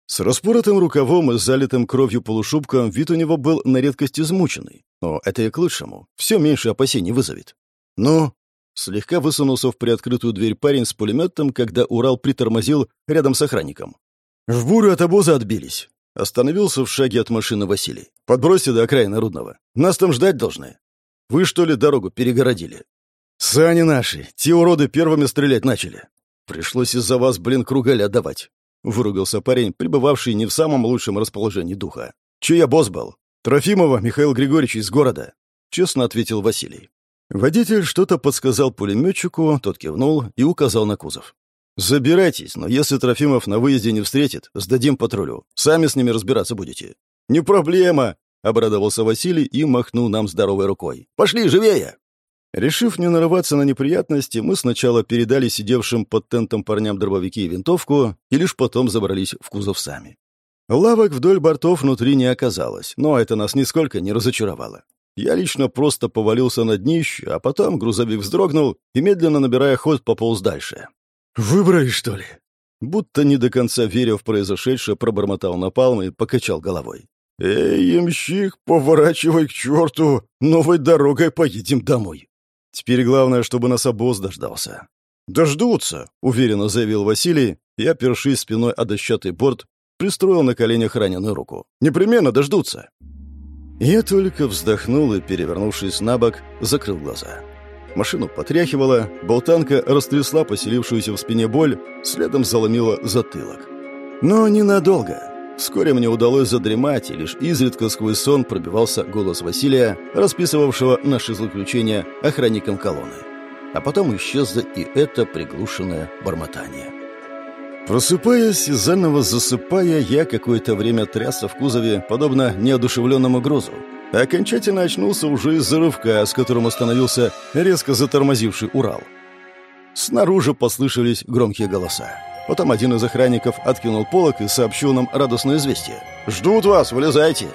С распоротым рукавом и залитым кровью полушубком вид у него был на редкость измученный, но это и к лучшему, все меньше опасений вызовет. «Ну, Слегка высунулся в приоткрытую дверь парень с пулеметом, когда Урал притормозил рядом с охранником. «В бурю от обоза отбились». Остановился в шаге от машины Василий. «Подбросьте до окраины Рудного. Нас там ждать должны. Вы, что ли, дорогу перегородили?» «Сани наши. Те уроды первыми стрелять начали. Пришлось из-за вас, блин, кругаль отдавать». Выругался парень, пребывавший не в самом лучшем расположении духа. «Чей я босс был?» «Трофимова Михаил Григорьевич из города», — честно ответил Василий. Водитель что-то подсказал пулеметчику, тот кивнул и указал на кузов. «Забирайтесь, но если Трофимов на выезде не встретит, сдадим патрулю. Сами с ними разбираться будете». «Не проблема!» — обрадовался Василий и махнул нам здоровой рукой. «Пошли, живее!» Решив не нарываться на неприятности, мы сначала передали сидевшим под тентом парням дробовики и винтовку, и лишь потом забрались в кузов сами. Лавок вдоль бортов внутри не оказалось, но это нас нисколько не разочаровало. Я лично просто повалился на днище, а потом грузовик вздрогнул и, медленно набирая ход, пополз дальше. «Выбрали, что ли?» Будто не до конца веря в произошедшее, пробормотал напалм и покачал головой. «Эй, ямщик, поворачивай к черту! Новой дорогой поедем домой!» Теперь главное, чтобы нас обоз дождался. «Дождутся!» — уверенно заявил Василий и, опершись спиной о дощатый борт, пристроил на коленях раненую руку. «Непременно дождутся!» Я только вздохнул и, перевернувшись на бок, закрыл глаза. Машину потряхивала, болтанка растрясла поселившуюся в спине боль, следом заломила затылок. Но ненадолго. Вскоре мне удалось задремать, и лишь изредка сквозь сон пробивался голос Василия, расписывавшего наши злоключения охранником колонны. А потом исчезло и это приглушенное бормотание. Просыпаясь и заново засыпая, я какое-то время трясся в кузове, подобно неодушевленному грузу. Окончательно очнулся уже из-за рывка, с которым остановился резко затормозивший Урал. Снаружи послышались громкие голоса. Потом один из охранников откинул полок и сообщил нам радостное известие. «Ждут вас, вылезайте!»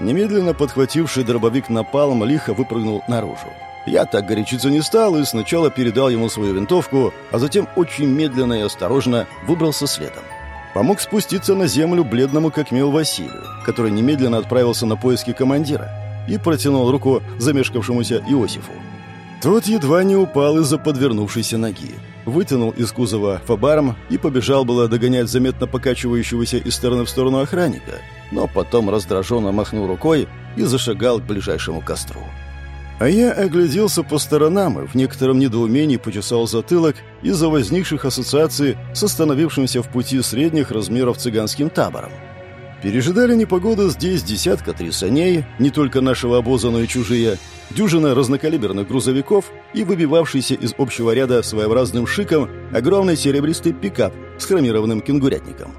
Немедленно подхвативший дробовик напалм лихо выпрыгнул наружу. Я так горячиться не стал и сначала передал ему свою винтовку, а затем очень медленно и осторожно выбрался следом. Помог спуститься на землю бледному как мел Василию, который немедленно отправился на поиски командира и протянул руку замешкавшемуся Иосифу. Тот едва не упал из-за подвернувшейся ноги. Вытянул из кузова фабарм и побежал было догонять заметно покачивающегося из стороны в сторону охранника, но потом раздраженно махнул рукой и зашагал к ближайшему костру. А я огляделся по сторонам и в некотором недоумении почесал затылок из-за возникших ассоциаций с остановившимся в пути средних размеров цыганским табором. Пережидали непогоду здесь десятка три саней, не только нашего обоза, но и чужие, дюжина разнокалиберных грузовиков и выбивавшийся из общего ряда своеобразным шиком огромный серебристый пикап с хромированным кенгурятником.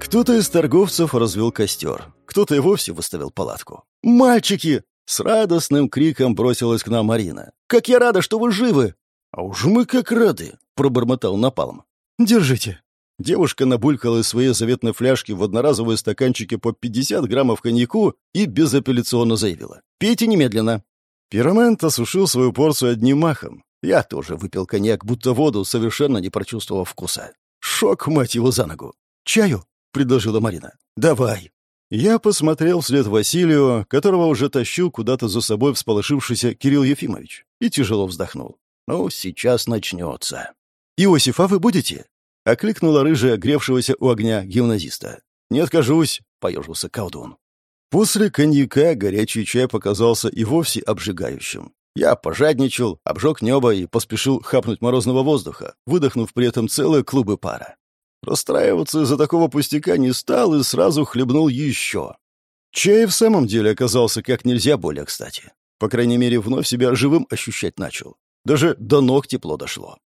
Кто-то из торговцев развел костер, кто-то и вовсе выставил палатку. «Мальчики!» С радостным криком бросилась к нам Марина. «Как я рада, что вы живы!» «А уж мы как рады!» — пробормотал Напалм. «Держите!» Девушка набулькала из своей заветной фляжки в одноразовые стаканчики по 50 граммов коньяку и безапелляционно заявила. «Пейте немедленно!» Пиромент осушил свою порцию одним махом. Я тоже выпил коньяк, будто воду, совершенно не прочувствовав вкуса. Шок, мать его, за ногу. «Чаю?» — предложила Марина. «Давай!» Я посмотрел вслед Василию, которого уже тащил куда-то за собой всполошившийся Кирилл Ефимович, и тяжело вздохнул. «Ну, сейчас начнется». «Иосиф, а вы будете?» — окликнула рыжая, гревшегося у огня гимназиста. «Не откажусь», — поежился колдун. После коньяка горячий чай показался и вовсе обжигающим. Я пожадничал, обжег небо и поспешил хапнуть морозного воздуха, выдохнув при этом целые клубы пара. Расстраиваться из-за такого пустяка не стал и сразу хлебнул еще. Чай в самом деле оказался как нельзя более кстати. По крайней мере, вновь себя живым ощущать начал. Даже до ног тепло дошло.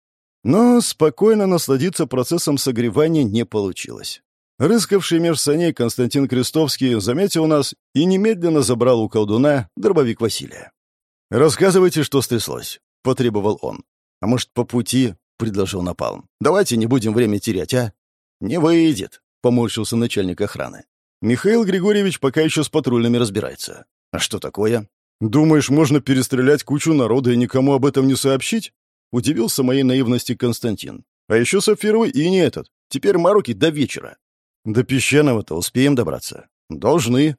Но спокойно насладиться процессом согревания не получилось. Рыскавший меж саней Константин Крестовский заметил нас и немедленно забрал у колдуна дробовик Василия. «Рассказывайте, что стряслось», — потребовал он. «А может, по пути?» — предложил Напалм. «Давайте не будем время терять, а?» «Не выйдет», — поморщился начальник охраны. «Михаил Григорьевич пока еще с патрульными разбирается». «А что такое?» «Думаешь, можно перестрелять кучу народа и никому об этом не сообщить?» Удивился моей наивности Константин. «А еще сапфировый и не этот. Теперь маруки до вечера». «До песчаного-то успеем добраться?» «Должны».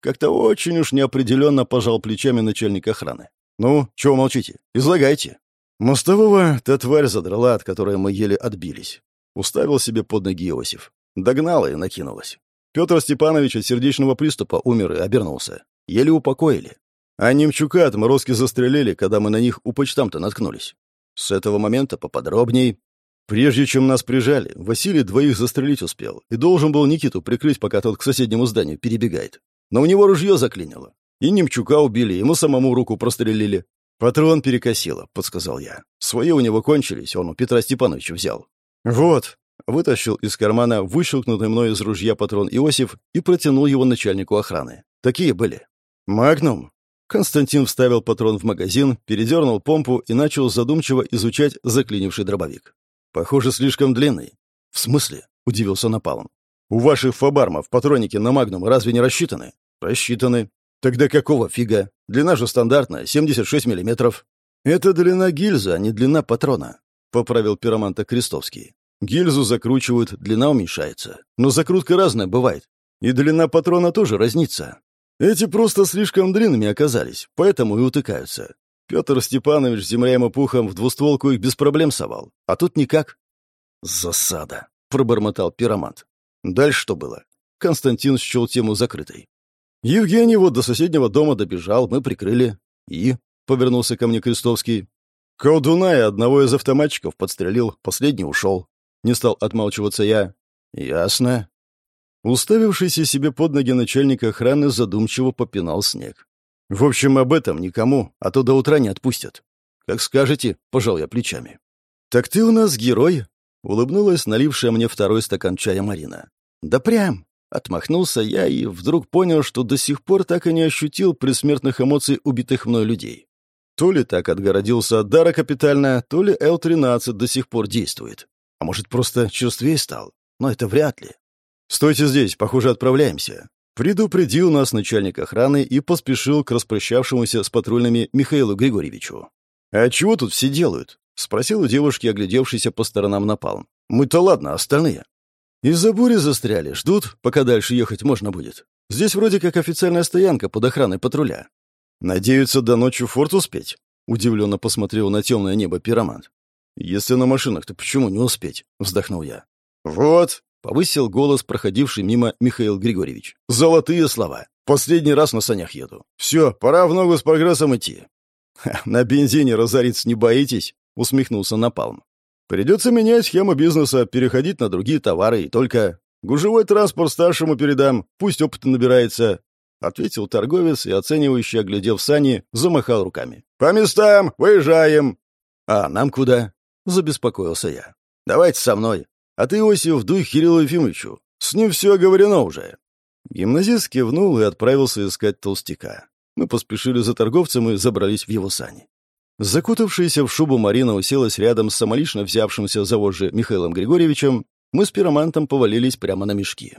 Как-то очень уж неопределенно пожал плечами начальник охраны. «Ну, чего молчите? Излагайте». Мостового та тварь задрала, от которой мы еле отбились. Уставил себе под ноги Иосиф. Догнала и накинулась. Петр Степанович от сердечного приступа умер и обернулся. Еле упокоили. А Немчука отморозки застрелили, когда мы на них у почтамта наткнулись. С этого момента поподробней. Прежде чем нас прижали, Василий двоих застрелить успел и должен был Никиту прикрыть, пока тот к соседнему зданию перебегает. Но у него ружье заклинило. И Немчука убили, ему самому руку прострелили. «Патрон перекосило», — подсказал я. «Свои у него кончились, он у Петра Степановича взял. «Вот», — вытащил из кармана выщелкнутый мной из ружья патрон Иосиф и протянул его начальнику охраны. «Такие были». «Магнум». Константин вставил патрон в магазин, передернул помпу и начал задумчиво изучать заклинивший дробовик. «Похоже, слишком длинный». «В смысле?» — удивился Напалм. «У ваших фабармов патроники на магнум разве не рассчитаны?» «Рассчитаны». «Тогда какого фига? Длина же стандартная, 76 миллиметров». «Это длина гильзы, а не длина патрона поправил пироманта Крестовский. Гильзу закручивают, длина уменьшается. Но закрутка разная бывает. И длина патрона тоже разнится. Эти просто слишком длинными оказались, поэтому и утыкаются. Петр Степанович земляем и пухом в двустволку их без проблем совал. А тут никак. «Засада», — пробормотал пиромант. Дальше что было? Константин счел тему закрытой. Евгений вот до соседнего дома добежал, мы прикрыли. И, — повернулся ко мне Крестовский, Колдуна и одного из автоматчиков подстрелил, последний ушел. Не стал отмалчиваться я. Ясно. Уставившийся себе под ноги начальник охраны задумчиво попинал снег. В общем, об этом никому, а то до утра не отпустят. Как скажете, пожал я плечами. Так ты у нас герой, улыбнулась налившая мне второй стакан чая Марина. Да прям, отмахнулся я и вдруг понял, что до сих пор так и не ощутил предсмертных эмоций убитых мной людей. То ли так отгородился от дара капитально, то ли Л-13 до сих пор действует. А может, просто черствей стал? Но это вряд ли. «Стойте здесь, похоже, отправляемся». Предупредил нас начальник охраны и поспешил к распрощавшемуся с патрульными Михаилу Григорьевичу. «А чего тут все делают?» — спросил у девушки, оглядевшейся по сторонам напалм. «Мы-то ладно, остальные». «Из-за бури застряли, ждут, пока дальше ехать можно будет. Здесь вроде как официальная стоянка под охраной патруля. Надеются до ночи форт успеть?» — удивленно посмотрел на темное небо пиромант. «Если на машинах, то почему не успеть?» — вздохнул я. «Вот», — повысил голос проходивший мимо Михаил Григорьевич. «Золотые слова. Последний раз на санях еду. Все, пора в ногу с прогрессом идти». «На бензине разориться не боитесь?» — усмехнулся Напалм. «Придется менять схему бизнеса, переходить на другие товары и только... Гужевой транспорт старшему передам, пусть опыта набирается», — ответил торговец и, оценивающий, оглядев сани, замахал руками. «По местам! Выезжаем!» «А нам куда?» — забеспокоился я. «Давайте со мной. А ты, Иосиф, дуй Кириллу Ефимовичу. С ним все оговорено уже». Гимназист кивнул и отправился искать толстяка. Мы поспешили за торговцем и забрались в его сани. Закутавшаяся в шубу Марина уселась рядом с самолично взявшимся за вожжи Михаилом Григорьевичем. Мы с пиромантом повалились прямо на мешки.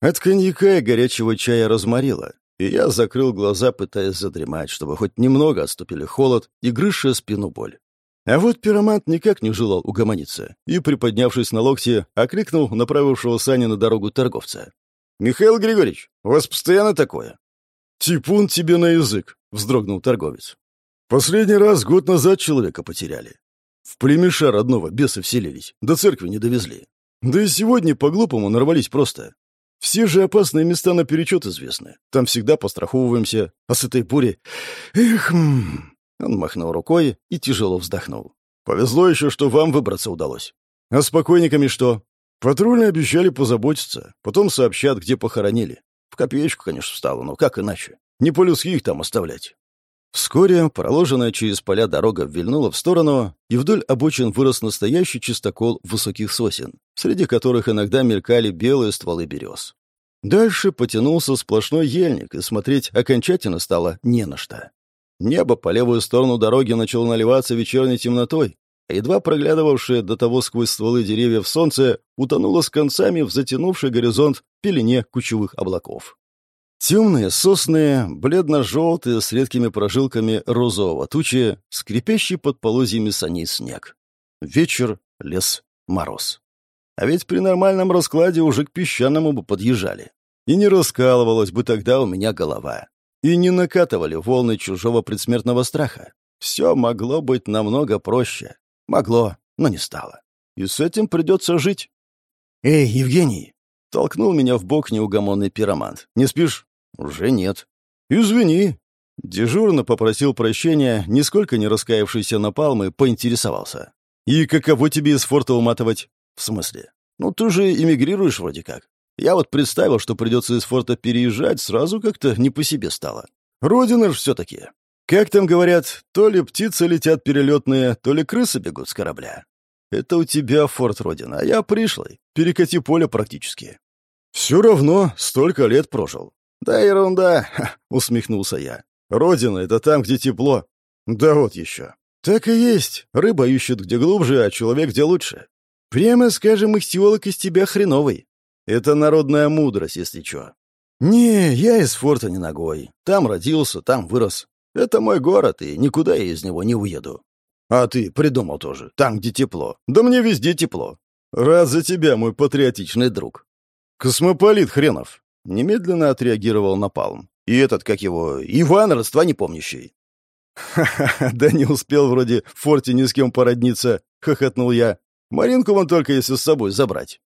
От коньяка и горячего чая разморило, и я закрыл глаза, пытаясь задремать, чтобы хоть немного отступили холод и грызшая спину боль. А вот пиромант никак не желал угомониться и, приподнявшись на локте, окликнул направившего сани на дорогу торговца. «Михаил Григорьевич, у вас постоянно такое?» «Типун тебе на язык», — вздрогнул торговец. Последний раз год назад человека потеряли. В племеша родного бесы вселились, до церкви не довезли. Да и сегодня по-глупому нарвались просто. Все же опасные места наперечет известны. Там всегда постраховываемся. А с этой бури... Эх... Он махнул рукой и тяжело вздохнул. Повезло еще, что вам выбраться удалось. А с покойниками что? Патрульные обещали позаботиться. Потом сообщат, где похоронили. В копеечку, конечно, встало, но как иначе? Не по-людски их там оставлять. Вскоре проложенная через поля дорога вильнула в сторону, и вдоль обочин вырос настоящий чистокол высоких сосен, среди которых иногда мелькали белые стволы берез. Дальше потянулся сплошной ельник, и смотреть окончательно стало не на что. Небо по левую сторону дороги начало наливаться вечерней темнотой, а едва проглядывавшее до того сквозь стволы деревьев солнце утонуло с концами в затянувший горизонт пелене кучевых облаков. Темные сосны, бледно-желтые, с редкими прожилками розового тучи, скрипящий под полозьями саней снег. Вечер, лес, мороз. А ведь при нормальном раскладе уже к песчаному бы подъезжали. И не раскалывалась бы тогда у меня голова. И не накатывали волны чужого предсмертного страха. Все могло быть намного проще. Могло, но не стало. И с этим придется жить. «Эй, Евгений!» — толкнул меня в бок неугомонный пиромант. «Не спишь?» «Уже нет». «Извини». Дежурно попросил прощения, нисколько не раскаявшийся на палмы, поинтересовался. «И каково тебе из форта уматывать?» «В смысле? Ну, ты же эмигрируешь вроде как. Я вот представил, что придется из форта переезжать, сразу как-то не по себе стало. Родина ж все-таки. Как там говорят, то ли птицы летят перелетные, то ли крысы бегут с корабля. Это у тебя форт Родина, а я пришлый. Перекати поле практически. Все равно столько лет прожил. «Да ерунда!» — усмехнулся я. «Родина — это там, где тепло». «Да вот еще». «Так и есть. Рыба ищет где глубже, а человек где лучше. Прямо скажем, ихтиолог из тебя хреновый. Это народная мудрость, если что. Не, я из форта не ногой. Там родился, там вырос. Это мой город, и никуда я из него не уеду. А ты придумал тоже, там, где тепло. Да мне везде тепло. Рад за тебя, мой патриотичный друг. Космополит хренов. Немедленно отреагировал Напалм. И этот, как его, Иван, родства не помнящий. «Ха-ха, да не успел вроде в форте ни с кем породниться», — хохотнул я. «Маринку вон только если с собой забрать».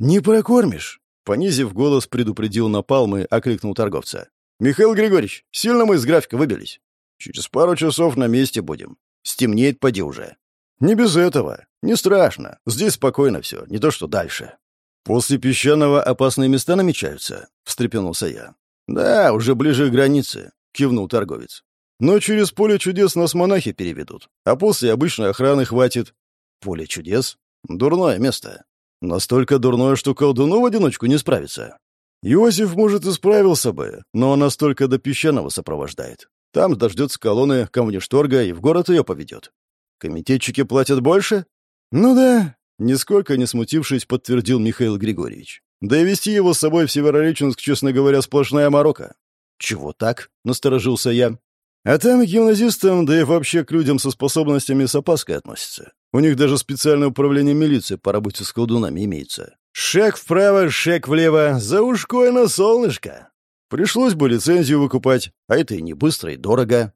«Не прокормишь?» — понизив голос, предупредил Напалм и окликнул торговца. «Михаил Григорьевич, сильно мы из графика выбились. Через пару часов на месте будем. Стемнеет, поди уже». «Не без этого. Не страшно. Здесь спокойно все, не то что дальше». «После песчаного опасные места намечаются?» — встрепенулся я. «Да, уже ближе к границе», — кивнул торговец. «Но через поле чудес нас монахи переведут, а после обычной охраны хватит». «Поле чудес? Дурное место. Настолько дурное, что колдуну в одиночку не справится». «Иосиф, может, и справился бы, но настолько до песчаного сопровождает. Там дождется колонны камнешторга и в город ее поведет. Комитетчики платят больше?» «Ну да, Нисколько не смутившись, подтвердил Михаил Григорьевич. Да и вести его с собой в Северореченск, честно говоря, сплошная морока. «Чего так?» — насторожился я. «А там к гимназистам, да и вообще к людям со способностями с опаской относятся. У них даже специальное управление милиции по работе с колдунами имеется. Шаг вправо, шаг влево, за ушко и на солнышко. Пришлось бы лицензию выкупать, а это и не быстро, и дорого.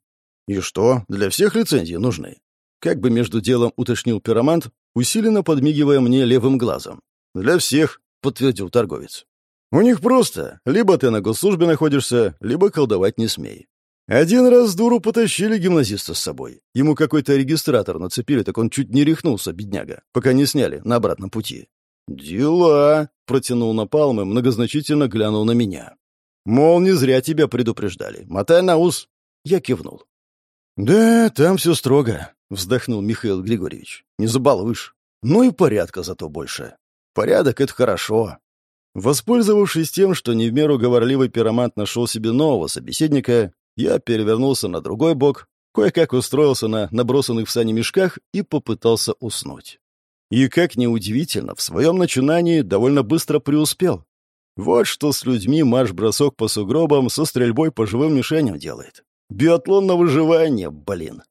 И что, для всех лицензии нужны? Как бы между делом уточнил пиромант, усиленно подмигивая мне левым глазом. «Для всех», — подтвердил торговец. «У них просто. Либо ты на госслужбе находишься, либо колдовать не смей. Один раз дуру потащили гимназиста с собой. Ему какой-то регистратор нацепили, так он чуть не рехнулся, бедняга, пока не сняли на обратном пути. «Дела!» — протянул Напалм и многозначительно глянул на меня. «Мол, не зря тебя предупреждали. Мотай на ус!» Я кивнул. «Да, там все строго», — вздохнул Михаил Григорьевич. «Не забалуешь. Ну и порядка зато больше. Порядок — это хорошо». Воспользовавшись тем, что не в меру говорливый пиромант нашел себе нового собеседника, я перевернулся на другой бок, кое-как устроился на набросанных в сани мешках и попытался уснуть. И, как ни удивительно, в своем начинании довольно быстро преуспел. Вот что с людьми марш-бросок по сугробам со стрельбой по живым мишеням делает. Биатлон на выживание, блин.